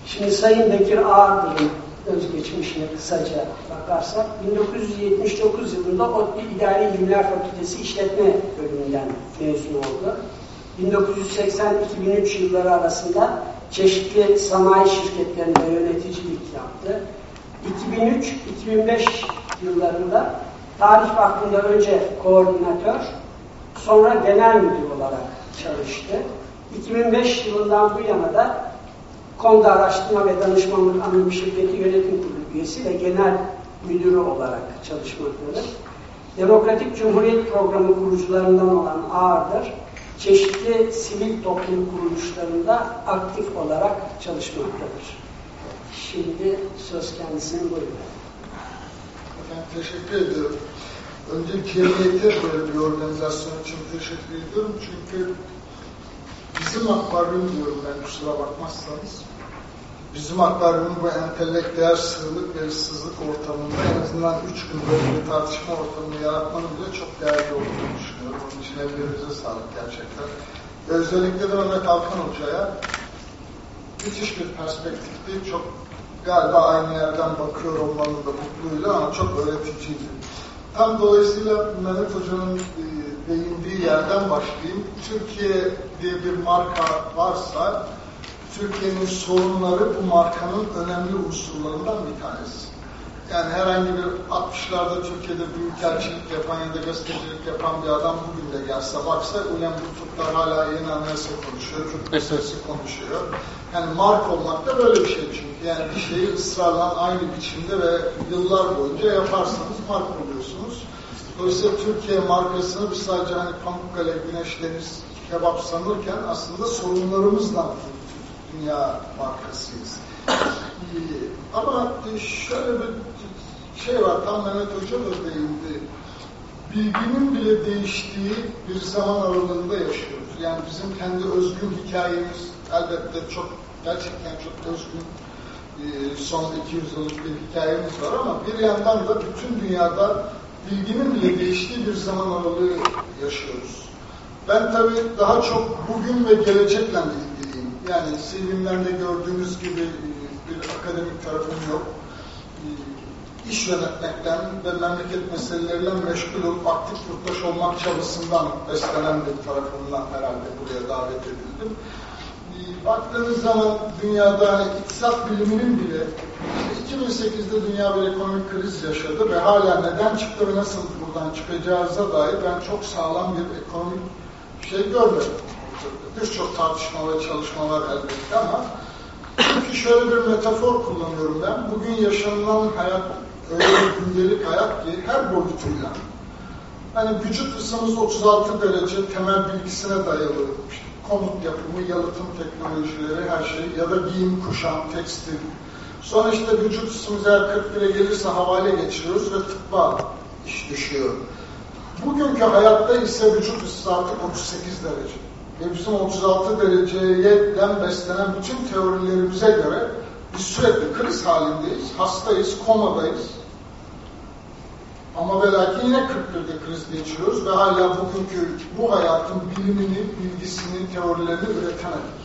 Şimdi Sayın Bekir Ağırdır'ın özgeçmişine kısaca bakarsak, 1979 yılında ODTÜ İdari İlimler Fakültesi İşletme Bölümünden mezun oldu. 1980-2003 yılları arasında çeşitli sanayi şirketlerinde yöneticilik yaptı. 2003-2005 yıllarında Tarih Vakfı'nda önce koordinatör, sonra genel müdür olarak çalıştı. 2005 yılından bu yana da Konda Araştırma ve Danışmanlık Anonim Şirketi Yönetim Kurulu üyesi ve genel müdürü olarak çalışmaktadır. Demokratik Cumhuriyet Programı kurucularından olan Ağırdır, çeşitli sivil toplum kuruluşlarında aktif olarak çalışmaktadır. Şimdi söz kendisine buyurun. Efendim teşekkür ediyorum. Önce cemiyete böyle bir organizasyon için teşekkür ediyorum. Çünkü bizim akvaryum diyorum ben kusura bakmazsanız. Bizim akvaryumun bu entelektüel sığlık ve ıssızlık ortamında en azından üç gün böyle bir tartışma ortamını yaratmanın bile çok değerli olduğunu düşünüyorum. Onun için ellerinize sağlık gerçekten. Özellikle de Mehmet Alkan Hoca'ya müthiş bir perspektifti. Çok galiba aynı yerden bakıyor olmanın da mutluyla ama çok öğreticiydi. Tam dolayısıyla Mehmet Hoca'nın e, değindiği yerden başlayayım. Türkiye diye bir marka varsa Türkiye'nin sorunları bu markanın önemli unsurlarından bir tanesi. Yani herhangi bir 60'larda Türkiye'de büyükelçilik yapan ya da gazetecilik yapan bir adam bugün de gelse baksa ulan bu Türkler hala yeni anayasa konuşuyor, Kürt meselesi konuşuyor. Yani mark olmak da böyle bir şey çünkü. Yani bir şeyi ısrarla aynı biçimde ve yıllar boyunca yaparsanız mark oluyorsunuz. Dolayısıyla Türkiye markasını biz sadece hani Pamukkale, Güneş, Deniz, kebap sanırken aslında sorunlarımızla dünya markasıyız. Ama şöyle bir şey var, tam Mehmet Hoca da değindi. Bilginin bile değiştiği bir zaman aralığında yaşıyoruz. Yani bizim kendi özgün hikayemiz elbette çok, gerçekten çok özgün son 200 yıllık bir hikayemiz var ama bir yandan da bütün dünyada bilginin bile değiştiği bir zaman aralığı yaşıyoruz. Ben tabii daha çok bugün ve gelecekle ilgiliyim. Yani CV'mlerde gördüğünüz gibi bir akademik tarafım yok. İş yönetmekten ve memleket meseleleriyle meşgul olup aktif yurttaş olmak çabasından beslenen bir tarafından herhalde buraya davet edildim. Baktığınız zaman dünyada hani iktisat biliminin bile 2008'de dünya bir ekonomik kriz yaşadı ve hala neden çıktı ve nasıl buradan çıkacağıza dair ben çok sağlam bir ekonomik şey görmedim. Birçok tartışma ve çalışmalar elbette ama çünkü şöyle bir metafor kullanıyorum ben. Bugün yaşanılan hayat öyle bir gündelik hayat ki her boyutuyla. Hani vücut ısımız 36 derece temel bilgisine dayalı. İşte konut yapımı, yalıtım teknolojileri, her şey ya da giyim, kuşam, tekstil. Sonra işte vücut ısımız eğer 41'e gelirse havale geçiriyoruz ve tıbba iş düşüyor. Bugünkü hayatta ise vücut ısısı artık 38 derece. Bizim 36 dereceden beslenen bütün teorilerimize göre biz sürekli kriz halindeyiz, hastayız, komadayız. Ama ve lakin yine 41'de kriz geçiriyoruz ve hala bugünkü bu hayatın bilimini, bilgisini, teorilerini üretemedik.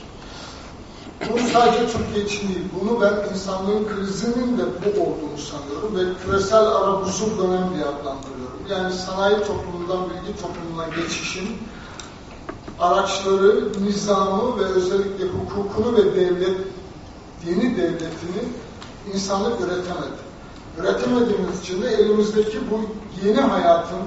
Bu sadece Türkiye için değil, bunu ben insanlığın krizinin de bu olduğunu sanıyorum ve küresel ara buzul dönem diye adlandırıyorum. Yani sanayi toplumundan bilgi toplumuna geçişin araçları, nizamı ve özellikle hukukunu ve devlet, yeni devletini insanlık üretemedi. Üretemediğimiz için de elimizdeki bu yeni hayatın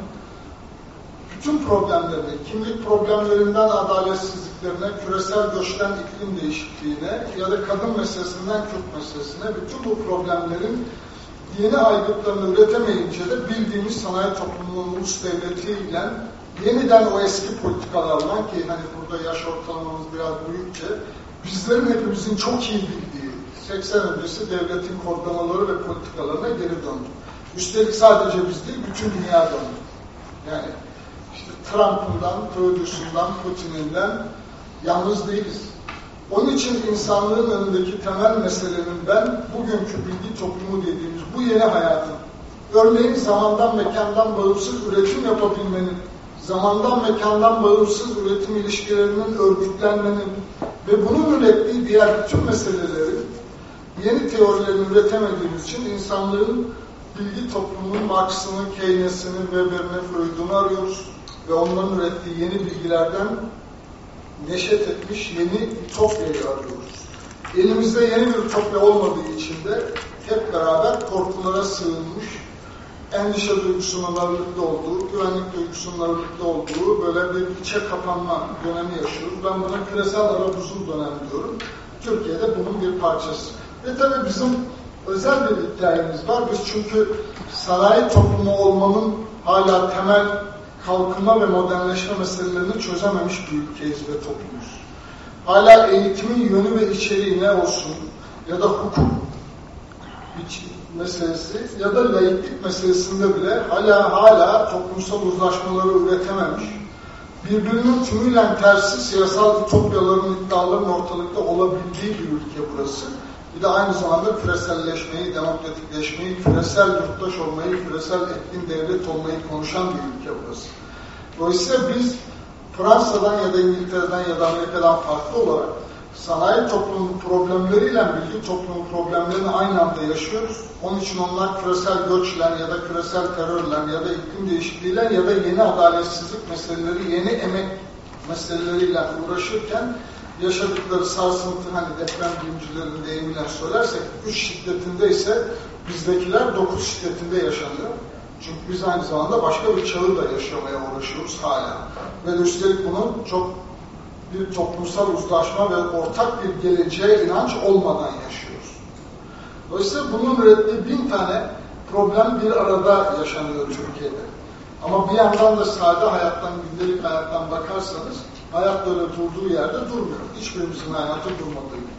bütün problemlerini, kimlik problemlerinden adaletsizliklerine, küresel göçten iklim değişikliğine ya da kadın meselesinden Kürt meselesine bütün bu problemlerin yeni aygıtlarını üretemeyince de bildiğimiz sanayi toplumunun ulus devletiyle yeniden o eski politikalarla ki hani burada yaş ortalamamız biraz büyükçe bizlerin hepimizin çok iyi bildiği 80 öncesi devletin kodlamaları ve politikalarına geri döndü. Üstelik sadece biz değil bütün dünya döndü. Yani işte Trump'ından, Trudeau'sundan, Putin'inden yalnız değiliz. Onun için insanlığın önündeki temel meselenin ben bugünkü bilgi toplumu dediğimiz bu yeni hayatın, örneğin zamandan mekandan bağımsız üretim yapabilmenin, zamandan mekandan bağımsız üretim ilişkilerinin örgütlenmenin ve bunun ürettiği diğer bütün meseleleri yeni teorilerini üretemediğimiz için insanlığın bilgi toplumunun Marx'ını, Keynes'ini, Weber'ini, Freud'unu arıyoruz ve onların ürettiği yeni bilgilerden neşet etmiş yeni ütopyayı arıyoruz. Elimizde yeni bir ütopya olmadığı için de hep beraber korkulara sığınmış, endişe duygusunun ağırlıkta olduğu, güvenlik duygusunun ağırlıkta olduğu böyle bir içe kapanma dönemi yaşıyoruz. Ben buna küresel ara buzul dönem diyorum. Türkiye'de bunun bir parçası. Ve tabii bizim özel bir hikayemiz var. Biz çünkü sanayi toplumu olmanın hala temel kalkınma ve modernleşme meselelerini çözememiş bir ülkeyiz ve toplumuz. Hala eğitimin yönü ve içeriği ne olsun ya da hukuk meselesi ya da layıklık meselesinde bile hala hala toplumsal uzlaşmaları üretememiş, birbirinin tümüyle tersi siyasal ütopyaların, iddiaların ortalıkta olabildiği bir ülke burası. Bir de aynı zamanda küreselleşmeyi, demokratikleşmeyi, küresel yurttaş olmayı, küresel etkin devlet olmayı konuşan bir ülke burası. Dolayısıyla biz Fransa'dan ya da İngiltere'den ya da Amerika'dan farklı olarak sanayi toplumunun problemleriyle bilgi toplumu problemlerini aynı anda yaşıyoruz. Onun için onlar küresel göçle ya da küresel terörle ya da iklim değişikliğiyle ya da yeni adaletsizlik meseleleri, yeni emek meseleleriyle uğraşırken yaşadıkları sarsıntı hani deprem bilimcilerin deyimiyle söylersek 3 şiddetinde ise bizdekiler 9 şiddetinde yaşanıyor. Çünkü biz aynı zamanda başka bir çağı da yaşamaya uğraşıyoruz hala. Ve üstelik bunun çok bir toplumsal uzlaşma ve ortak bir geleceğe inanç olmadan yaşıyoruz. Dolayısıyla bunun ürettiği bin tane problem bir arada yaşanıyor Türkiye'de. Ama bir yandan da sade hayattan, gündelik hayattan bakarsanız hayat böyle durduğu yerde durmuyor. Hiçbirimizin hayatı durmadığı gibi.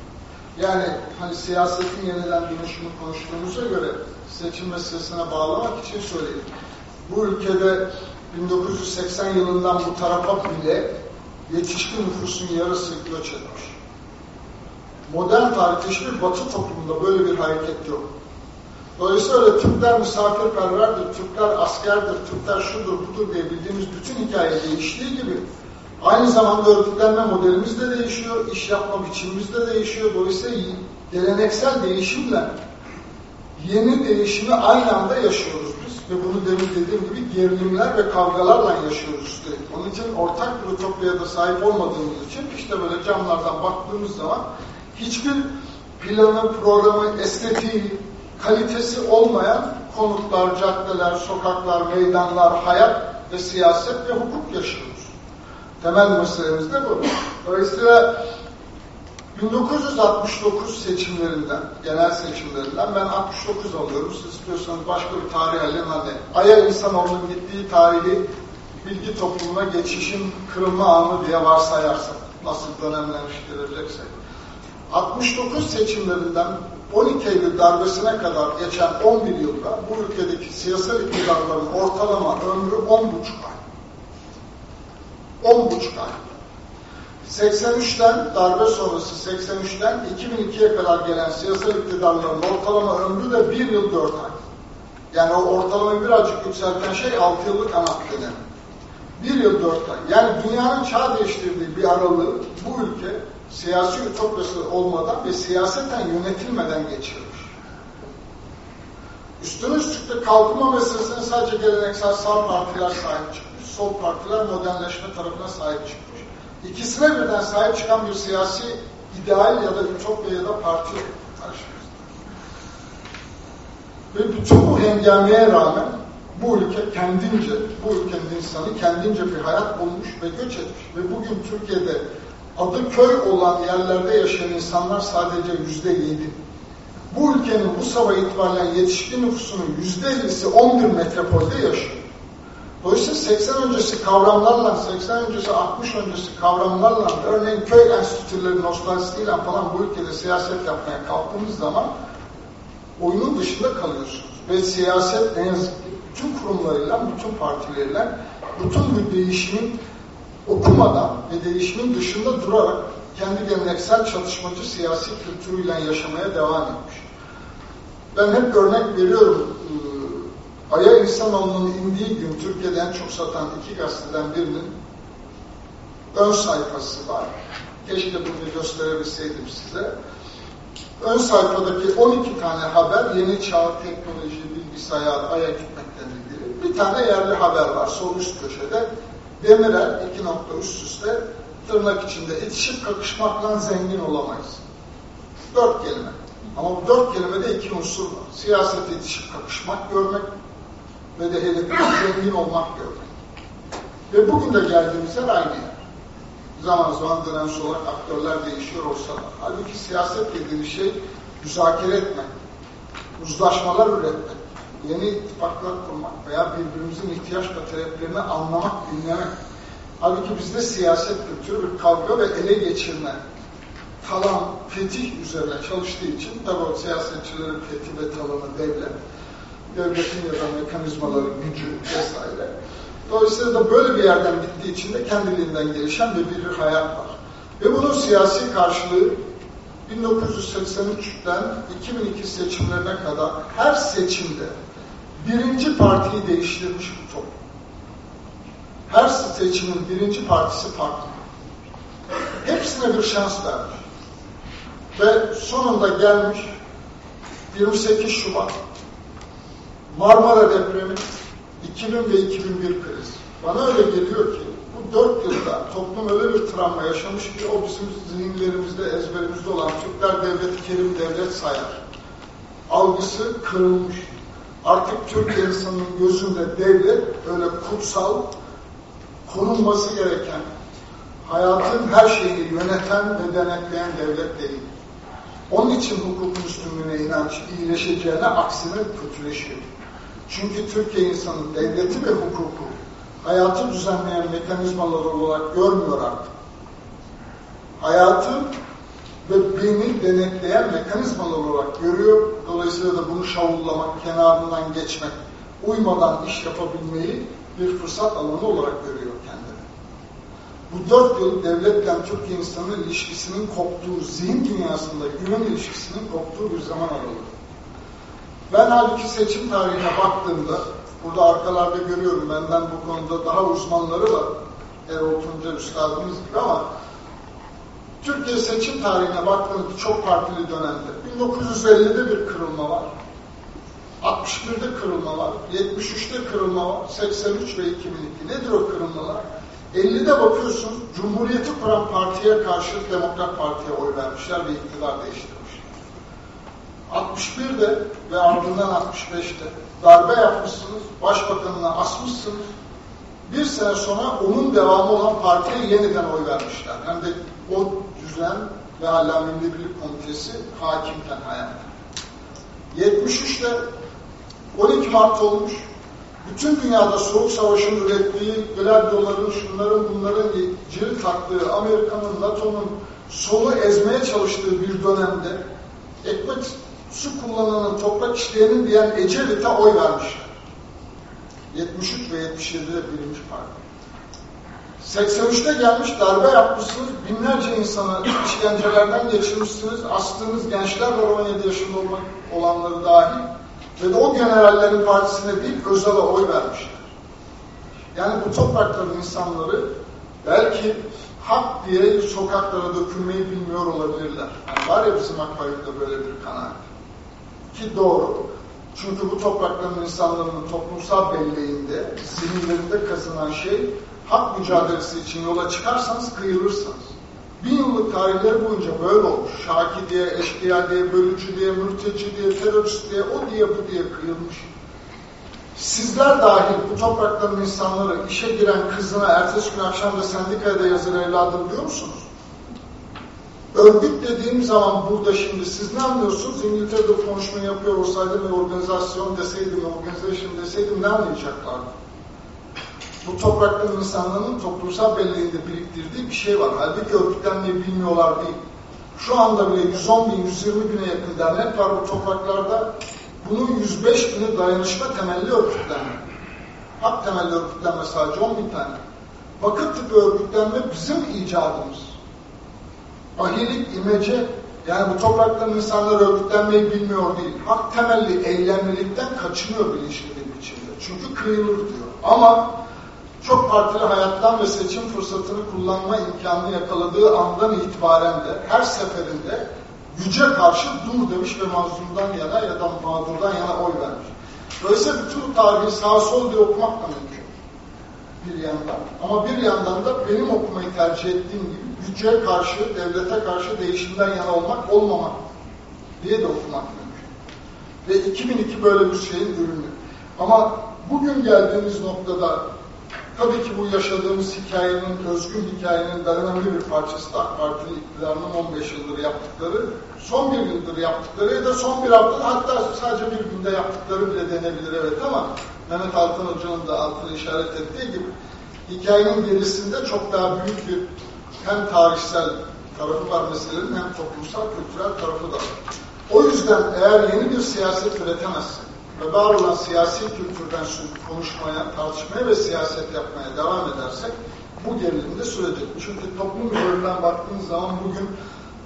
Yani hani siyasetin yeniden dönüşümü konuştuğumuza göre seçim meselesine bağlamak için söyleyeyim. Bu ülkede 1980 yılından bu tarafa bile yetişkin nüfusun yarısı göç etmiş. Modern tarihte hiçbir batı toplumunda böyle bir hareket yok. Dolayısıyla Türkler misafirperverdir, Türkler askerdir, Türkler şudur budur diye bildiğimiz bütün hikaye değiştiği gibi aynı zamanda örgütlenme modelimiz de değişiyor, iş yapma biçimimiz de değişiyor. Dolayısıyla geleneksel değişimle yeni değişimi aynı anda yaşıyoruz. Ve bunu demin dediğim gibi gerilimler ve kavgalarla yaşıyoruz üstelik. Onun için ortak bir ütopyaya da sahip olmadığımız için işte böyle camlardan baktığımız zaman hiçbir planı, programı, estetiği, kalitesi olmayan konutlar, caddeler, sokaklar, meydanlar, hayat ve siyaset ve hukuk yaşıyoruz. Temel meselemiz de bu. Dolayısıyla 1969 seçimlerinden, genel seçimlerinden ben 69 alıyorum. Siz istiyorsanız başka bir tarih alın hani Ay'a insanoğlunun gittiği tarihi bilgi toplumuna geçişin kırılma anı diye varsayarsak, nasıl dönemleniştirilecekse. 69 seçimlerinden 12 Eylül darbesine kadar geçen 11 yılda bu ülkedeki siyasal iktidarların ortalama ömrü 10,5 ay. 10,5 ay. 83'ten darbe sonrası 83'ten 2002'ye kadar gelen siyasal iktidarların ortalama ömrü de 1 yıl 4 ay. Yani o ortalamayı birazcık yükselten şey 6 yıllık anak dönemi. 1 yıl 4 ay. Yani dünyanın çağ değiştirdiği bir aralığı bu ülke siyasi ütopyası olmadan ve siyaseten yönetilmeden geçirmiş. Üstüne üstlük kalkınma meselesine sadece geleneksel sağ partiler sahip çıkmış. Sol partiler modernleşme tarafına sahip çıkmış. İkisine birden sahip çıkan bir siyasi ideal ya da ütopya ya da parti karşımızda. Ve bütün bu hengameye rağmen bu ülke kendince, bu ülkenin insanı kendince bir hayat bulmuş ve göç etmiş. Ve bugün Türkiye'de adı köy olan yerlerde yaşayan insanlar sadece yüzde yedi. Bu ülkenin bu sabah itibaren yetişkin nüfusunun yüzde ellisi 11 metropolde yaşıyor. Dolayısıyla 80 öncesi kavramlarla, 80 öncesi 60 öncesi kavramlarla, örneğin köy enstitüleri nostaljisiyle falan bu ülkede siyaset yapmaya kalktığımız zaman oyunun dışında kalıyorsunuz. Ve siyaset ne yazık ki bütün kurumlarıyla, bütün partileriyle, bütün bir değişimin okumadan ve değişimin dışında durarak kendi geleneksel çatışmacı siyasi kültürüyle yaşamaya devam etmiş. Ben hep örnek veriyorum. Ay'a insanoğlunun indiği gün Türkiye'de en çok satan iki gazeteden birinin ön sayfası var. Keşke bunu gösterebilseydim size. Ön sayfadaki 12 tane haber yeni çağ, teknoloji, bilgisayar, Ay'a gitmekten ilgili. Bir tane yerli haber var sol üst köşede. Demirel iki nokta üst üste tırnak içinde itişip kakışmakla zengin olamayız. Dört kelime. Ama bu dört kelimede iki unsur var. Siyasete itişip kakışmak görmek ve de hedefi zengin olmak görmek. Ve bugün de geldiğimiz yer aynı. Zaman zaman dönem olarak aktörler değişiyor olsa da. Halbuki siyaset dediğimiz şey müzakere etmek, uzlaşmalar üretmek, yeni ittifaklar kurmak veya birbirimizin ihtiyaç ve taleplerini anlamak, dinlemek. Halbuki bizde siyaset kültürü bir kavga ve ele geçirme, talan, fetih üzerine çalıştığı için tabi o siyasetçilerin fetih ve talanı devlet, devletin ya da mekanizmaları, gücü vesaire. Dolayısıyla da böyle bir yerden gittiği için de kendiliğinden gelişen bir bir hayat var. Ve bunun siyasi karşılığı 1983'ten 2002 seçimlerine kadar her seçimde birinci partiyi değiştirmiş bu toplum. Her seçimin birinci partisi farklı. Hepsine bir şans vermiş. Ve sonunda gelmiş 28 Şubat Marmara depremi 2000 ve 2001 kriz. Bana öyle geliyor ki bu dört yılda toplum öyle bir travma yaşamış ki o bizim zihinlerimizde, ezberimizde olan Türkler devleti kerim devlet sayar. Algısı kırılmış. Artık Türk insanının gözünde devlet öyle kutsal, korunması gereken, hayatın her şeyini yöneten ve denetleyen devlet değil. Onun için hukukun üstünlüğüne inanç iyileşeceğine aksine kötüleşiyor. Çünkü Türkiye insanı devleti ve hukuku hayatı düzenleyen mekanizmalar olarak görmüyor artık. Hayatı ve beni denetleyen mekanizmalar olarak görüyor. Dolayısıyla da bunu şavullamak, kenarından geçmek, uymadan iş yapabilmeyi bir fırsat alanı olarak görüyor kendini. Bu dört yıl devletle Türkiye insanı ilişkisinin koptuğu, zihin dünyasında güven ilişkisinin koptuğu bir zaman aralığı. Ben halbuki seçim tarihine baktığımda, burada arkalarda görüyorum benden bu konuda daha uzmanları var. Erol Tunca Üstadımız gibi ama Türkiye seçim tarihine baktığımda çok partili dönemde 1950'de bir kırılma var. 61'de kırılma var, 73'te kırılma var, 83 ve 2002. Nedir o kırılmalar? 50'de bakıyorsun Cumhuriyeti kuran partiye karşı Demokrat Parti'ye oy vermişler ve iktidar değiştirmişler. 61'de ve ardından 65'te darbe yapmışsınız, başbakanına asmışsınız. Bir sene sonra onun devamı olan partiye yeniden oy vermişler. Hem de o düzen ve hala Milli Birlik Komitesi hakimken hayatta. 73'te 12 Mart olmuş. Bütün dünyada Soğuk Savaş'ın ürettiği gladyoların, şunların, bunların cirit taktığı, Amerika'nın, NATO'nun solu ezmeye çalıştığı bir dönemde ekmek su kullananın, toprak işleyenin diyen Ecevit'e oy vermişler. 73 ve 77'de birinci parti. 83'te gelmiş darbe yapmışsınız, binlerce insanı işkencelerden geçirmişsiniz, astığınız gençler var 17 yaşında olanları dahil ve de o generallerin partisine değil Özal'a oy vermişler. Yani bu toprakların insanları belki hak diye sokaklara dökülmeyi bilmiyor olabilirler. Yani var ya bizim AK böyle bir kanaat. Ki doğru. Çünkü bu toprakların insanların toplumsal belleğinde, zihinlerinde kazınan şey hak mücadelesi için yola çıkarsanız kıyılırsınız. Bin yıllık tarihleri boyunca böyle olmuş. Şaki diye, eşkıya diye, bölücü diye, mürteci diye, terörist diye, o diye, bu diye kıyılmış. Sizler dahil bu toprakların insanları işe giren kızına ertesi gün akşam da sendikaya da yazır evladım diyor musunuz? Örgüt dediğim zaman burada şimdi siz ne anlıyorsunuz? İngiltere'de konuşma yapıyor olsaydım ve organizasyon deseydim, organizasyon deseydim ne anlayacaklardı? Bu toprakların insanların toplumsal belleğinde biriktirdiği bir şey var. Halbuki örgütlenmeyi bilmiyorlar değil. Şu anda bile 110 bin, 120 bine yakın dernek var bu topraklarda. Bunun 105 bini dayanışma temelli örgütlenme. Hak temelli örgütlenme sadece 10 bin tane. Vakıf tipi örgütlenme bizim icadımız. Ahilik, imece, yani bu toprakların insanlar örgütlenmeyi bilmiyor değil. Hak temelli eylemlilikten kaçınıyor bilinçli bir biçimde. Çünkü kıyılır diyor. Ama çok partili hayattan ve seçim fırsatını kullanma imkanını yakaladığı andan itibaren de her seferinde güce karşı dur demiş ve mazlumdan yana ya da mağdurdan yana oy vermiş. Dolayısıyla bütün tarihi sağ sol diye okumak da mümkün. Bir yandan. Ama bir yandan da benim okumayı tercih ettiğim gibi güce karşı, devlete karşı değişimden yana olmak, olmamak diye de okumak mümkün. Ve 2002 böyle bir şeyin ürünü. Ama bugün geldiğimiz noktada tabii ki bu yaşadığımız hikayenin, özgün hikayenin de önemli bir parçası da AK Parti iktidarının 15 yıldır yaptıkları, son bir yıldır yaptıkları ya da son bir hafta hatta sadece bir günde yaptıkları bile denebilir evet ama Mehmet Altan Hoca'nın da altını işaret ettiği gibi hikayenin gerisinde çok daha büyük bir hem tarihsel tarafı var meselenin hem toplumsal, kültürel tarafı da var. O yüzden eğer yeni bir siyaset üretemezsin ve var olan siyasi kültürden konuşmaya, tartışmaya ve siyaset yapmaya devam edersek bu gerilimde sürecek. Çünkü toplum üzerinden baktığımız zaman bugün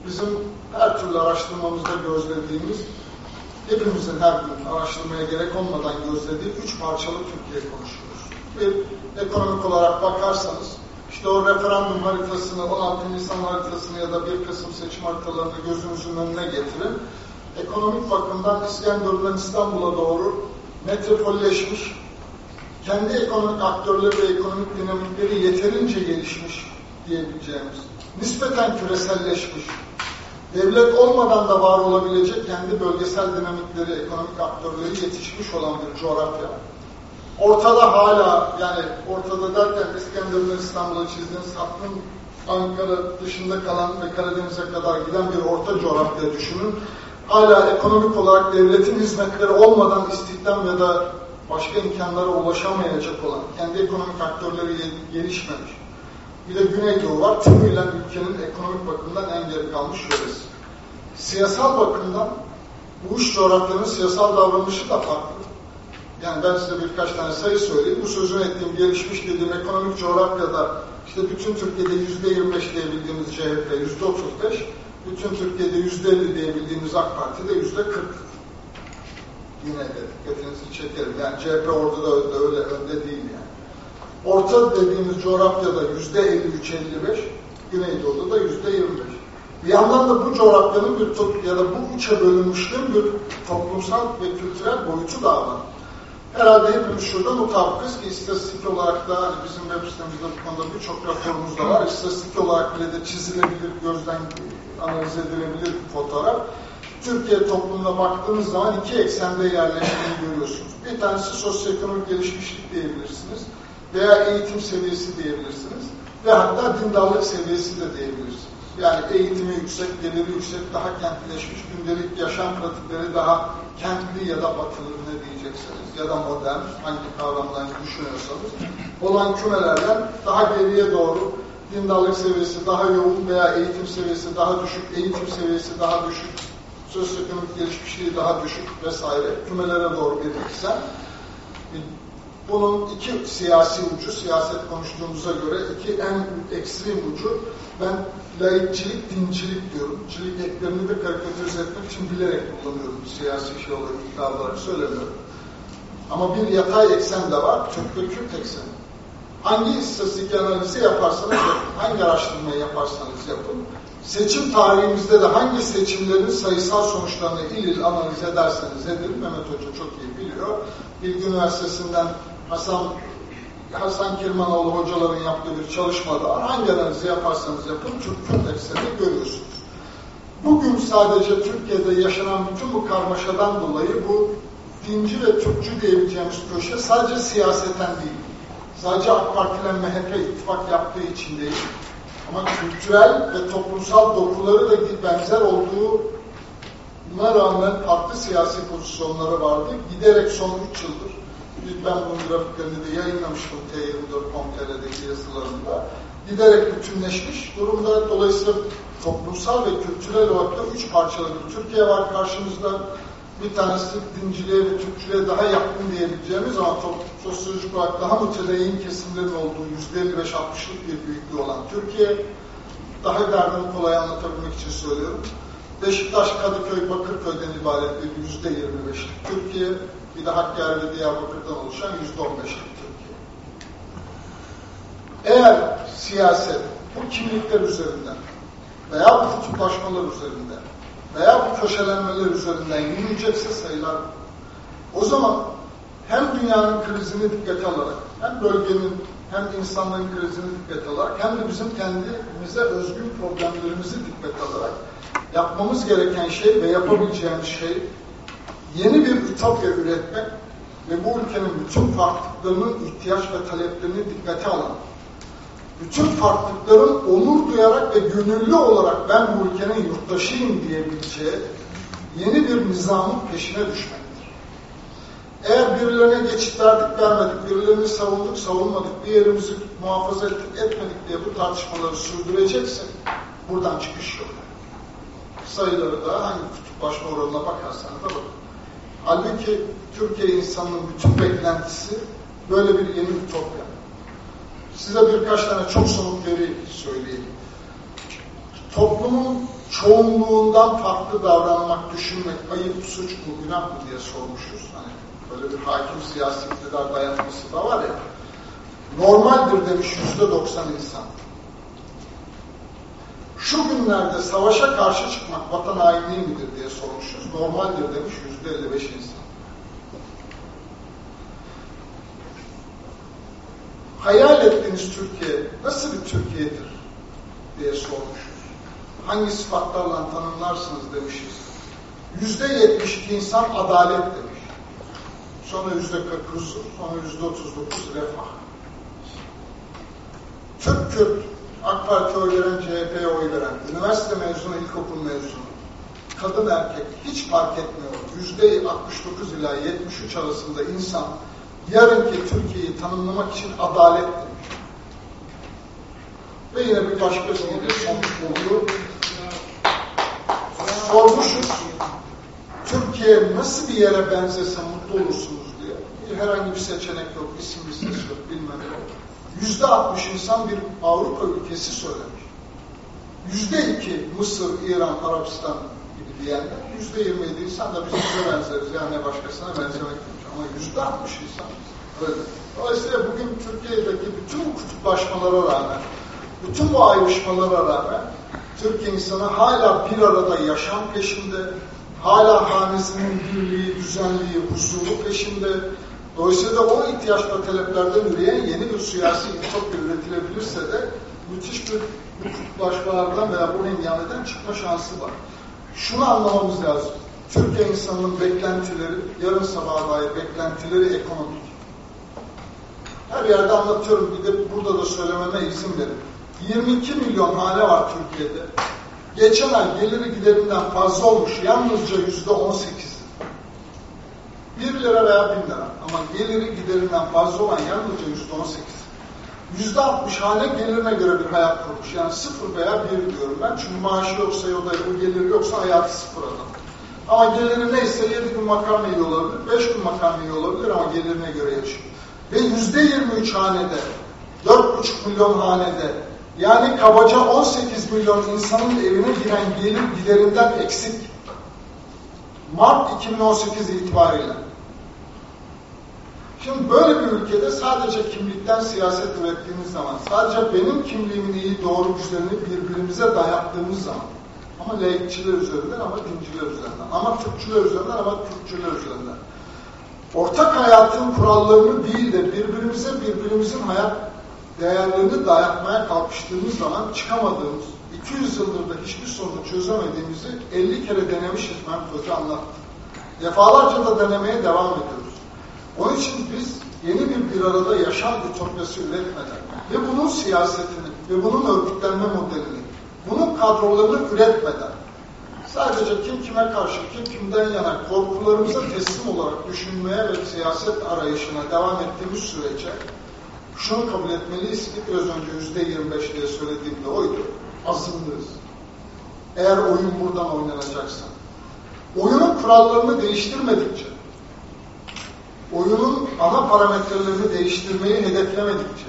bizim her türlü araştırmamızda gözlediğimiz, hepimizin her gün araştırmaya gerek olmadan gözlediği üç parçalı Türkiye konuşuyoruz. Bir, ekonomik olarak bakarsanız, işte o referandum haritasını, 16 Nisan haritasını ya da 1 Kasım seçim haritalarını gözünüzün önüne getirin. Ekonomik bakımdan İskenderun'dan İstanbul'a doğru metropolleşmiş, kendi ekonomik aktörleri ve ekonomik dinamikleri yeterince gelişmiş diyebileceğimiz, nispeten küreselleşmiş, devlet olmadan da var olabilecek kendi bölgesel dinamikleri, ekonomik aktörleri yetişmiş olan bir coğrafya. Ortada hala, yani ortada derken İskenderun'dan İstanbul'a çizdiğiniz hattın Ankara dışında kalan ve Karadeniz'e kadar giden bir orta coğrafya düşünün. Hala ekonomik olarak devletin hizmetleri olmadan istihdam ya da başka imkanlara ulaşamayacak olan, kendi ekonomik aktörleri gelişmemiş. Bir de Güneydoğu var. Tümüyle ülkenin ekonomik bakımdan en geri kalmış yöresi. Siyasal bakımdan bu üç coğrafyanın siyasal davranışı da farklı. Yani ben size birkaç tane sayı söyleyeyim. Bu sözünü ettiğim, gelişmiş dediğim ekonomik coğrafyada işte bütün Türkiye'de yüzde 25 diyebildiğimiz CHP, yüzde 35, bütün Türkiye'de yüzde 50 diyebildiğimiz AK Parti'de yüzde 40. Yine de dikkatinizi çekerim. Yani CHP orada da öyle, öyle önde değil yani. Orta dediğimiz coğrafyada yüzde 53-55, Güneydoğu'da da yüzde 25. Bir yandan da bu coğrafyanın bir ya da bu üçe bölünmüşlüğün bir toplumsal ve kültürel boyutu da var. Herhalde hepimiz şurada mutabıkız ki istatistik olarak da hani bizim web sitemizde bu konuda birçok raporumuz da var. İstatistik olarak bile de çizilebilir, gözden analiz edilebilir bir fotoğraf. Türkiye toplumuna baktığınız zaman iki eksende yerleştiğini görüyorsunuz. Bir tanesi sosyoekonomik gelişmişlik diyebilirsiniz veya eğitim seviyesi diyebilirsiniz ve hatta dindarlık seviyesi de diyebilirsiniz. Yani eğitimi yüksek, geliri yüksek, daha kentleşmiş, gündelik yaşam pratikleri daha kentli ya da batılı ne diyeceksiniz ya da modern, hangi kavramdan düşünüyorsanız olan kümelerden daha geriye doğru dindarlık seviyesi daha yoğun veya eğitim seviyesi daha düşük, eğitim seviyesi daha düşük, sosyoekonomik gelişmişliği daha düşük vesaire kümelere doğru bir eksen. Bunun iki siyasi ucu, siyaset konuştuğumuza göre iki en ekstrem ucu. Ben laikçilik, dincilik diyorum. Cilik eklerini de karikatürize etmek için bilerek kullanıyorum. Siyasi şey olarak, iddia söylemiyorum. Ama bir yatay eksen de var, ve Kürt ekseni. Hangi istatistik analizi yaparsanız yapın, hangi araştırmayı yaparsanız yapın, seçim tarihimizde de hangi seçimlerin sayısal sonuçlarını il il analiz ederseniz edin, Mehmet Hoca çok iyi biliyor. Bilgi Üniversitesi'nden Hasan Hasan Kirmanoğlu hocaların yaptığı bir çalışmada hangi analizi yaparsanız yapın Türk eksenini görüyorsunuz. Bugün sadece Türkiye'de yaşanan bütün bu karmaşadan dolayı bu dinci ve Türkçü diyebileceğimiz köşe sadece siyaseten değil, sadece AK Parti ile MHP ittifak yaptığı için değil, ama kültürel ve toplumsal dokuları da benzer olduğuna rağmen farklı siyasi pozisyonları vardı. Giderek son 3 yıldır ben bunun grafiklerini de yayınlamıştım T24.com.tr'deki yazılarında. Giderek bütünleşmiş durumda. Dolayısıyla toplumsal ve kültürel olarak da üç parçalı bir Türkiye var karşımızda. Bir tanesi dinciliğe ve Türkçülüğe daha yakın diyebileceğimiz ama sosyolojik olarak daha mütedeyyin kesimlerin olduğu %55-60'lık bir büyüklüğü olan Türkiye. Daha derdini kolay anlatabilmek için söylüyorum. Beşiktaş, Kadıköy, Bakırköy'den ibaret bir yüzde yirmi beşlik Türkiye, bir de Hakkari ve Diyarbakır'dan oluşan yüzde on beşlik Türkiye. Eğer siyaset bu kimlikler üzerinden veya bu kutuplaşmalar üzerinden veya bu köşelenmeler üzerinden yürüyecekse sayılar o zaman hem dünyanın krizini dikkate alarak hem bölgenin hem insanların krizini dikkate alarak hem de bizim kendimize özgün problemlerimizi dikkate alarak yapmamız gereken şey ve yapabileceğimiz şey yeni bir ütopya üretmek ve bu ülkenin bütün farklılıklarının ihtiyaç ve taleplerini dikkate alan, bütün farklılıkların onur duyarak ve gönüllü olarak ben bu ülkenin yurttaşıyım diyebileceği yeni bir nizamın peşine düşmektir. Eğer birilerine geçit verdik vermedik, birilerini savunduk savunmadık, bir yerimizi muhafaza ettik etmedik diye bu tartışmaları sürdüreceksek buradan çıkış yok. Sayıları da hangi kutuplaşma oranına bakarsanız da bakın. Halbuki Türkiye insanının bütün beklentisi böyle bir yeni ütopya. Size birkaç tane çok somut veri söyleyeyim. Toplumun çoğunluğundan farklı davranmak, düşünmek ayıp, suç mu, günah mı diye sormuşuz. Hani böyle bir hakim siyasi iktidar dayanması da var ya. Normaldir demiş yüzde doksan insan. Şu günlerde savaşa karşı çıkmak vatan hainliği midir diye sormuşuz. Normaldir demiş yüzde elli beş insan. hayal ettiğiniz Türkiye nasıl bir Türkiye'dir diye sormuşuz. Hangi sıfatlarla tanımlarsınız demişiz. Yüzde yetmiş insan adalet demiş. Sonra yüzde kırk huzur, sonra yüzde otuz dokuz refah. Türk Kürt, AK Parti oy veren, CHP'ye oy veren, üniversite mezunu, ilkokul mezunu, kadın erkek hiç fark etmiyor. Yüzde 69 ila 73 arasında insan yarınki Türkiye'yi tanımlamak için adalet demiş. Ve yine bir başka şeyde sonuç buldu. Sormuşuz, Türkiye nasıl bir yere benzese mutlu olursunuz diye. Herhangi bir seçenek yok, isim listesi yok, bilmem yok. Yüzde altmış insan bir Avrupa ülkesi söylemiş. Yüzde iki Mısır, İran, Arabistan gibi diyenler, yüzde yirmi yedi insan da biz bize benzeriz. Yani başkasına benzemek demiş. Ama yüzde altmış insan öyle. Dolayısıyla bugün Türkiye'deki bütün kutuplaşmalara rağmen, bütün bu ayrışmalara rağmen Türkiye insanı hala bir arada yaşam peşinde, hala hanesinin birliği, düzenliği, huzuru peşinde. Dolayısıyla o ihtiyaç ve taleplerden yürüyen yeni bir siyasi ütopya üretilebilirse de müthiş bir, kutuplaşmalardan veya bu engelmeden çıkma şansı var. Şunu anlamamız lazım. Türkiye insanının beklentileri, yarın sabaha dair beklentileri ekonomik. Her yerde anlatıyorum, bir de burada da söylememe izin verin. 22 milyon hane var Türkiye'de. Geçen ay geliri giderinden fazla olmuş, yalnızca yüzde 18. 1 lira veya 1000 lira. Ama geliri giderinden fazla olan yalnızca yüzde 18. Yüzde 60 hane gelirine göre bir hayat kurmuş. Yani sıfır veya bir diyorum ben. Çünkü maaşı yoksa ya da bu geliri yoksa hayatı sıfır adam. Ama geliri neyse 7 gün makarna yiyor olabilir, 5 gün makarna yiyor olabilir ama gelirine göre yaşıyor. Ve yüzde 23 hanede, 4,5 milyon hanede, yani kabaca 18 milyon insanın evine giren gelir giderinden eksik. Mart 2018 itibariyle. Şimdi böyle bir ülkede sadece kimlikten siyaset ürettiğimiz zaman, sadece benim kimliğimin iyi doğru güzelini birbirimize dayattığımız zaman, ama laikçiler üzerinden ama dinciler üzerinden, ama Türkçüler üzerinden ama Türkçüler üzerinden. Ortak hayatın kurallarını değil de birbirimize birbirimizin hayat değerlerini dayatmaya kalkıştığımız zaman çıkamadığımız, 200 yıldır da hiçbir sorunu çözemediğimizi 50 kere denemişiz Mehmet Hoca anlattı. Defalarca da denemeye devam ediyoruz. Onun için biz yeni bir bir arada yaşam ütopyası üretmeden ve bunun siyasetini ve bunun örgütlenme modelini, bunun kadrolarını üretmeden sadece kim kime karşı, kim kimden yana korkularımıza teslim olarak düşünmeye ve siyaset arayışına devam ettiğimiz sürece şunu kabul etmeliyiz ki biraz önce yüzde 25 diye söylediğimde oydu. Azınlığız. Eğer oyun buradan oynanacaksa. Oyunun kurallarını değiştirmedikçe, oyunun ana parametrelerini değiştirmeyi hedeflemedikçe,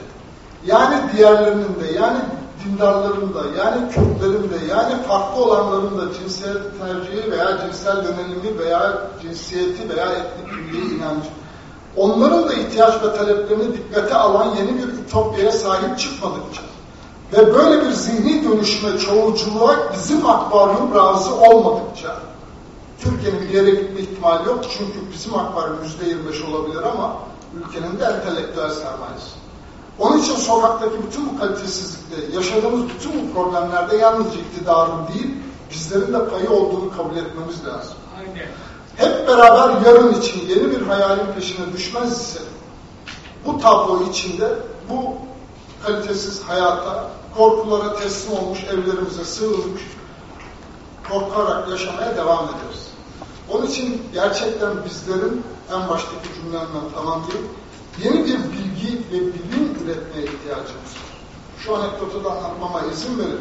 yani diğerlerinin de, yani dindarların da yani Kürtlerin de yani farklı olanların da cinsiyet tercihi veya cinsel yönelimi veya cinsiyeti veya etnik kimliği inancı. Onların da ihtiyaç ve taleplerini dikkate alan yeni bir ütopyaya sahip çıkmadıkça ve böyle bir zihni dönüşüme, çoğulculuğa bizim akvaryum razı olmadıkça Türkiye'nin bir yere gitme ihtimali yok. Çünkü bizim akvaryum yüzde 25 olabilir ama ülkenin de entelektüel sermayesi. Onun için sokaktaki bütün bu kalitesizlikte, yaşadığımız bütün bu problemlerde yalnızca iktidarın değil, bizlerin de payı olduğunu kabul etmemiz lazım. Aynen. Hep beraber yarın için yeni bir hayalin peşine düşmez ise bu tablo içinde bu kalitesiz hayata, korkulara teslim olmuş, evlerimize sığınmış, korkarak yaşamaya devam ederiz. Onun için gerçekten bizlerin en baştaki cümlemden tamamlayıp yeni bir bilgi ve bilim üretmeye ihtiyacımız var. Şu anekdotu da anlatmama izin verin.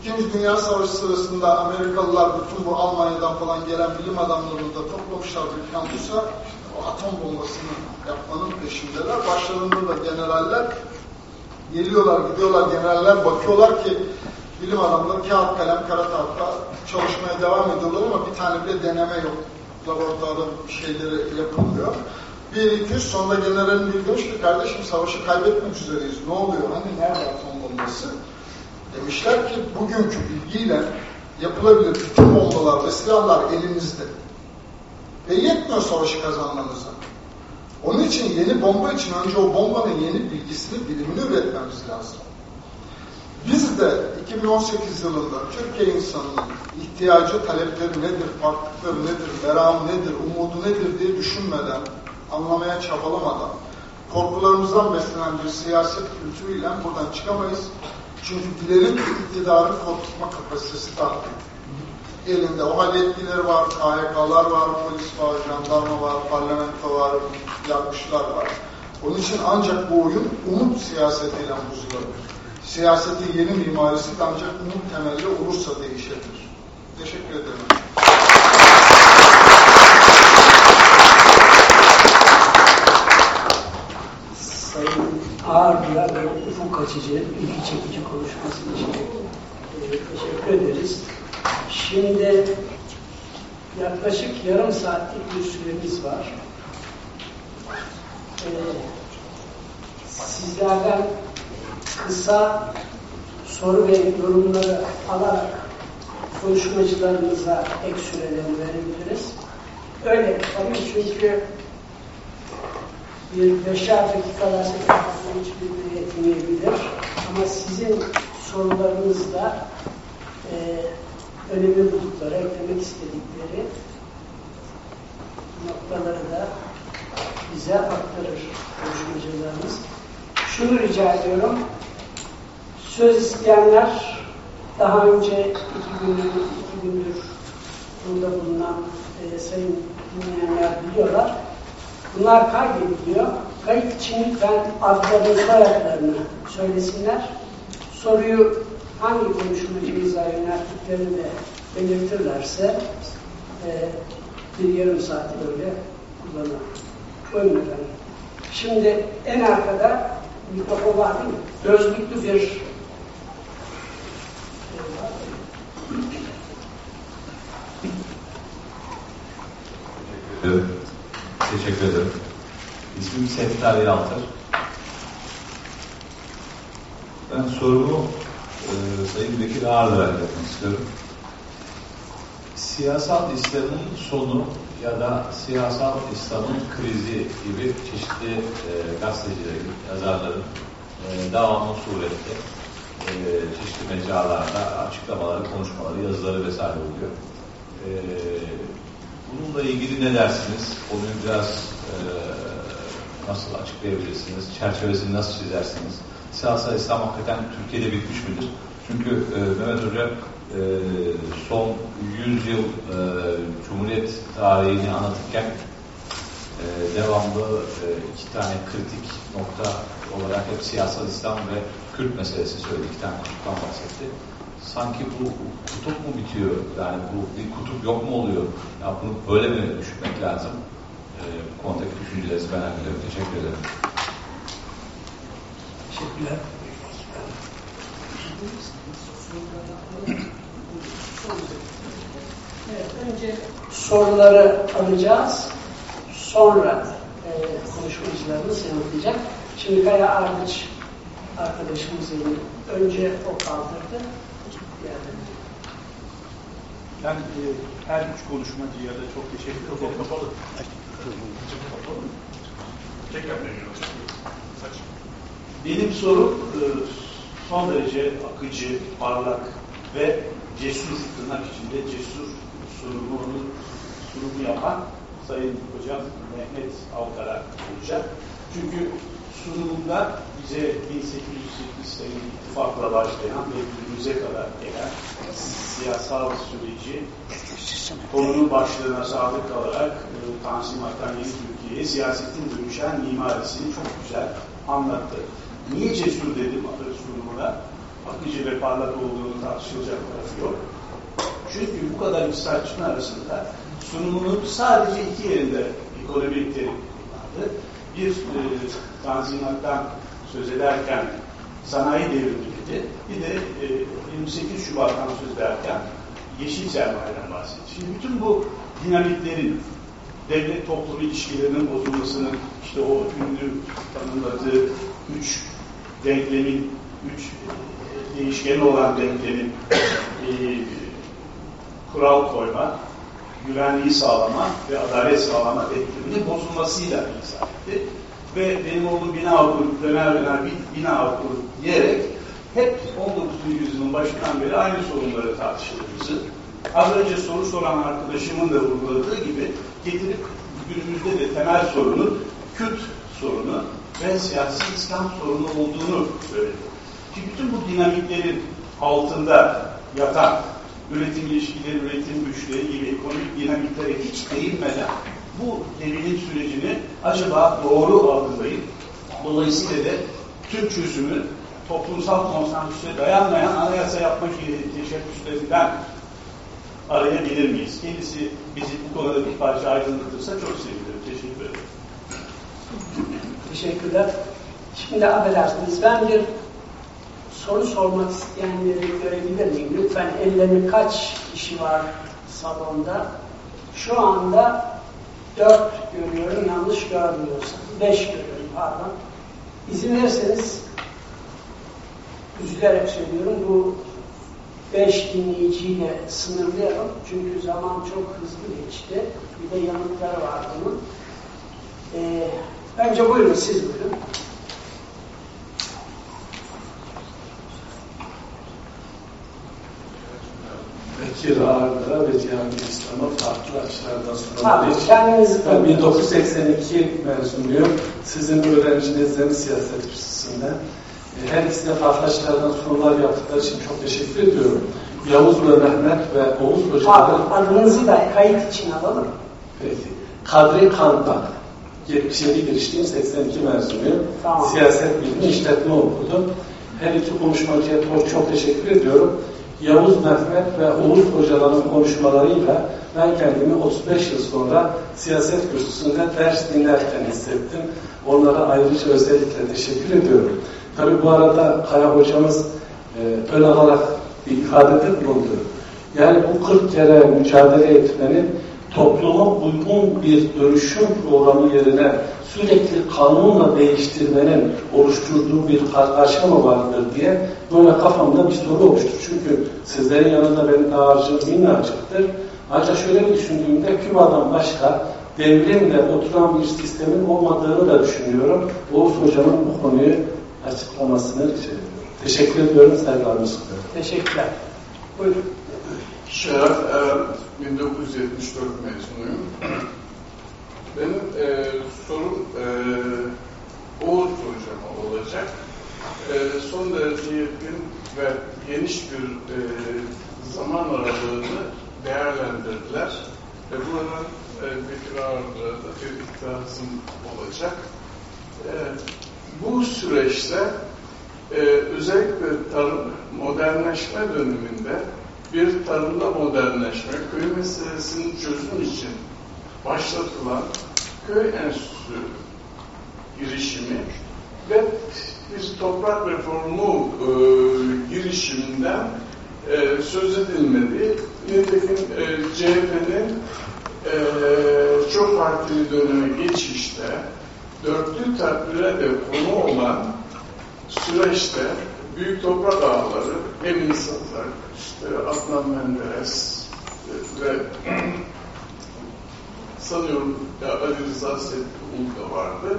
İkinci Dünya Savaşı sırasında Amerikalılar bütün bu Almanya'dan falan gelen bilim adamlarını da toplamışlar bir kampusa. İşte o atom bombasını yapmanın peşindeler. Başlarında da generaller geliyorlar, gidiyorlar, generaller bakıyorlar ki bilim adamları kağıt, kalem, kara tahta çalışmaya devam ediyorlar ama bir tane bile deneme yok. Laboratuvarda bir şeyleri yapılmıyor. Bir iki üç sonunda generalin biri demiş ki kardeşim savaşı kaybetmek üzereyiz. Ne oluyor? Hani nerede atom bombası? Demişler ki bugünkü bilgiyle yapılabilir bütün bombalar ve silahlar elimizde. Ve yetmiyor savaşı kazanmanıza. Onun için yeni bomba için önce o bombanın yeni bilgisini, bilimini üretmemiz lazım. Biz de 2018 yılında Türkiye insanının ihtiyacı, talepleri nedir, farklılıkları nedir, meramı nedir, umudu nedir diye düşünmeden, anlamaya çabalamadan, korkularımızdan beslenen bir siyaset kültürüyle buradan çıkamayız. Çünkü dilerin iktidarın korkutma kapasitesi büyük. Elinde o hal var, KHK'lar var, polis var, jandarma var, parlamento var, yargıçlar var. Onun için ancak bu oyun umut siyasetiyle bozulabilir. Siyasetin yeni mimarisi ancak umut temelli olursa değişebilir. Teşekkür ederim. Sayın Ağırlığa ve ufuk açıcı, ilgi çekici konuşması için e, teşekkür ederiz. Şimdi yaklaşık yarım saatlik bir süremiz var. E, sizlerden kısa soru ve yorumları alarak konuşmacılarımıza ek sürelerini verebiliriz. Öyle yapalım çünkü bir beşer dakikalar hiçbir yetmeyebilir. Ama sizin sorularınızla e, önemli buldukları, eklemek istedikleri noktaları da bize aktarır konuşmacılarımız. Şunu rica ediyorum. Söz isteyenler daha önce iki gündür, iki gündür burada bulunan e, sayın dinleyenler biliyorlar. Bunlar kaydediliyor. Kayıt için lütfen adlarını, soyadlarını söylesinler. Soruyu hangi konuşmacımıza yönelttiklerini de belirtirlerse e, bir yarım saat böyle kullanalım. Buyurun efendim. Şimdi en arkada mikrofon var değil mi? Gözlüklü bir Teşekkür ederim. İsmim Seftar Yaltır. Ben sorumu e, Sayın Bekir Ağır'la yapmak istiyorum. Siyasal İslam'ın sonu ya da siyasal İslam'ın krizi gibi çeşitli e, gazetecilerin, yazarların e, devamlı surette e, çeşitli mecralarda açıklamaları, konuşmaları, yazıları vesaire oluyor. E, bununla ilgili ne dersiniz? Konuyu biraz e, nasıl açıklayabilirsiniz? Çerçevesini nasıl çizersiniz? Siyasal İslam hakikaten Türkiye'de bitmiş midir? Çünkü e, Mehmet Hoca son 100 yıl e, Cumhuriyet tarihini anlatırken e, devamlı e, iki tane kritik nokta olarak hep siyasal İslam ve Kürt meselesi söyledi. İki tane kutuptan bahsetti. Sanki bu kutup mu bitiyor? Yani bu bir kutup yok mu oluyor? Ya bunu böyle mi düşünmek lazım? E, bu konudaki düşüncelerinizi merak ediyorum. Teşekkür ederim. Teşekkürler. Evet, önce soruları alacağız. Sonra e, konuşmacılarımız yanıtlayacak. Şimdi Kaya Ardıç arkadaşımız elini önce o kaldırdı. Ben e, her üç konuşmacıya da çok teşekkür ederim. Kapalı. Benim sorum e, son derece akıcı, parlak ve cesur, tırnak içinde cesur sunumunu, sunumu yapan Sayın Hocam Mehmet Alkar'a olacak. Çünkü sunumunda bize 1808 sayılı ittifakla başlayan ve günümüze kadar gelen siyasal süreci konunun başlığına sadık kalarak e, Tanzimat'tan yeni Türkiye'ye siyasetin dönüşen mimarisini çok güzel anlattı. Niye cesur dedim sunumuna? Akıcı ve parlak olduğunu tartışılacak tarafı yok. Çünkü bu kadar iktisatçının arasında sunumunun sadece iki yerinde ekonomik terim kullandı. Bir e, tanzimattan söz ederken sanayi devrimi dedi. Bir de e, 28 Şubat'tan söz ederken yeşil sermayeden bahsetti. Şimdi bütün bu dinamiklerin devlet toplum ilişkilerinin bozulmasının işte o ünlü tanımladığı üç denklemin, üç e, değişkeni olan denklemin e, kural koyma, güvenliği sağlama ve adalet sağlama denkleminin bozulmasıyla izah etti. Ve benim oğlum bina okulu, döner döner bina okulu diyerek hep 19. yüzyılın başından beri aynı sorunları tartıştığımızı, az önce soru soran arkadaşımın da vurguladığı gibi getirip günümüzde de temel sorunun Kürt sorunu ve siyasi İslam sorunu olduğunu söyledi. Çünkü bütün bu dinamiklerin altında yatan üretim ilişkileri, üretim güçleri gibi ekonomik dinamiklere hiç değinmeden bu devinin sürecini acaba doğru algılayıp dolayısıyla da tüm çözümü toplumsal konsensüse dayanmayan anayasa yapma teşebbüslerinden arayabilir miyiz? Kendisi bizi bu konuda bir parça aydınlatırsa çok sevinirim. Teşekkür ederim. Teşekkürler. Şimdi affedersiniz ben bir soru sormak isteyenleri görebilir miyim? Lütfen ellerini kaç kişi var salonda? Şu anda dört görüyorum, yanlış görmüyorsam. Beş görüyorum, pardon. İzin verirseniz üzülerek söylüyorum bu beş dinleyiciyle sınırlayalım. Çünkü zaman çok hızlı geçti. Bir de yanıtları var bunun. Ee, önce buyurun, siz buyurun. Bekir Ağır'da ve Cihan İslam'a farklı açılardan kendinizi Ben 1982 mezunuyum. Sizin öğrencinizdeniz siyaset kürsüsünde. E, Her ikisi de farklı açılardan sunular yaptıkları için çok teşekkür ediyorum. Yavuz ve Mehmet ve Oğuz hocalara adınızı da kayıt için alalım. Peki. Kadri Kantak. 77 girişliyim, 82 mezunuyum. Tamam. Siyaset bilimi işletme okudum. Her iki konuşmacıya çok teşekkür ediyorum. Yavuz Mehmet ve Oğuz hocaların konuşmalarıyla ben kendimi 35 yıl sonra siyaset kürsüsünde ders dinlerken hissettim. Onlara ayrıca özellikle teşekkür ediyorum. Tabi bu arada Kaya hocamız e, ön alarak bir ifadede bulundu. Yani bu 40 kere mücadele etmenin topluma uygun bir dönüşüm programı yerine sürekli kanunla değiştirmenin oluşturduğu bir kargaşa mı vardır diye böyle kafamda bir soru oluştu. Çünkü sizlerin yanında benim dağarcığım minnacıktır. Ancak şöyle bir düşündüğümde Küba'dan başka devrimle oturan bir sistemin olmadığını da düşünüyorum. Oğuz Hocam'ın bu konuyu açıklamasını rica ediyorum. Teşekkür ediyorum, saygılarımı sunuyorum. Teşekkürler. Buyurun. Şeref Eren, 1974 mezunuyum. Benim e, sorum e, Oğuz Hocam'a olacak. E, son derece yakın ve geniş bir e, zaman aralığını değerlendirdiler. Ve buranın e, Bekir Ağır'da da bir iddiasım olacak. E, bu süreçte e, özellikle tarım modernleşme döneminde bir tarımda modernleşme, köy meselesinin çözüm için başlatılan köy enstitüsü girişimi ve bir toprak reformu e, girişiminden e, söz edilmedi. Nitekim e, CHP'nin e, çok partili döneme geçişte dörtlü takdire de konu olan süreçte büyük toprak ağları, Emin Satak, işte Adnan Menderes ve sanıyorum ya Ali Rıza Settiğul da vardı.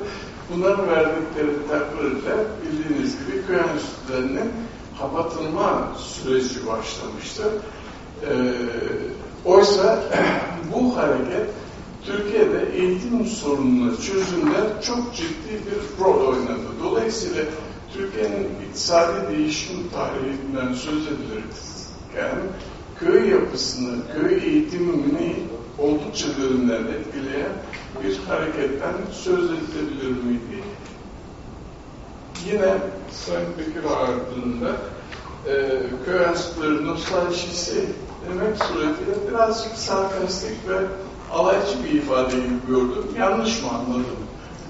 Bunların verdikleri takdirde bildiğiniz gibi köy enstitülerinin kapatılma süreci başlamıştı. Ee, oysa bu hareket Türkiye'de eğitim sorununu çözümde çok ciddi bir rol oynadı. Dolayısıyla Türkiye'nin iktisadi değişim tarihinden söz edilirken köy yapısını, köy eğitimini oldukça derinden etkileyen bir hareketten söz edilebilir miydi? Yine Sayın Bekir ardında e, köy enstitüleri nostaljisi demek suretiyle birazcık sarkastik ve alaycı bir ifade gibi gördüm. Yanlış mı anladım?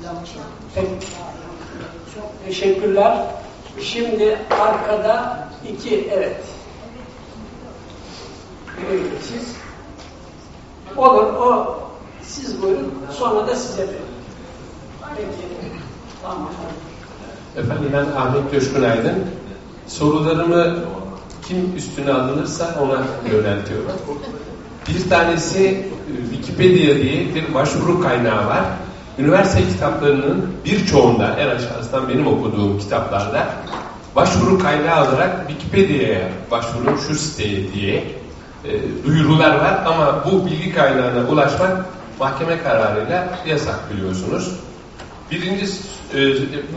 Yanlış Peki. Çok teşekkürler. Şimdi arkada iki, evet. Buyurun siz. Olur, o siz buyurun, sonra da size verin. Peki. Tamam. Efendim ben Ahmet Coşkun. Sorularımı kim üstüne alınırsa ona yöneltiyorum. Bir tanesi Wikipedia diye bir başvuru kaynağı var. Üniversite kitaplarının birçoğunda, en aşağısından benim okuduğum kitaplarda başvuru kaynağı olarak Wikipedia'ya başvurun şu siteye diye e, duyurular var ama bu bilgi kaynağına ulaşmak mahkeme kararıyla yasak biliyorsunuz. Birincisi e,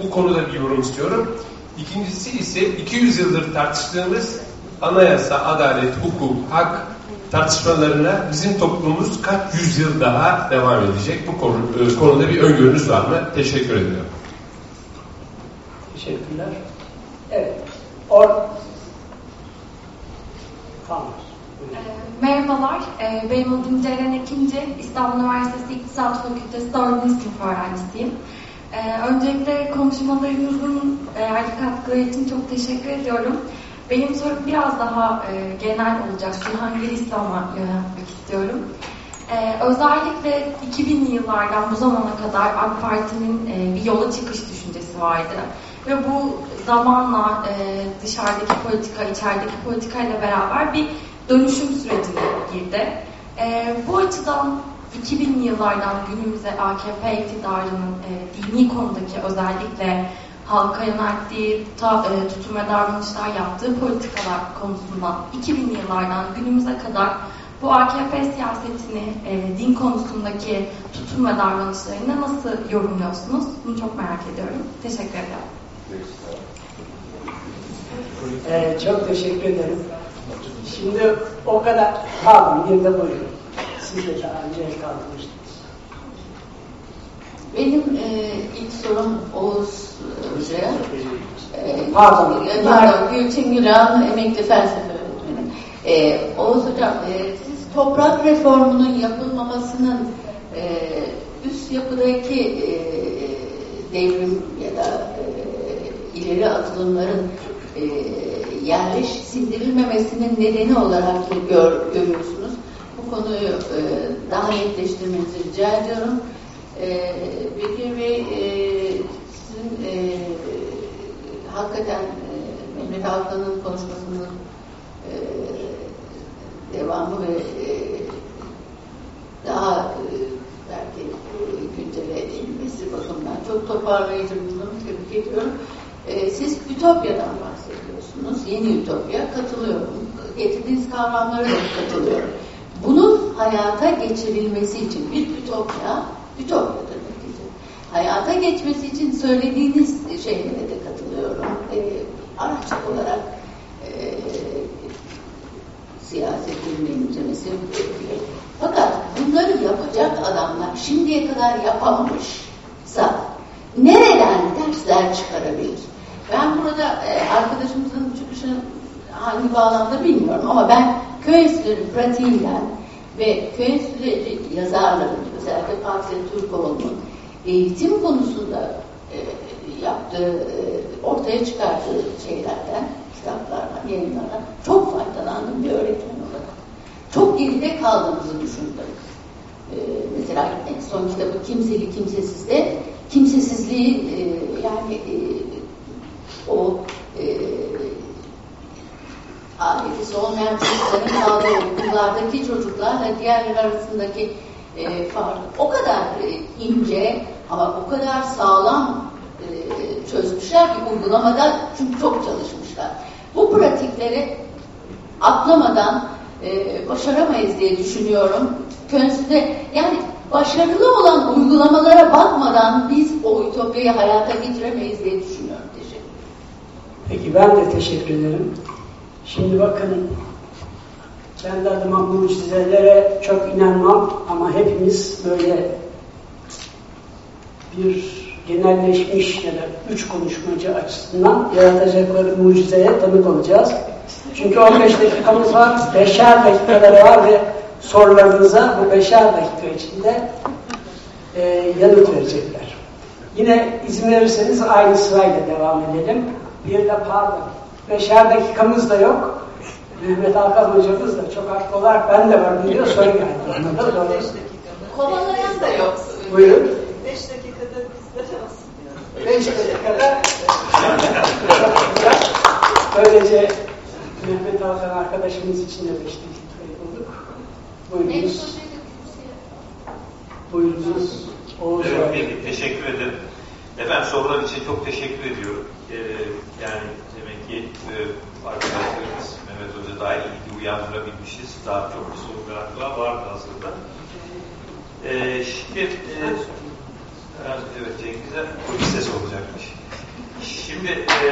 bu konuda bir yorum istiyorum. İkincisi ise 200 yıldır tartıştığımız anayasa, adalet, hukuk, hak tartışmalarına bizim toplumumuz kaç yüzyıl daha devam edecek? Bu konu, e, konuda bir öngörünüz var mı? Teşekkür ediyorum. Teşekkürler. Evet. Or tamam. E, merhabalar, e, benim adım Ceren Ekinci, İstanbul Üniversitesi İktisat Fakültesi 4. sınıf öğrencisiyim. E, öncelikle konuşmalarınızın değerli katkıları için çok teşekkür ediyorum. Benim sorum biraz daha genel olacak, Cihangir İslam'a yöneltmek istiyorum. özellikle 2000'li yıllardan bu zamana kadar AK Parti'nin bir yola çıkış düşüncesi vardı. Ve bu zamanla dışarıdaki politika, içerideki politika ile beraber bir dönüşüm sürecine girdi. E, bu açıdan 2000'li yıllardan günümüze AKP iktidarının e, dini konudaki özellikle halka yönelttiği e, tutum ve davranışlar yaptığı politikalar konusundan 2000'li yıllardan günümüze kadar bu AKP siyasetini e, din konusundaki tutum ve davranışlarını nasıl yorumluyorsunuz? Bunu çok merak ediyorum. Teşekkür ederim. Ee, çok teşekkür ederim. Şimdi o kadar, pardon bir de buyurun. Siz de daha önce kalmıştınız. Benim e, ilk sorum Oğuz Hoca'ya. E, pardon. Pardon, Gülçin Güran, emekli felsefe öğretmeni. E, Oğuz Hocam, e, siz toprak reformunun yapılmamasının e, üst yapıdaki e, devrim ya da e, ileri atılımların e, yerleş sindirilmemesinin nedeni olarak gör, görüyorsunuz. Bu konuyu e, daha netleştirmenizi rica ediyorum. E, Bekir Bey e, sizin e, hakikaten e, Mehmet Alkan'ın konuşmasının e, devamı ve e, daha e, belki e, güncele edilmesi bakımından çok toparlayıcı bulduğumu tebrik ediyorum. E, siz Ütopya'dan bahsediyorsunuz. Yeni Ütopya. Katılıyorum. Getirdiğiniz kavramlara da katılıyorum. Bunun hayata geçirilmesi için bir Ütopya, Ütopya'dır netice. Hayata geçmesi için söylediğiniz şeylere de katılıyorum. E, araç olarak e, siyasetin benimsemesi fakat bunları yapacak adamlar şimdiye kadar yapamamışsa nereden dersler çıkarabilir? Ben burada e, arkadaşımızın çıkışı hangi bağlamda bilmiyorum ama ben köy enstitüleri pratiğinden ve köy enstitüleri yazarların özellikle Fatih Türkoğlu'nun eğitim konusunda e, yaptığı, e, ortaya çıkardığı şeylerden kitaplardan, yayınlardan çok faydalandım bir öğretmen olarak. Çok geride kaldığımızı düşündüm. Ee, mesela en son kitabı Kimseli Kimsesiz'de kimsesizliği e, yani e, o e, ailesi olmayan çocukların kaldığı okullardaki çocuklarla diğerler arasındaki e, fark o kadar e, ince ama o kadar sağlam e, çözmüşler ki uygulamada çünkü çok çalışmışlar. Bu pratikleri atlamadan e, başaramayız diye düşünüyorum. Könüsünde yani başarılı olan uygulamalara bakmadan biz o ütopyayı hayata getiremeyiz diye düşünüyorum. Teşekkür Peki ben de teşekkür ederim. Şimdi bakın kendi adıma mucizelere çok inanmam ama hepimiz böyle bir genelleşmiş ya da üç konuşmacı açısından yaratacakları mucizeye tanık olacağız. Çünkü 15 dakikamız var, beşer dakikaları var ve sorularınıza bu beşer dakika içinde e, yanıt verecekler. Yine izin verirseniz aynı sırayla devam edelim. Bir de pardon, beşer dakikamız da yok. Mehmet Hakan hocamız da çok haklı olarak ben de var diyor, soru geldi. Da doğru. Kovalayan da yok. Buyurun. Beş dakikada bizde olsun. Beş dakikada böylece Mehmet Hakan arkadaşımız için de beş dakikayı bulduk. Buyurunuz. Buyurunuz. Oğuz Evet, peki, teşekkür ederim. Efendim sorular için çok teşekkür ediyorum. Ee, yani demek ki e, arkadaşlarımız Mehmet Hoca dahil ilgi uyandırabilmişiz. Daha çok soru galiba vardı hazırda. Ee, şimdi e, evet Cengiz'e polis ses olacakmış. Şimdi e,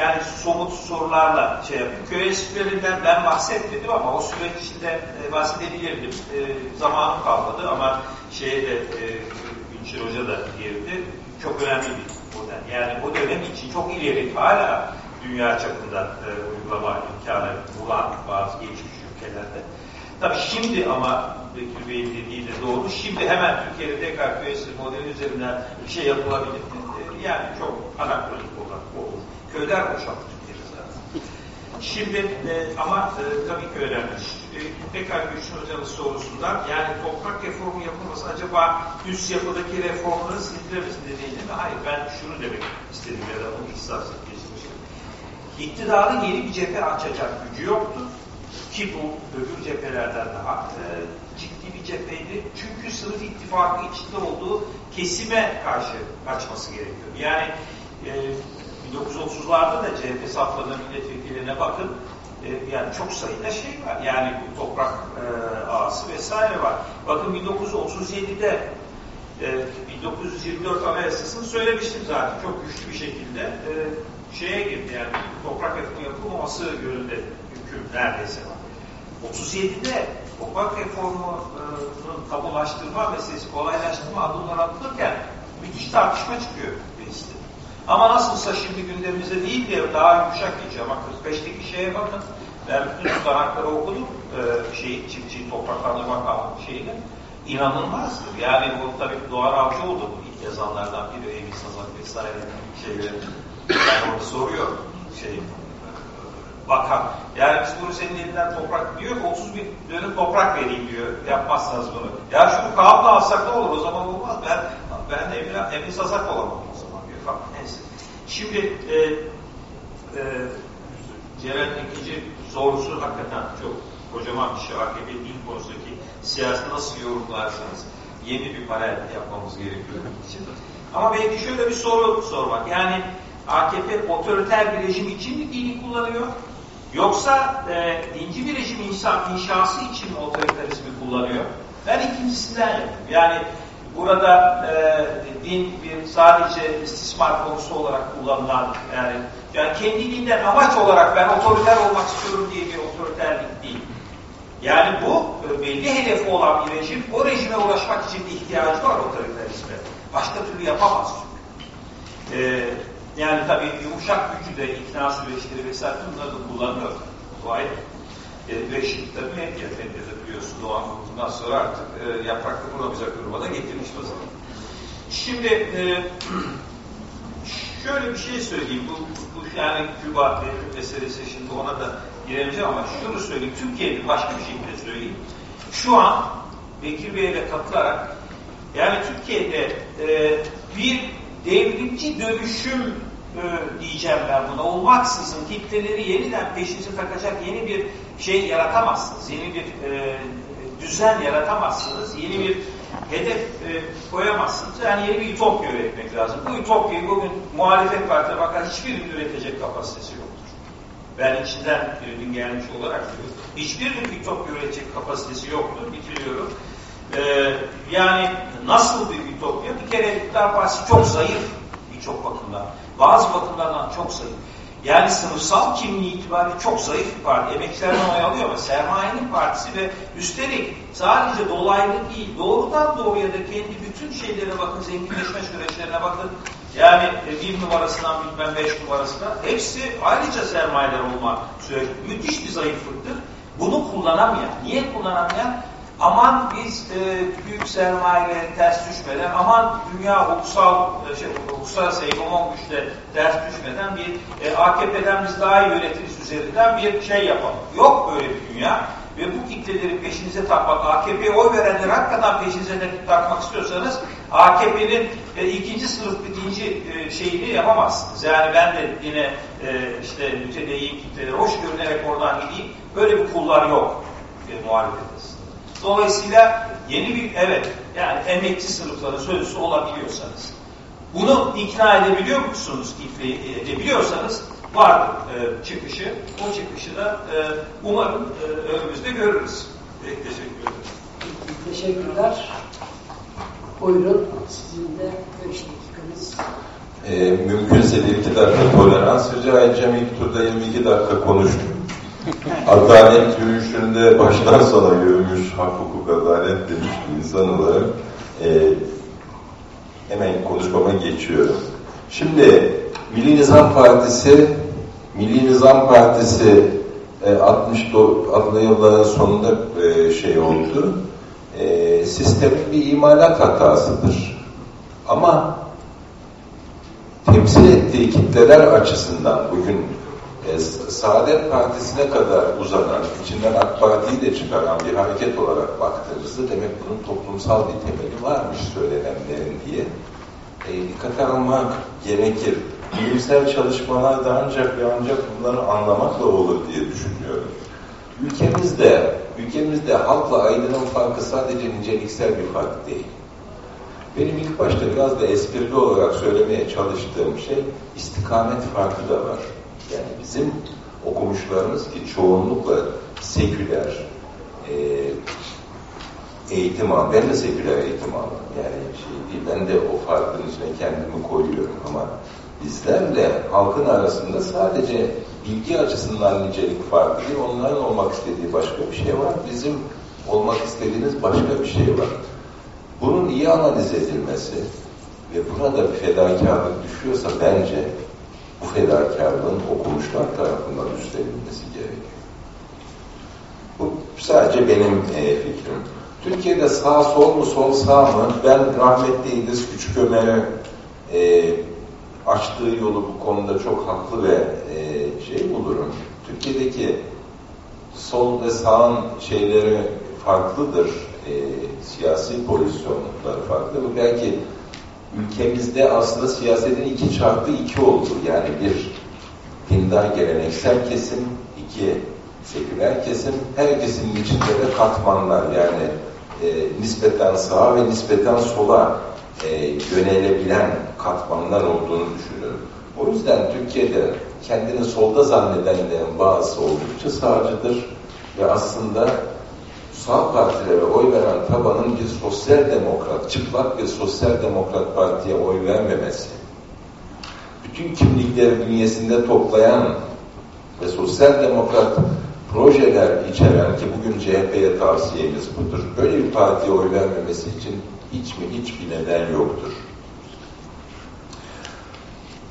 yani somut sorularla şey yapayım. Köy enstitülerinden ben bahsetmedim ama o süreç içinde e, bahsedebilirdim. E, zamanım kalmadı ama şeye de e, Günçer Hoca da girdi. Çok önemli bir model. Yani o dönem için çok ileri hala dünya çapında e, uygulama imkanı bulan bazı gelişmiş ülkelerde. Tabii şimdi ama Bekir Bey'in dediği de doğru. Şimdi hemen Türkiye'de tekrar köy enstitü modeli üzerinden bir şey yapılabilir mi? E, yani çok anakronik olarak olur. Köyler boşalttı Türkiye'de zaten. Şimdi e, ama e, tabii ki önemli. E, tekrar Gülşen Hocamız sorusundan yani toprak reformu yapılması acaba üst yapıdaki reformları sildiremez nedeniyle mi? Hayır ben şunu demek istedim ya da onu ihsasla geçmiştim. İktidarın yeni bir cephe açacak gücü yoktu. Ki bu öbür cephelerden daha e, ciddi bir cepheydi. Çünkü sınıf ittifakı içinde olduğu kesime karşı açması gerekiyor. Yani e, 1930'larda da CHP saflarına milletvekillerine bakın. E, yani çok sayıda şey var. Yani bu toprak e, ağası vesaire var. Bakın 1937'de e, 1924 Anayasası'nı söylemiştim zaten. Çok güçlü bir şekilde e, şeye girdi. Yani toprak reformu yapılmaması yönünde hüküm neredeyse var. 37'de toprak reformunun kamulaştırma meselesi kolaylaştırma adımlar atılırken müthiş tartışma çıkıyor mecliste. Ama nasılsa şimdi gündemimizde değil diye daha yumuşak geçiyor. Ama 45'teki şeye bakın. Ben bütün tutanakları okudum. Şey, çiftçi topraklandırma kanunu şeyini. İnanılmazdır. Yani bu tabii Doğan Avcı oldu bu ilk yazanlardan biri. Emin Sazak vesaire şeyleri. Yani orada soruyor şey bakan. Yani biz bunu senin elinden toprak diyor 30 bin dönüm toprak vereyim diyor. Yapmazsanız bunu. Ya şunu kağıtla alsak ne olur o zaman olmaz. Ben ben de emin, emin sazak olamam o zaman diyor. Tamam neyse. Şimdi e, e, Ceren'in ikinci sorusu hakikaten çok kocaman bir şey. AKP din konusundaki siyaseti nasıl yorumlarsanız yeni bir panel yapmamız gerekiyor. Ama belki şöyle bir soru sormak. Yani AKP otoriter bir rejim için mi dini kullanıyor? Yoksa e, dinci bir rejim inşa, inşası için mi otoriterizmi kullanıyor? Ben ikincisinden yapıyorum. Yani burada e, din bir sadece istismar konusu olarak kullanılan yani yani kendiliğinden amaç olarak ben otoriter olmak istiyorum diye bir otoriterlik değil. Yani bu e, belli hedefi olan bir rejim o rejime ulaşmak için ihtiyacı var otoriterizme. Başka türlü yapamaz çünkü. E, yani tabii yumuşak gücü de ikna süreçleri vesaire bunları da kullanıyor. Bu ayrı. E, ve şimdi tabii medya, medyada biliyorsun Doğan bundan sonra artık e, yapraklı bulamayacak duruma da getirmiş vaziyette. Şimdi e, şöyle bir şey söyleyeyim. Bu, bu yani Küba meselesi şimdi ona da giremeyeceğim ama şunu söyleyeyim. Türkiye'de başka bir şekilde söyleyeyim. Şu an Bekir Bey'e katılarak yani Türkiye'de e, bir devrimci dönüşüm e, diyeceğim ben buna. Olmaksızın kitleleri yeniden peşinize takacak yeni bir şey yaratamazsınız. Yeni bir e, düzen yaratamazsınız. Yeni bir hedef e, koyamazsınız. Yani yeni bir ütopya üretmek lazım. Bu ütopyayı bugün muhalefet partilerine bakar hiçbirinin üretecek kapasitesi yoktur. Ben içinden bir gün gelmiş olarak diyorum. Hiçbirinin ütopya üretecek kapasitesi yoktur. Bitiriyorum. Ee, yani nasıl bir ütopya? Bir kere İktidar Partisi çok zayıf birçok bakımdan. Bazı bakımlardan çok zayıf. Yani sınıfsal kimliği itibariyle çok zayıf bir parti. Emekçilerden oy alıyor ama sermayenin partisi ve üstelik sadece dolaylı değil, doğrudan doğruya da kendi bütün şeylere bakın, zenginleşme süreçlerine bakın. Yani e, bir numarasından bilmem beş numarasına hepsi ayrıca sermayeler olma süreci. Müthiş bir zayıflıktır. Bunu kullanamayan, niye kullanamayan? Aman biz e, büyük sermayeyle ters düşmeden, aman dünya hukusal, e, şey, uluslararası hegemon güçle ters düşmeden bir e, AKP'den biz daha iyi yönetiriz üzerinden bir şey yapalım. Yok böyle bir dünya. Ve bu kitleleri peşinize takmak, AKP'ye oy verenleri hakikaten peşinize takmak istiyorsanız AKP'nin e, ikinci sınıf ikinci e, şeyini yapamazsınız. Yani ben de yine e, işte mütedeyyin kitleleri hoş görünerek oradan gideyim. Böyle bir kullar yok e, muhalefet Dolayısıyla yeni bir evet yani emekçi sınıfların sözcüsü olabiliyorsanız bunu ikna edebiliyor musunuz? İkna edebiliyorsanız var e, çıkışı. O çıkışı da e, umarım e, önümüzde görürüz. Peki, teşekkür ederim. Teşekkürler. Buyurun sizin de 5 dakikanız. E, mümkünse bir iki dakika tolerans rica edeceğim. İlk turda 22 dakika konuştum. Adalet yürüyüşünde baştan sona yürümüş, hak hukuk adalet demiş bir insan olarak e, hemen konuşmama geçiyorum. Şimdi Milli Nizam Partisi Milli Nizam Partisi e, 60'lı yılların sonunda e, şey oldu. E, sistemin bir imalat hatasıdır. Ama temsil ettiği kitleler açısından bugün e, Saadet Partisi'ne kadar uzanan, içinden AK Parti'yi de çıkaran bir hareket olarak baktığımızda demek bunun toplumsal bir temeli varmış söylenenlerin diye e, dikkate almak gerekir. Bilimsel çalışmalarda ancak ve ancak bunları anlamakla olur diye düşünüyorum. Ülkemizde, ülkemizde halkla aydının farkı sadece niceliksel bir fark değil. Benim ilk başta biraz da esprili olarak söylemeye çalıştığım şey istikamet farkı da var. Yani bizim okumuşlarımız ki çoğunlukla seküler e, eğitim aldım. Ben de seküler eğitim aldım. Yani şey değil, ben de o farkın içine kendimi koyuyorum ama bizlerle halkın arasında sadece bilgi açısından nicelik farkı değil, onların olmak istediği başka bir şey var. Bizim olmak istediğimiz başka bir şey var. Bunun iyi analiz edilmesi ve buna da bir fedakarlık düşüyorsa bence bu fedakarlığın okumuşlar tarafından üstlenilmesi gerekiyor. Bu sadece benim e, fikrim. Türkiye'de sağ sol mu sol sağ mı? Ben rahmetli İdris Küçük Ömer'e e, açtığı yolu bu konuda çok haklı ve e, şey bulurum. Türkiye'deki sol ve sağın şeyleri farklıdır. E, siyasi pozisyonları farklı. Bu belki ülkemizde aslında siyasetin iki çarpı iki oldu. Yani bir dindar geleneksel kesim, iki seküler kesim, her kesimin içinde de katmanlar yani e, nispeten sağa ve nispeten sola e, yönelebilen katmanlar olduğunu düşünüyorum. O yüzden Türkiye'de kendini solda zannedenlerin bazısı oldukça sağcıdır ve aslında sağ partilere oy veren tabanın bir sosyal demokrat, çıplak bir sosyal demokrat partiye oy vermemesi, bütün kimlikleri bünyesinde toplayan ve sosyal demokrat projeler içeren ki bugün CHP'ye tavsiyemiz budur. Böyle bir partiye oy vermemesi için hiç mi hiçbir neden yoktur.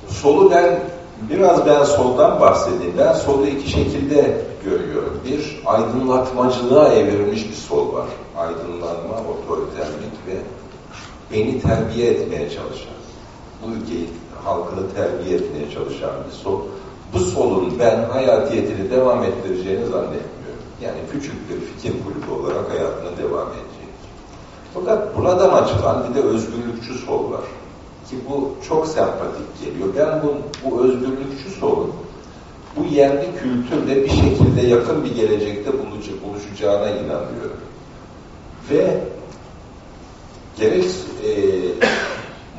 Solu ben biraz ben soldan bahsedeyim. Ben solu iki şekilde görüyorum. Bir, aydınlatmacılığa evrilmiş bir sol var. Aydınlanma, otoriterlik ve beni terbiye etmeye çalışan. bu ülkeyi halkını terbiye etmeye çalışan bir sol. Bu solun ben hayatiyetini devam ettireceğini zannetmiyorum. Yani küçük bir fikir kulübü olarak hayatına devam edecek. Fakat buradan açılan bir de özgürlükçü sol var. Ki bu çok sempatik geliyor. Ben bu, bu özgürlükçü solun bu yerli kültürle bir şekilde yakın bir gelecekte buluşacağına inanıyorum. Ve gerek e,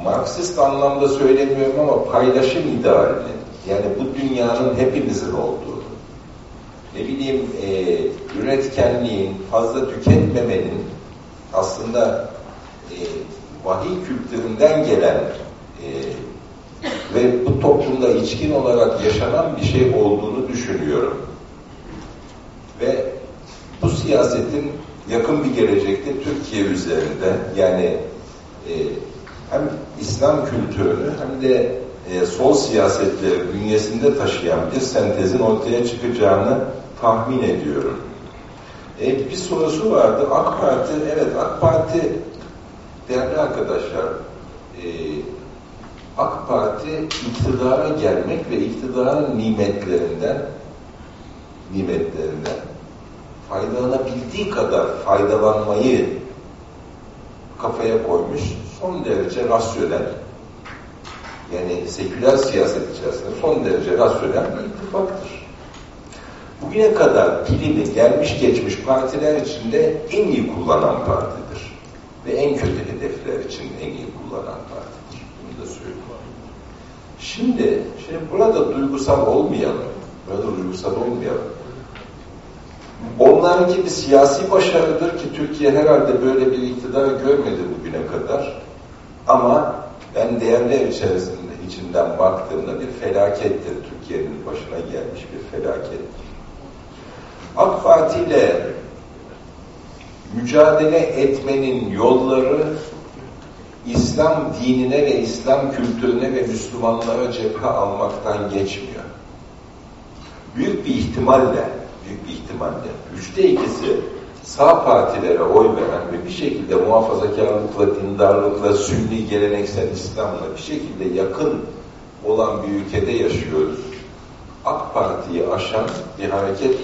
Marksist anlamda söylemiyorum ama paylaşım idealini, yani bu dünyanın hepimizin olduğu, ne bileyim e, üretkenliğin, fazla tüketmemenin aslında e, vahiy kültüründen gelen e, ve bu toplumda içkin olarak yaşanan bir şey olduğunu düşünüyorum. Ve bu siyasetin yakın bir gelecekte Türkiye üzerinde yani e, hem İslam kültürünü hem de e, sol siyasetleri bünyesinde taşıyan bir sentezin ortaya çıkacağını tahmin ediyorum. E, bir sorusu vardı. AK Parti, evet AK Parti değerli arkadaşlar e, AK Parti iktidara gelmek ve iktidarın nimetlerinden nimetlerinden faydalanabildiği kadar faydalanmayı kafaya koymuş son derece rasyonel yani seküler siyaset içerisinde son derece rasyonel bir ittifaktır. Bugüne kadar dilini gelmiş geçmiş partiler içinde en iyi kullanan partidir. Ve en kötü hedefler için en iyi kullanan partidir. Şimdi, şimdi burada duygusal olmayalım. Burada duygusal olmayalım. Onlarınki bir siyasi başarıdır ki Türkiye herhalde böyle bir iktidar görmedi bugüne kadar. Ama ben değerler içerisinde içinden baktığımda bir felakettir. Türkiye'nin başına gelmiş bir felakettir. AK Parti ile mücadele etmenin yolları İslam dinine ve İslam kültürüne ve Müslümanlara cephe almaktan geçmiyor. Büyük bir ihtimalle, büyük bir ihtimalle, üçte ikisi sağ partilere oy veren ve bir şekilde muhafazakarlıkla, dindarlıkla, sünni geleneksel İslam'la bir şekilde yakın olan bir ülkede yaşıyoruz. AK Parti'yi aşan bir hareket,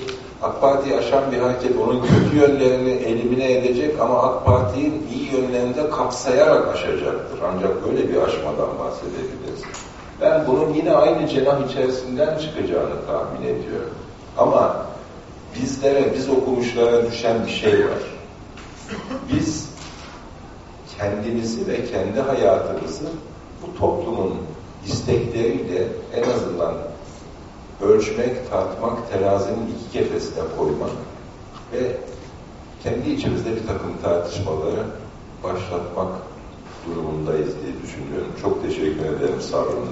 AK Parti'yi aşan bir hareket onun kötü yönlerini elimine edecek ama AK Parti'nin iyi yönlerini de kapsayarak aşacaktır. Ancak böyle bir aşmadan bahsedebiliriz. Ben bunun yine aynı cenah içerisinden çıkacağını tahmin ediyorum. Ama bizlere, biz okumuşlara düşen bir şey var. Biz kendimizi ve kendi hayatımızı bu toplumun istekleriyle en azından ölçmek, tartmak, terazinin iki kefesine koymak ve kendi içimizde bir takım tartışmaları başlatmak durumundayız diye düşünüyorum. Çok teşekkür ederim. Sağ olun.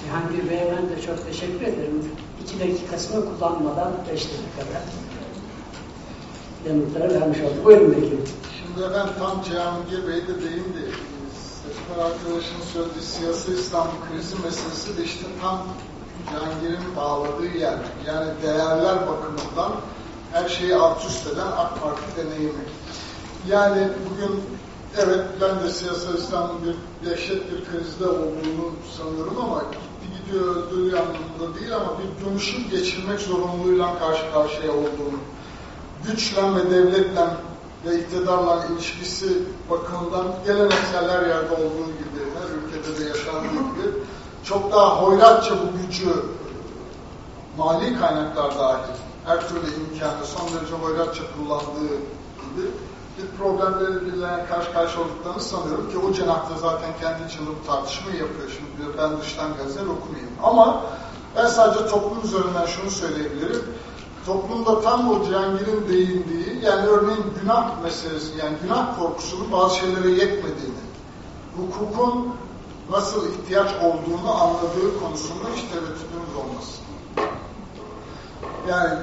Cihangir Bey'e ben de çok teşekkür ederim. İki dakikasını kullanmadan beş dakikada yanıtları vermiş oldu. Buyurun Bekir. Şimdi ben tam Cihangir Bey de değindi. Sefer arkadaşın söylediği siyasi İslam krizi meselesi de işte tam Cihangir'in bağladığı yer. Yani değerler bakımından her şeyi alt üst eden AK Parti deneyimi. Yani bugün evet ben de siyasal İslam'ın bir dehşet bir krizde olduğunu sanıyorum ama gitti gidiyor öldüğü anlamında değil ama bir dönüşüm geçirmek zorunluluğuyla karşı karşıya olduğunu güçle ve devletle ve iktidarla ilişkisi bakımından geleneksel yerde olduğu gibi, her ülkede de yaşandığı gibi çok daha hoyratça bu gücü mali kaynaklar dahil her türlü imkanı son derece hoyratça kullandığı gibi bir problemleri birilerine karşı karşı olduklarını sanıyorum ki o cenahta zaten kendi içinde bu tartışmayı yapıyor. Şimdi ben dıştan gazeteler okumayayım. Ama ben sadece toplum üzerinden şunu söyleyebilirim toplumda tam o Cihangir'in değindiği, yani örneğin günah meselesi, yani günah korkusunun bazı şeylere yetmediğini, hukukun nasıl ihtiyaç olduğunu anladığı konusunda hiç tereddütümüz olmasın. Yani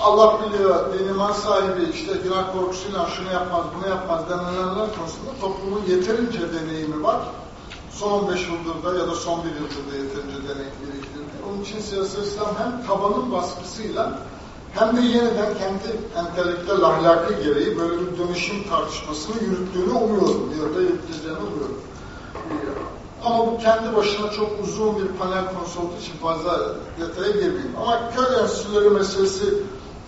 Allah biliyor, iman sahibi işte günah korkusuyla şunu yapmaz, bunu yapmaz denilenler konusunda toplumun yeterince deneyimi var. Son 15 yıldır da ya da son bir yıldır da yeterince deneyim biriktirdi. Onun için siyasal İslam hem tabanın baskısıyla hem de yeniden kendi entelektüel ahlakı gereği böyle bir dönüşüm tartışmasını yürüttüğünü umuyorum. Ya da yürüteceğini umuyorum. Ama bu kendi başına çok uzun bir panel konusu için fazla detaya girmeyeyim. Ama köy enstitüleri meselesi,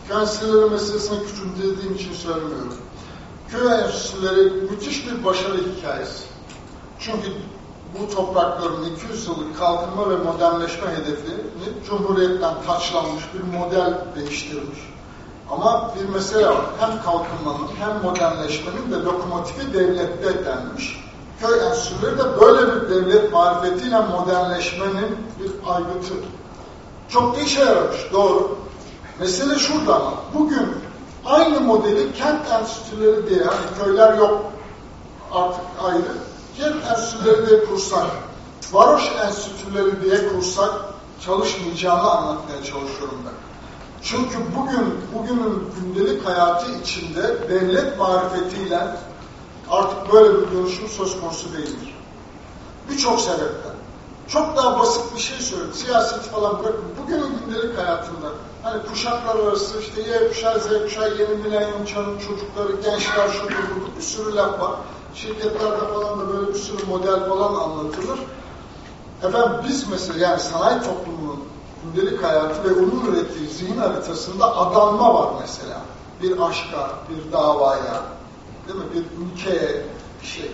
köy enstitüleri meselesine küçümsediğim için söylemiyorum. Köy enstitüleri müthiş bir başarı hikayesi. Çünkü bu toprakların 200 yıllık kalkınma ve modernleşme hedefini Cumhuriyet'ten taçlanmış bir model değiştirmiş. Ama bir mesele var. Hem kalkınmanın hem modernleşmenin de lokomotifi devlette denmiş. Köy enstitüleri de böyle bir devlet marifetiyle modernleşmenin bir aygıtı. Çok da işe yaramış, doğru. Mesele şurada ama bugün aynı modeli kent enstitüleri diye, hani köyler yok artık ayrı, kent enstitüleri diye kursak, varoş enstitüleri diye kursak çalışmayacağını anlatmaya çalışıyorum ben. Çünkü bugün, bugünün gündelik hayatı içinde devlet marifetiyle artık böyle bir dönüşüm söz konusu değildir. Birçok sebepten. Çok daha basit bir şey söyleyeyim. Siyaseti falan bırakın. Bugünün gündelik hayatında hani kuşaklar arası işte Y kuşağı, Z kuşağı, yeni milenyum çocukları, gençler, budur bir sürü laf var. Şirketlerde falan da böyle bir sürü model falan anlatılır. Efendim biz mesela yani sanayi toplumunun gündelik hayatı ve onun ürettiği zihin haritasında adanma var mesela. Bir aşka, bir davaya, değil mi? Bir ülkeye bir şey.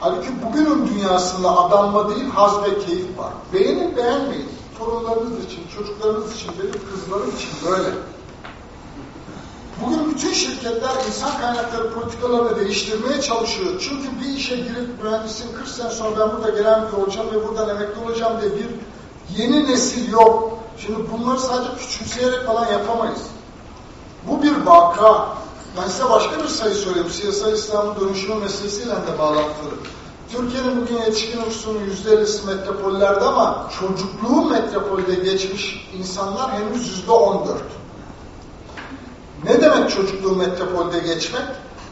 Halbuki bugünün dünyasında adanma değil, haz ve keyif var. Beğenin beğenmeyin. Torunlarınız için, çocuklarınız için, benim kızlarım için böyle. Bugün bütün şirketler insan kaynakları politikalarını değiştirmeye çalışıyor. Çünkü bir işe girip mühendisin 40 sene sonra ben burada gelen bir olacağım ve buradan emekli olacağım diye bir yeni nesil yok. Şimdi bunları sadece küçümseyerek falan yapamayız. Bu bir vaka. Ben size başka bir sayı söyleyeyim. Siyasal İslam'ın dönüşümü meselesiyle de bağlantılı. Türkiye'nin bugün yetişkin nüfusunun %50'si metropollerde ama çocukluğu metropolde geçmiş insanlar henüz yüzde 14. Ne demek çocukluğu metropolde geçmek?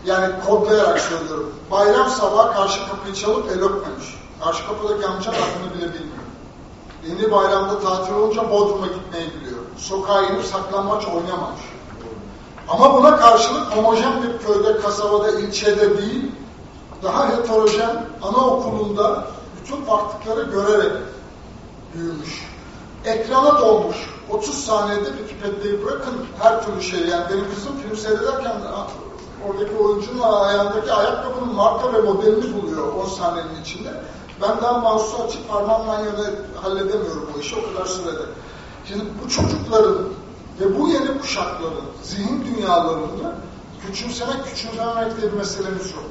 Yani kodlayarak söylüyorum. Bayram sabahı karşı kapıyı çalıp el öpmemiş. Karşı kapıdaki amca adını bile bilmiyor. Yeni bayramda tatil olunca Bodrum'a gitmeyi biliyor. Sokağa inip saklanmaç oynamamış. Ama buna karşılık homojen bir köyde, kasabada, ilçede değil, daha heterojen anaokulunda bütün farklılıkları görerek büyümüş. Ekrana dolmuş. 30 saniyede Wikipedia'yı bırakın her türlü şey. Yani benim kızım film seyrederken oradaki oyuncunun ayağındaki ayakkabının marka ve modelini buluyor 10 saniyenin içinde. Ben daha mouse'u açıp parmağımla yöne halledemiyorum bu işi o kadar sürede. Şimdi bu çocukların ve bu yeni kuşakların zihin dünyalarını küçümsemek, küçümsememek diye bir meselemiz yok.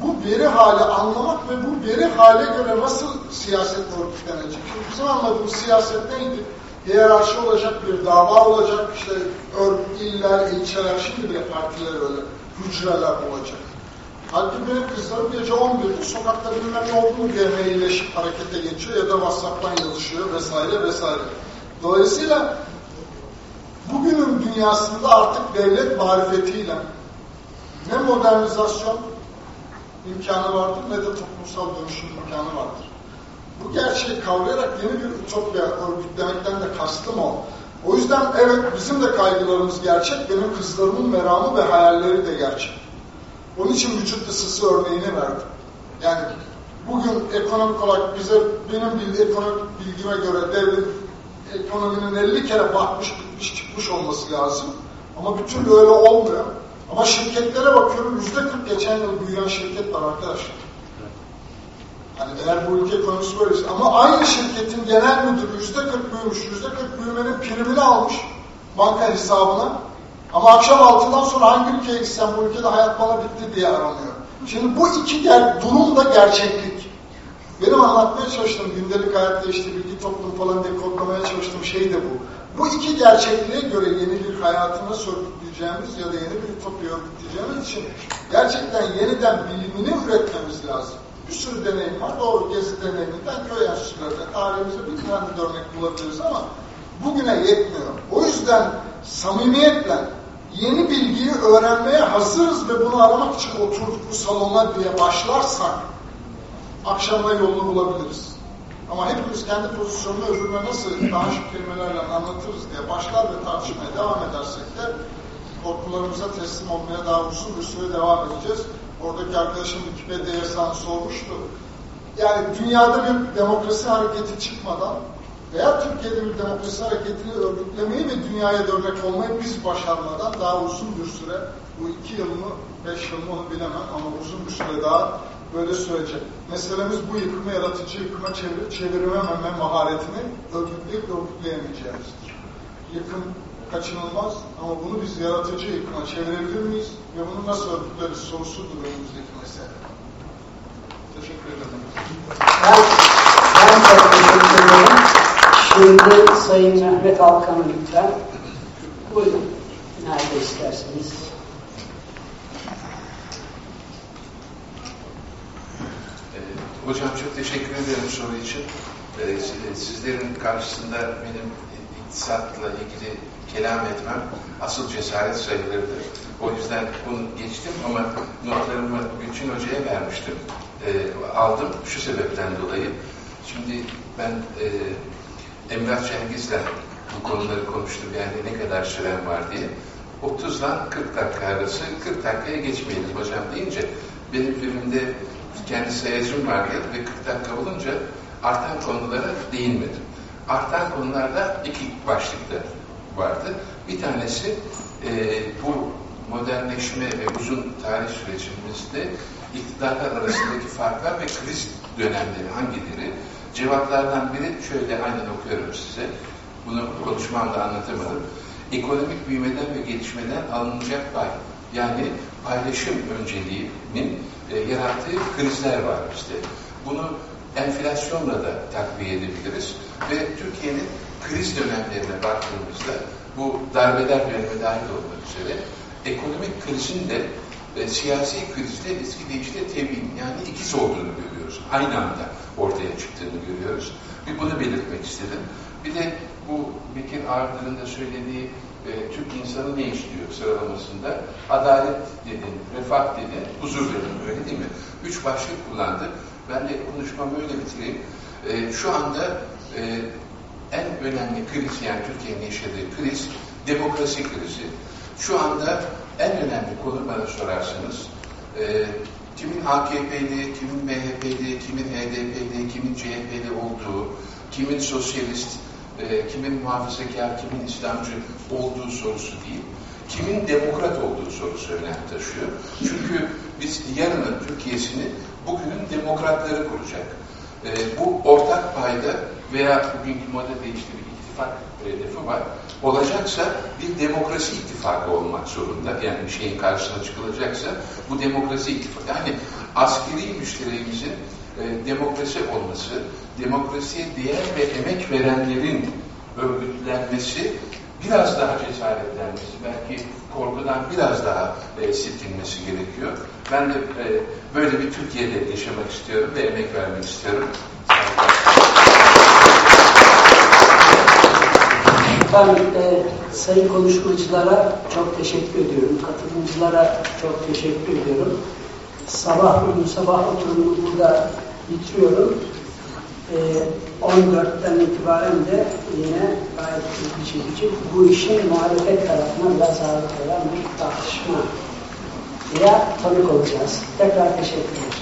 Bu veri hali anlamak ve bu veri hale göre nasıl siyaset örgütlenecek? Şimdi bizim anladığımız siyaset neydi? Hiyerarşi olacak, bir dava olacak, işte örgüt, iller, ilçeler, şimdi bile partiler öyle, hücreler olacak. Halbuki benim kızlarım gece 11'de sokakta bilmem ne olduğunu diye mailleşip harekete geçiyor ya da WhatsApp'tan yazışıyor vesaire vesaire. Dolayısıyla bugünün dünyasında artık devlet marifetiyle ne modernizasyon imkanı vardır ne de toplumsal dönüşüm imkanı vardır. Bu gerçeği kavrayarak yeni bir ütopya örgütlemekten de kastım o. O yüzden evet bizim de kaygılarımız gerçek, benim kızlarımın meramı ve hayalleri de gerçek. Onun için vücut ısısı örneğini verdim. Yani bugün ekonomik olarak bize benim bildiğim ekonomik bilgime göre devlet ekonominin 50 kere bitmiş, çıkmış olması lazım. Ama bir türlü öyle olmuyor. Ama şirketlere bakıyorum yüzde 40 geçen yıl büyüyen şirket var arkadaşlar. Hani eğer bu ülke konusu böyleyse. Ama aynı şirketin genel müdürü yüzde 40 büyümüş, yüzde 40 büyümenin primini almış banka hesabına. Ama akşam altından sonra hangi ülkeye gitsem bu ülkede hayat bana bitti diye aranıyor. Şimdi bu iki ger durum da gerçeklik. Benim anlatmaya çalıştığım gündelik hayatta işte bilgi toplum falan diye kodlamaya çalıştığım şey de bu. Bu iki gerçekliğe göre yeni bir hayatı nasıl örgütleyeceğimiz ya da yeni bir ütopya örgütleyeceğimiz için gerçekten yeniden bilimini üretmemiz lazım. Bir sürü deneyim var. Doğru gezi deneyiminden köy enstitülerinde tarihimizde bir tane de örnek bulabiliriz ama bugüne yetmiyor. O yüzden samimiyetle yeni bilgiyi öğrenmeye hazırız ve bunu aramak için oturduk bu salona diye başlarsak akşamına yolunu bulabiliriz. Ama hepimiz kendi pozisyonunu öbürüne nasıl daha şık kelimelerle anlatırız diye başlar ve tartışmaya devam edersek de korkularımıza teslim olmaya daha uzun bir süre devam edeceğiz. Oradaki arkadaşım Wikipedia yazan sormuştu. Yani dünyada bir demokrasi hareketi çıkmadan veya Türkiye'de bir demokrasi hareketini örgütlemeyi ve dünyaya da olmayı biz başarmadan daha uzun bir süre, bu iki yıl mı, beş yıl mı bilemem ama uzun bir süre daha böyle sürecek. Meselemiz bu yıkımı, yaratıcı yıkıma çevir, çevirememe maharetini örgütleyip örgütleyemeyeceğimizdir. Yıkım kaçınılmaz ama bunu biz yaratıcı yıkıma çevirebilir miyiz ve bunu nasıl örgütleriz sorusudur önümüzdeki mesele. Teşekkür ederim. Şimdi Sayın Mehmet Alkan'ı lütfen. Buyurun. Nerede isterseniz. Ee, Hocam çok teşekkür ederim soru için. Ee, Sizlerin karşısında benim iktisatla ilgili kelam etmem asıl cesaret sayılırdı. O yüzden bunu geçtim ama notlarımı Gülçin Hoca'ya vermiştim. Ee, aldım şu sebepten dolayı. Şimdi ben e, Emrah Cengiz'le bu konuları konuştum yani ne kadar süren var diye. 30'dan 40 dakika arası 40 dakikaya geçmeyelim hocam deyince benim filmde kendi sayacım vardı ve 40 dakika olunca artan konulara değinmedim. Artan konularda iki başlıkta vardı. Bir tanesi e, bu modernleşme ve uzun tarih sürecimizde iktidarlar arasındaki farklar ve kriz dönemleri hangileri? Cevaplardan biri şöyle aynen okuyorum size. Bunu konuşmamda anlatamadım. Ekonomik büyümeden ve gelişmeden alınacak pay. Yani paylaşım önceliğinin e, yarattığı krizler var işte. Bunu enflasyonla da takviye edebiliriz. Ve Türkiye'nin kriz dönemlerine baktığımızda bu darbeler dönemi dahil olmak üzere ekonomik krizin de e, siyasi krizde eski deyişle tevin yani ikiz olduğunu görüyoruz. Aynı anda ortaya çıktığını görüyoruz. Bir bunu belirtmek istedim. Bir de bu Bekir Ardır'ın da söylediği e, Türk insanı ne istiyor sıralamasında? Adalet dedi, refah dedi, huzur dedi. Öyle değil mi? Üç başlık kullandı. Ben de konuşmamı öyle bitireyim. E, şu anda e, en önemli kriz yani Türkiye'nin yaşadığı kriz demokrasi krizi. Şu anda en önemli konu bana sorarsanız e, kimin AKP'li, kimin MHP'li, kimin HDP'li, kimin CHP'li olduğu, kimin sosyalist, e, kimin muhafazakar, kimin İslamcı olduğu sorusu değil, kimin demokrat olduğu sorusu önem taşıyor. Çünkü biz yarının Türkiye'sini bugünün demokratları kuracak. E, bu ortak payda veya bugünkü moda değişti bir ittifak hedefi var. Olacaksa bir demokrasi ittifakı olmak zorunda. Yani bir şeyin karşısına çıkılacaksa bu demokrasi ittifakı. Yani askeri müşterimizin e, demokrasi olması, demokrasiye değer ve emek verenlerin örgütlenmesi, biraz daha cesaretlenmesi, belki korkudan biraz daha e, silkinmesi gerekiyor. Ben de e, böyle bir Türkiye'de yaşamak istiyorum ve emek vermek istiyorum. Ben e, sayın konuşmacılara çok teşekkür ediyorum. Katılımcılara çok teşekkür ediyorum. Sabah günü sabah oturumunu burada bitiriyorum. E, 14'ten itibaren de yine gayet ilgi çekici bu işin muhalefet tarafına biraz ağırlık veren bir tartışma ya tanık olacağız. Tekrar teşekkür ederim.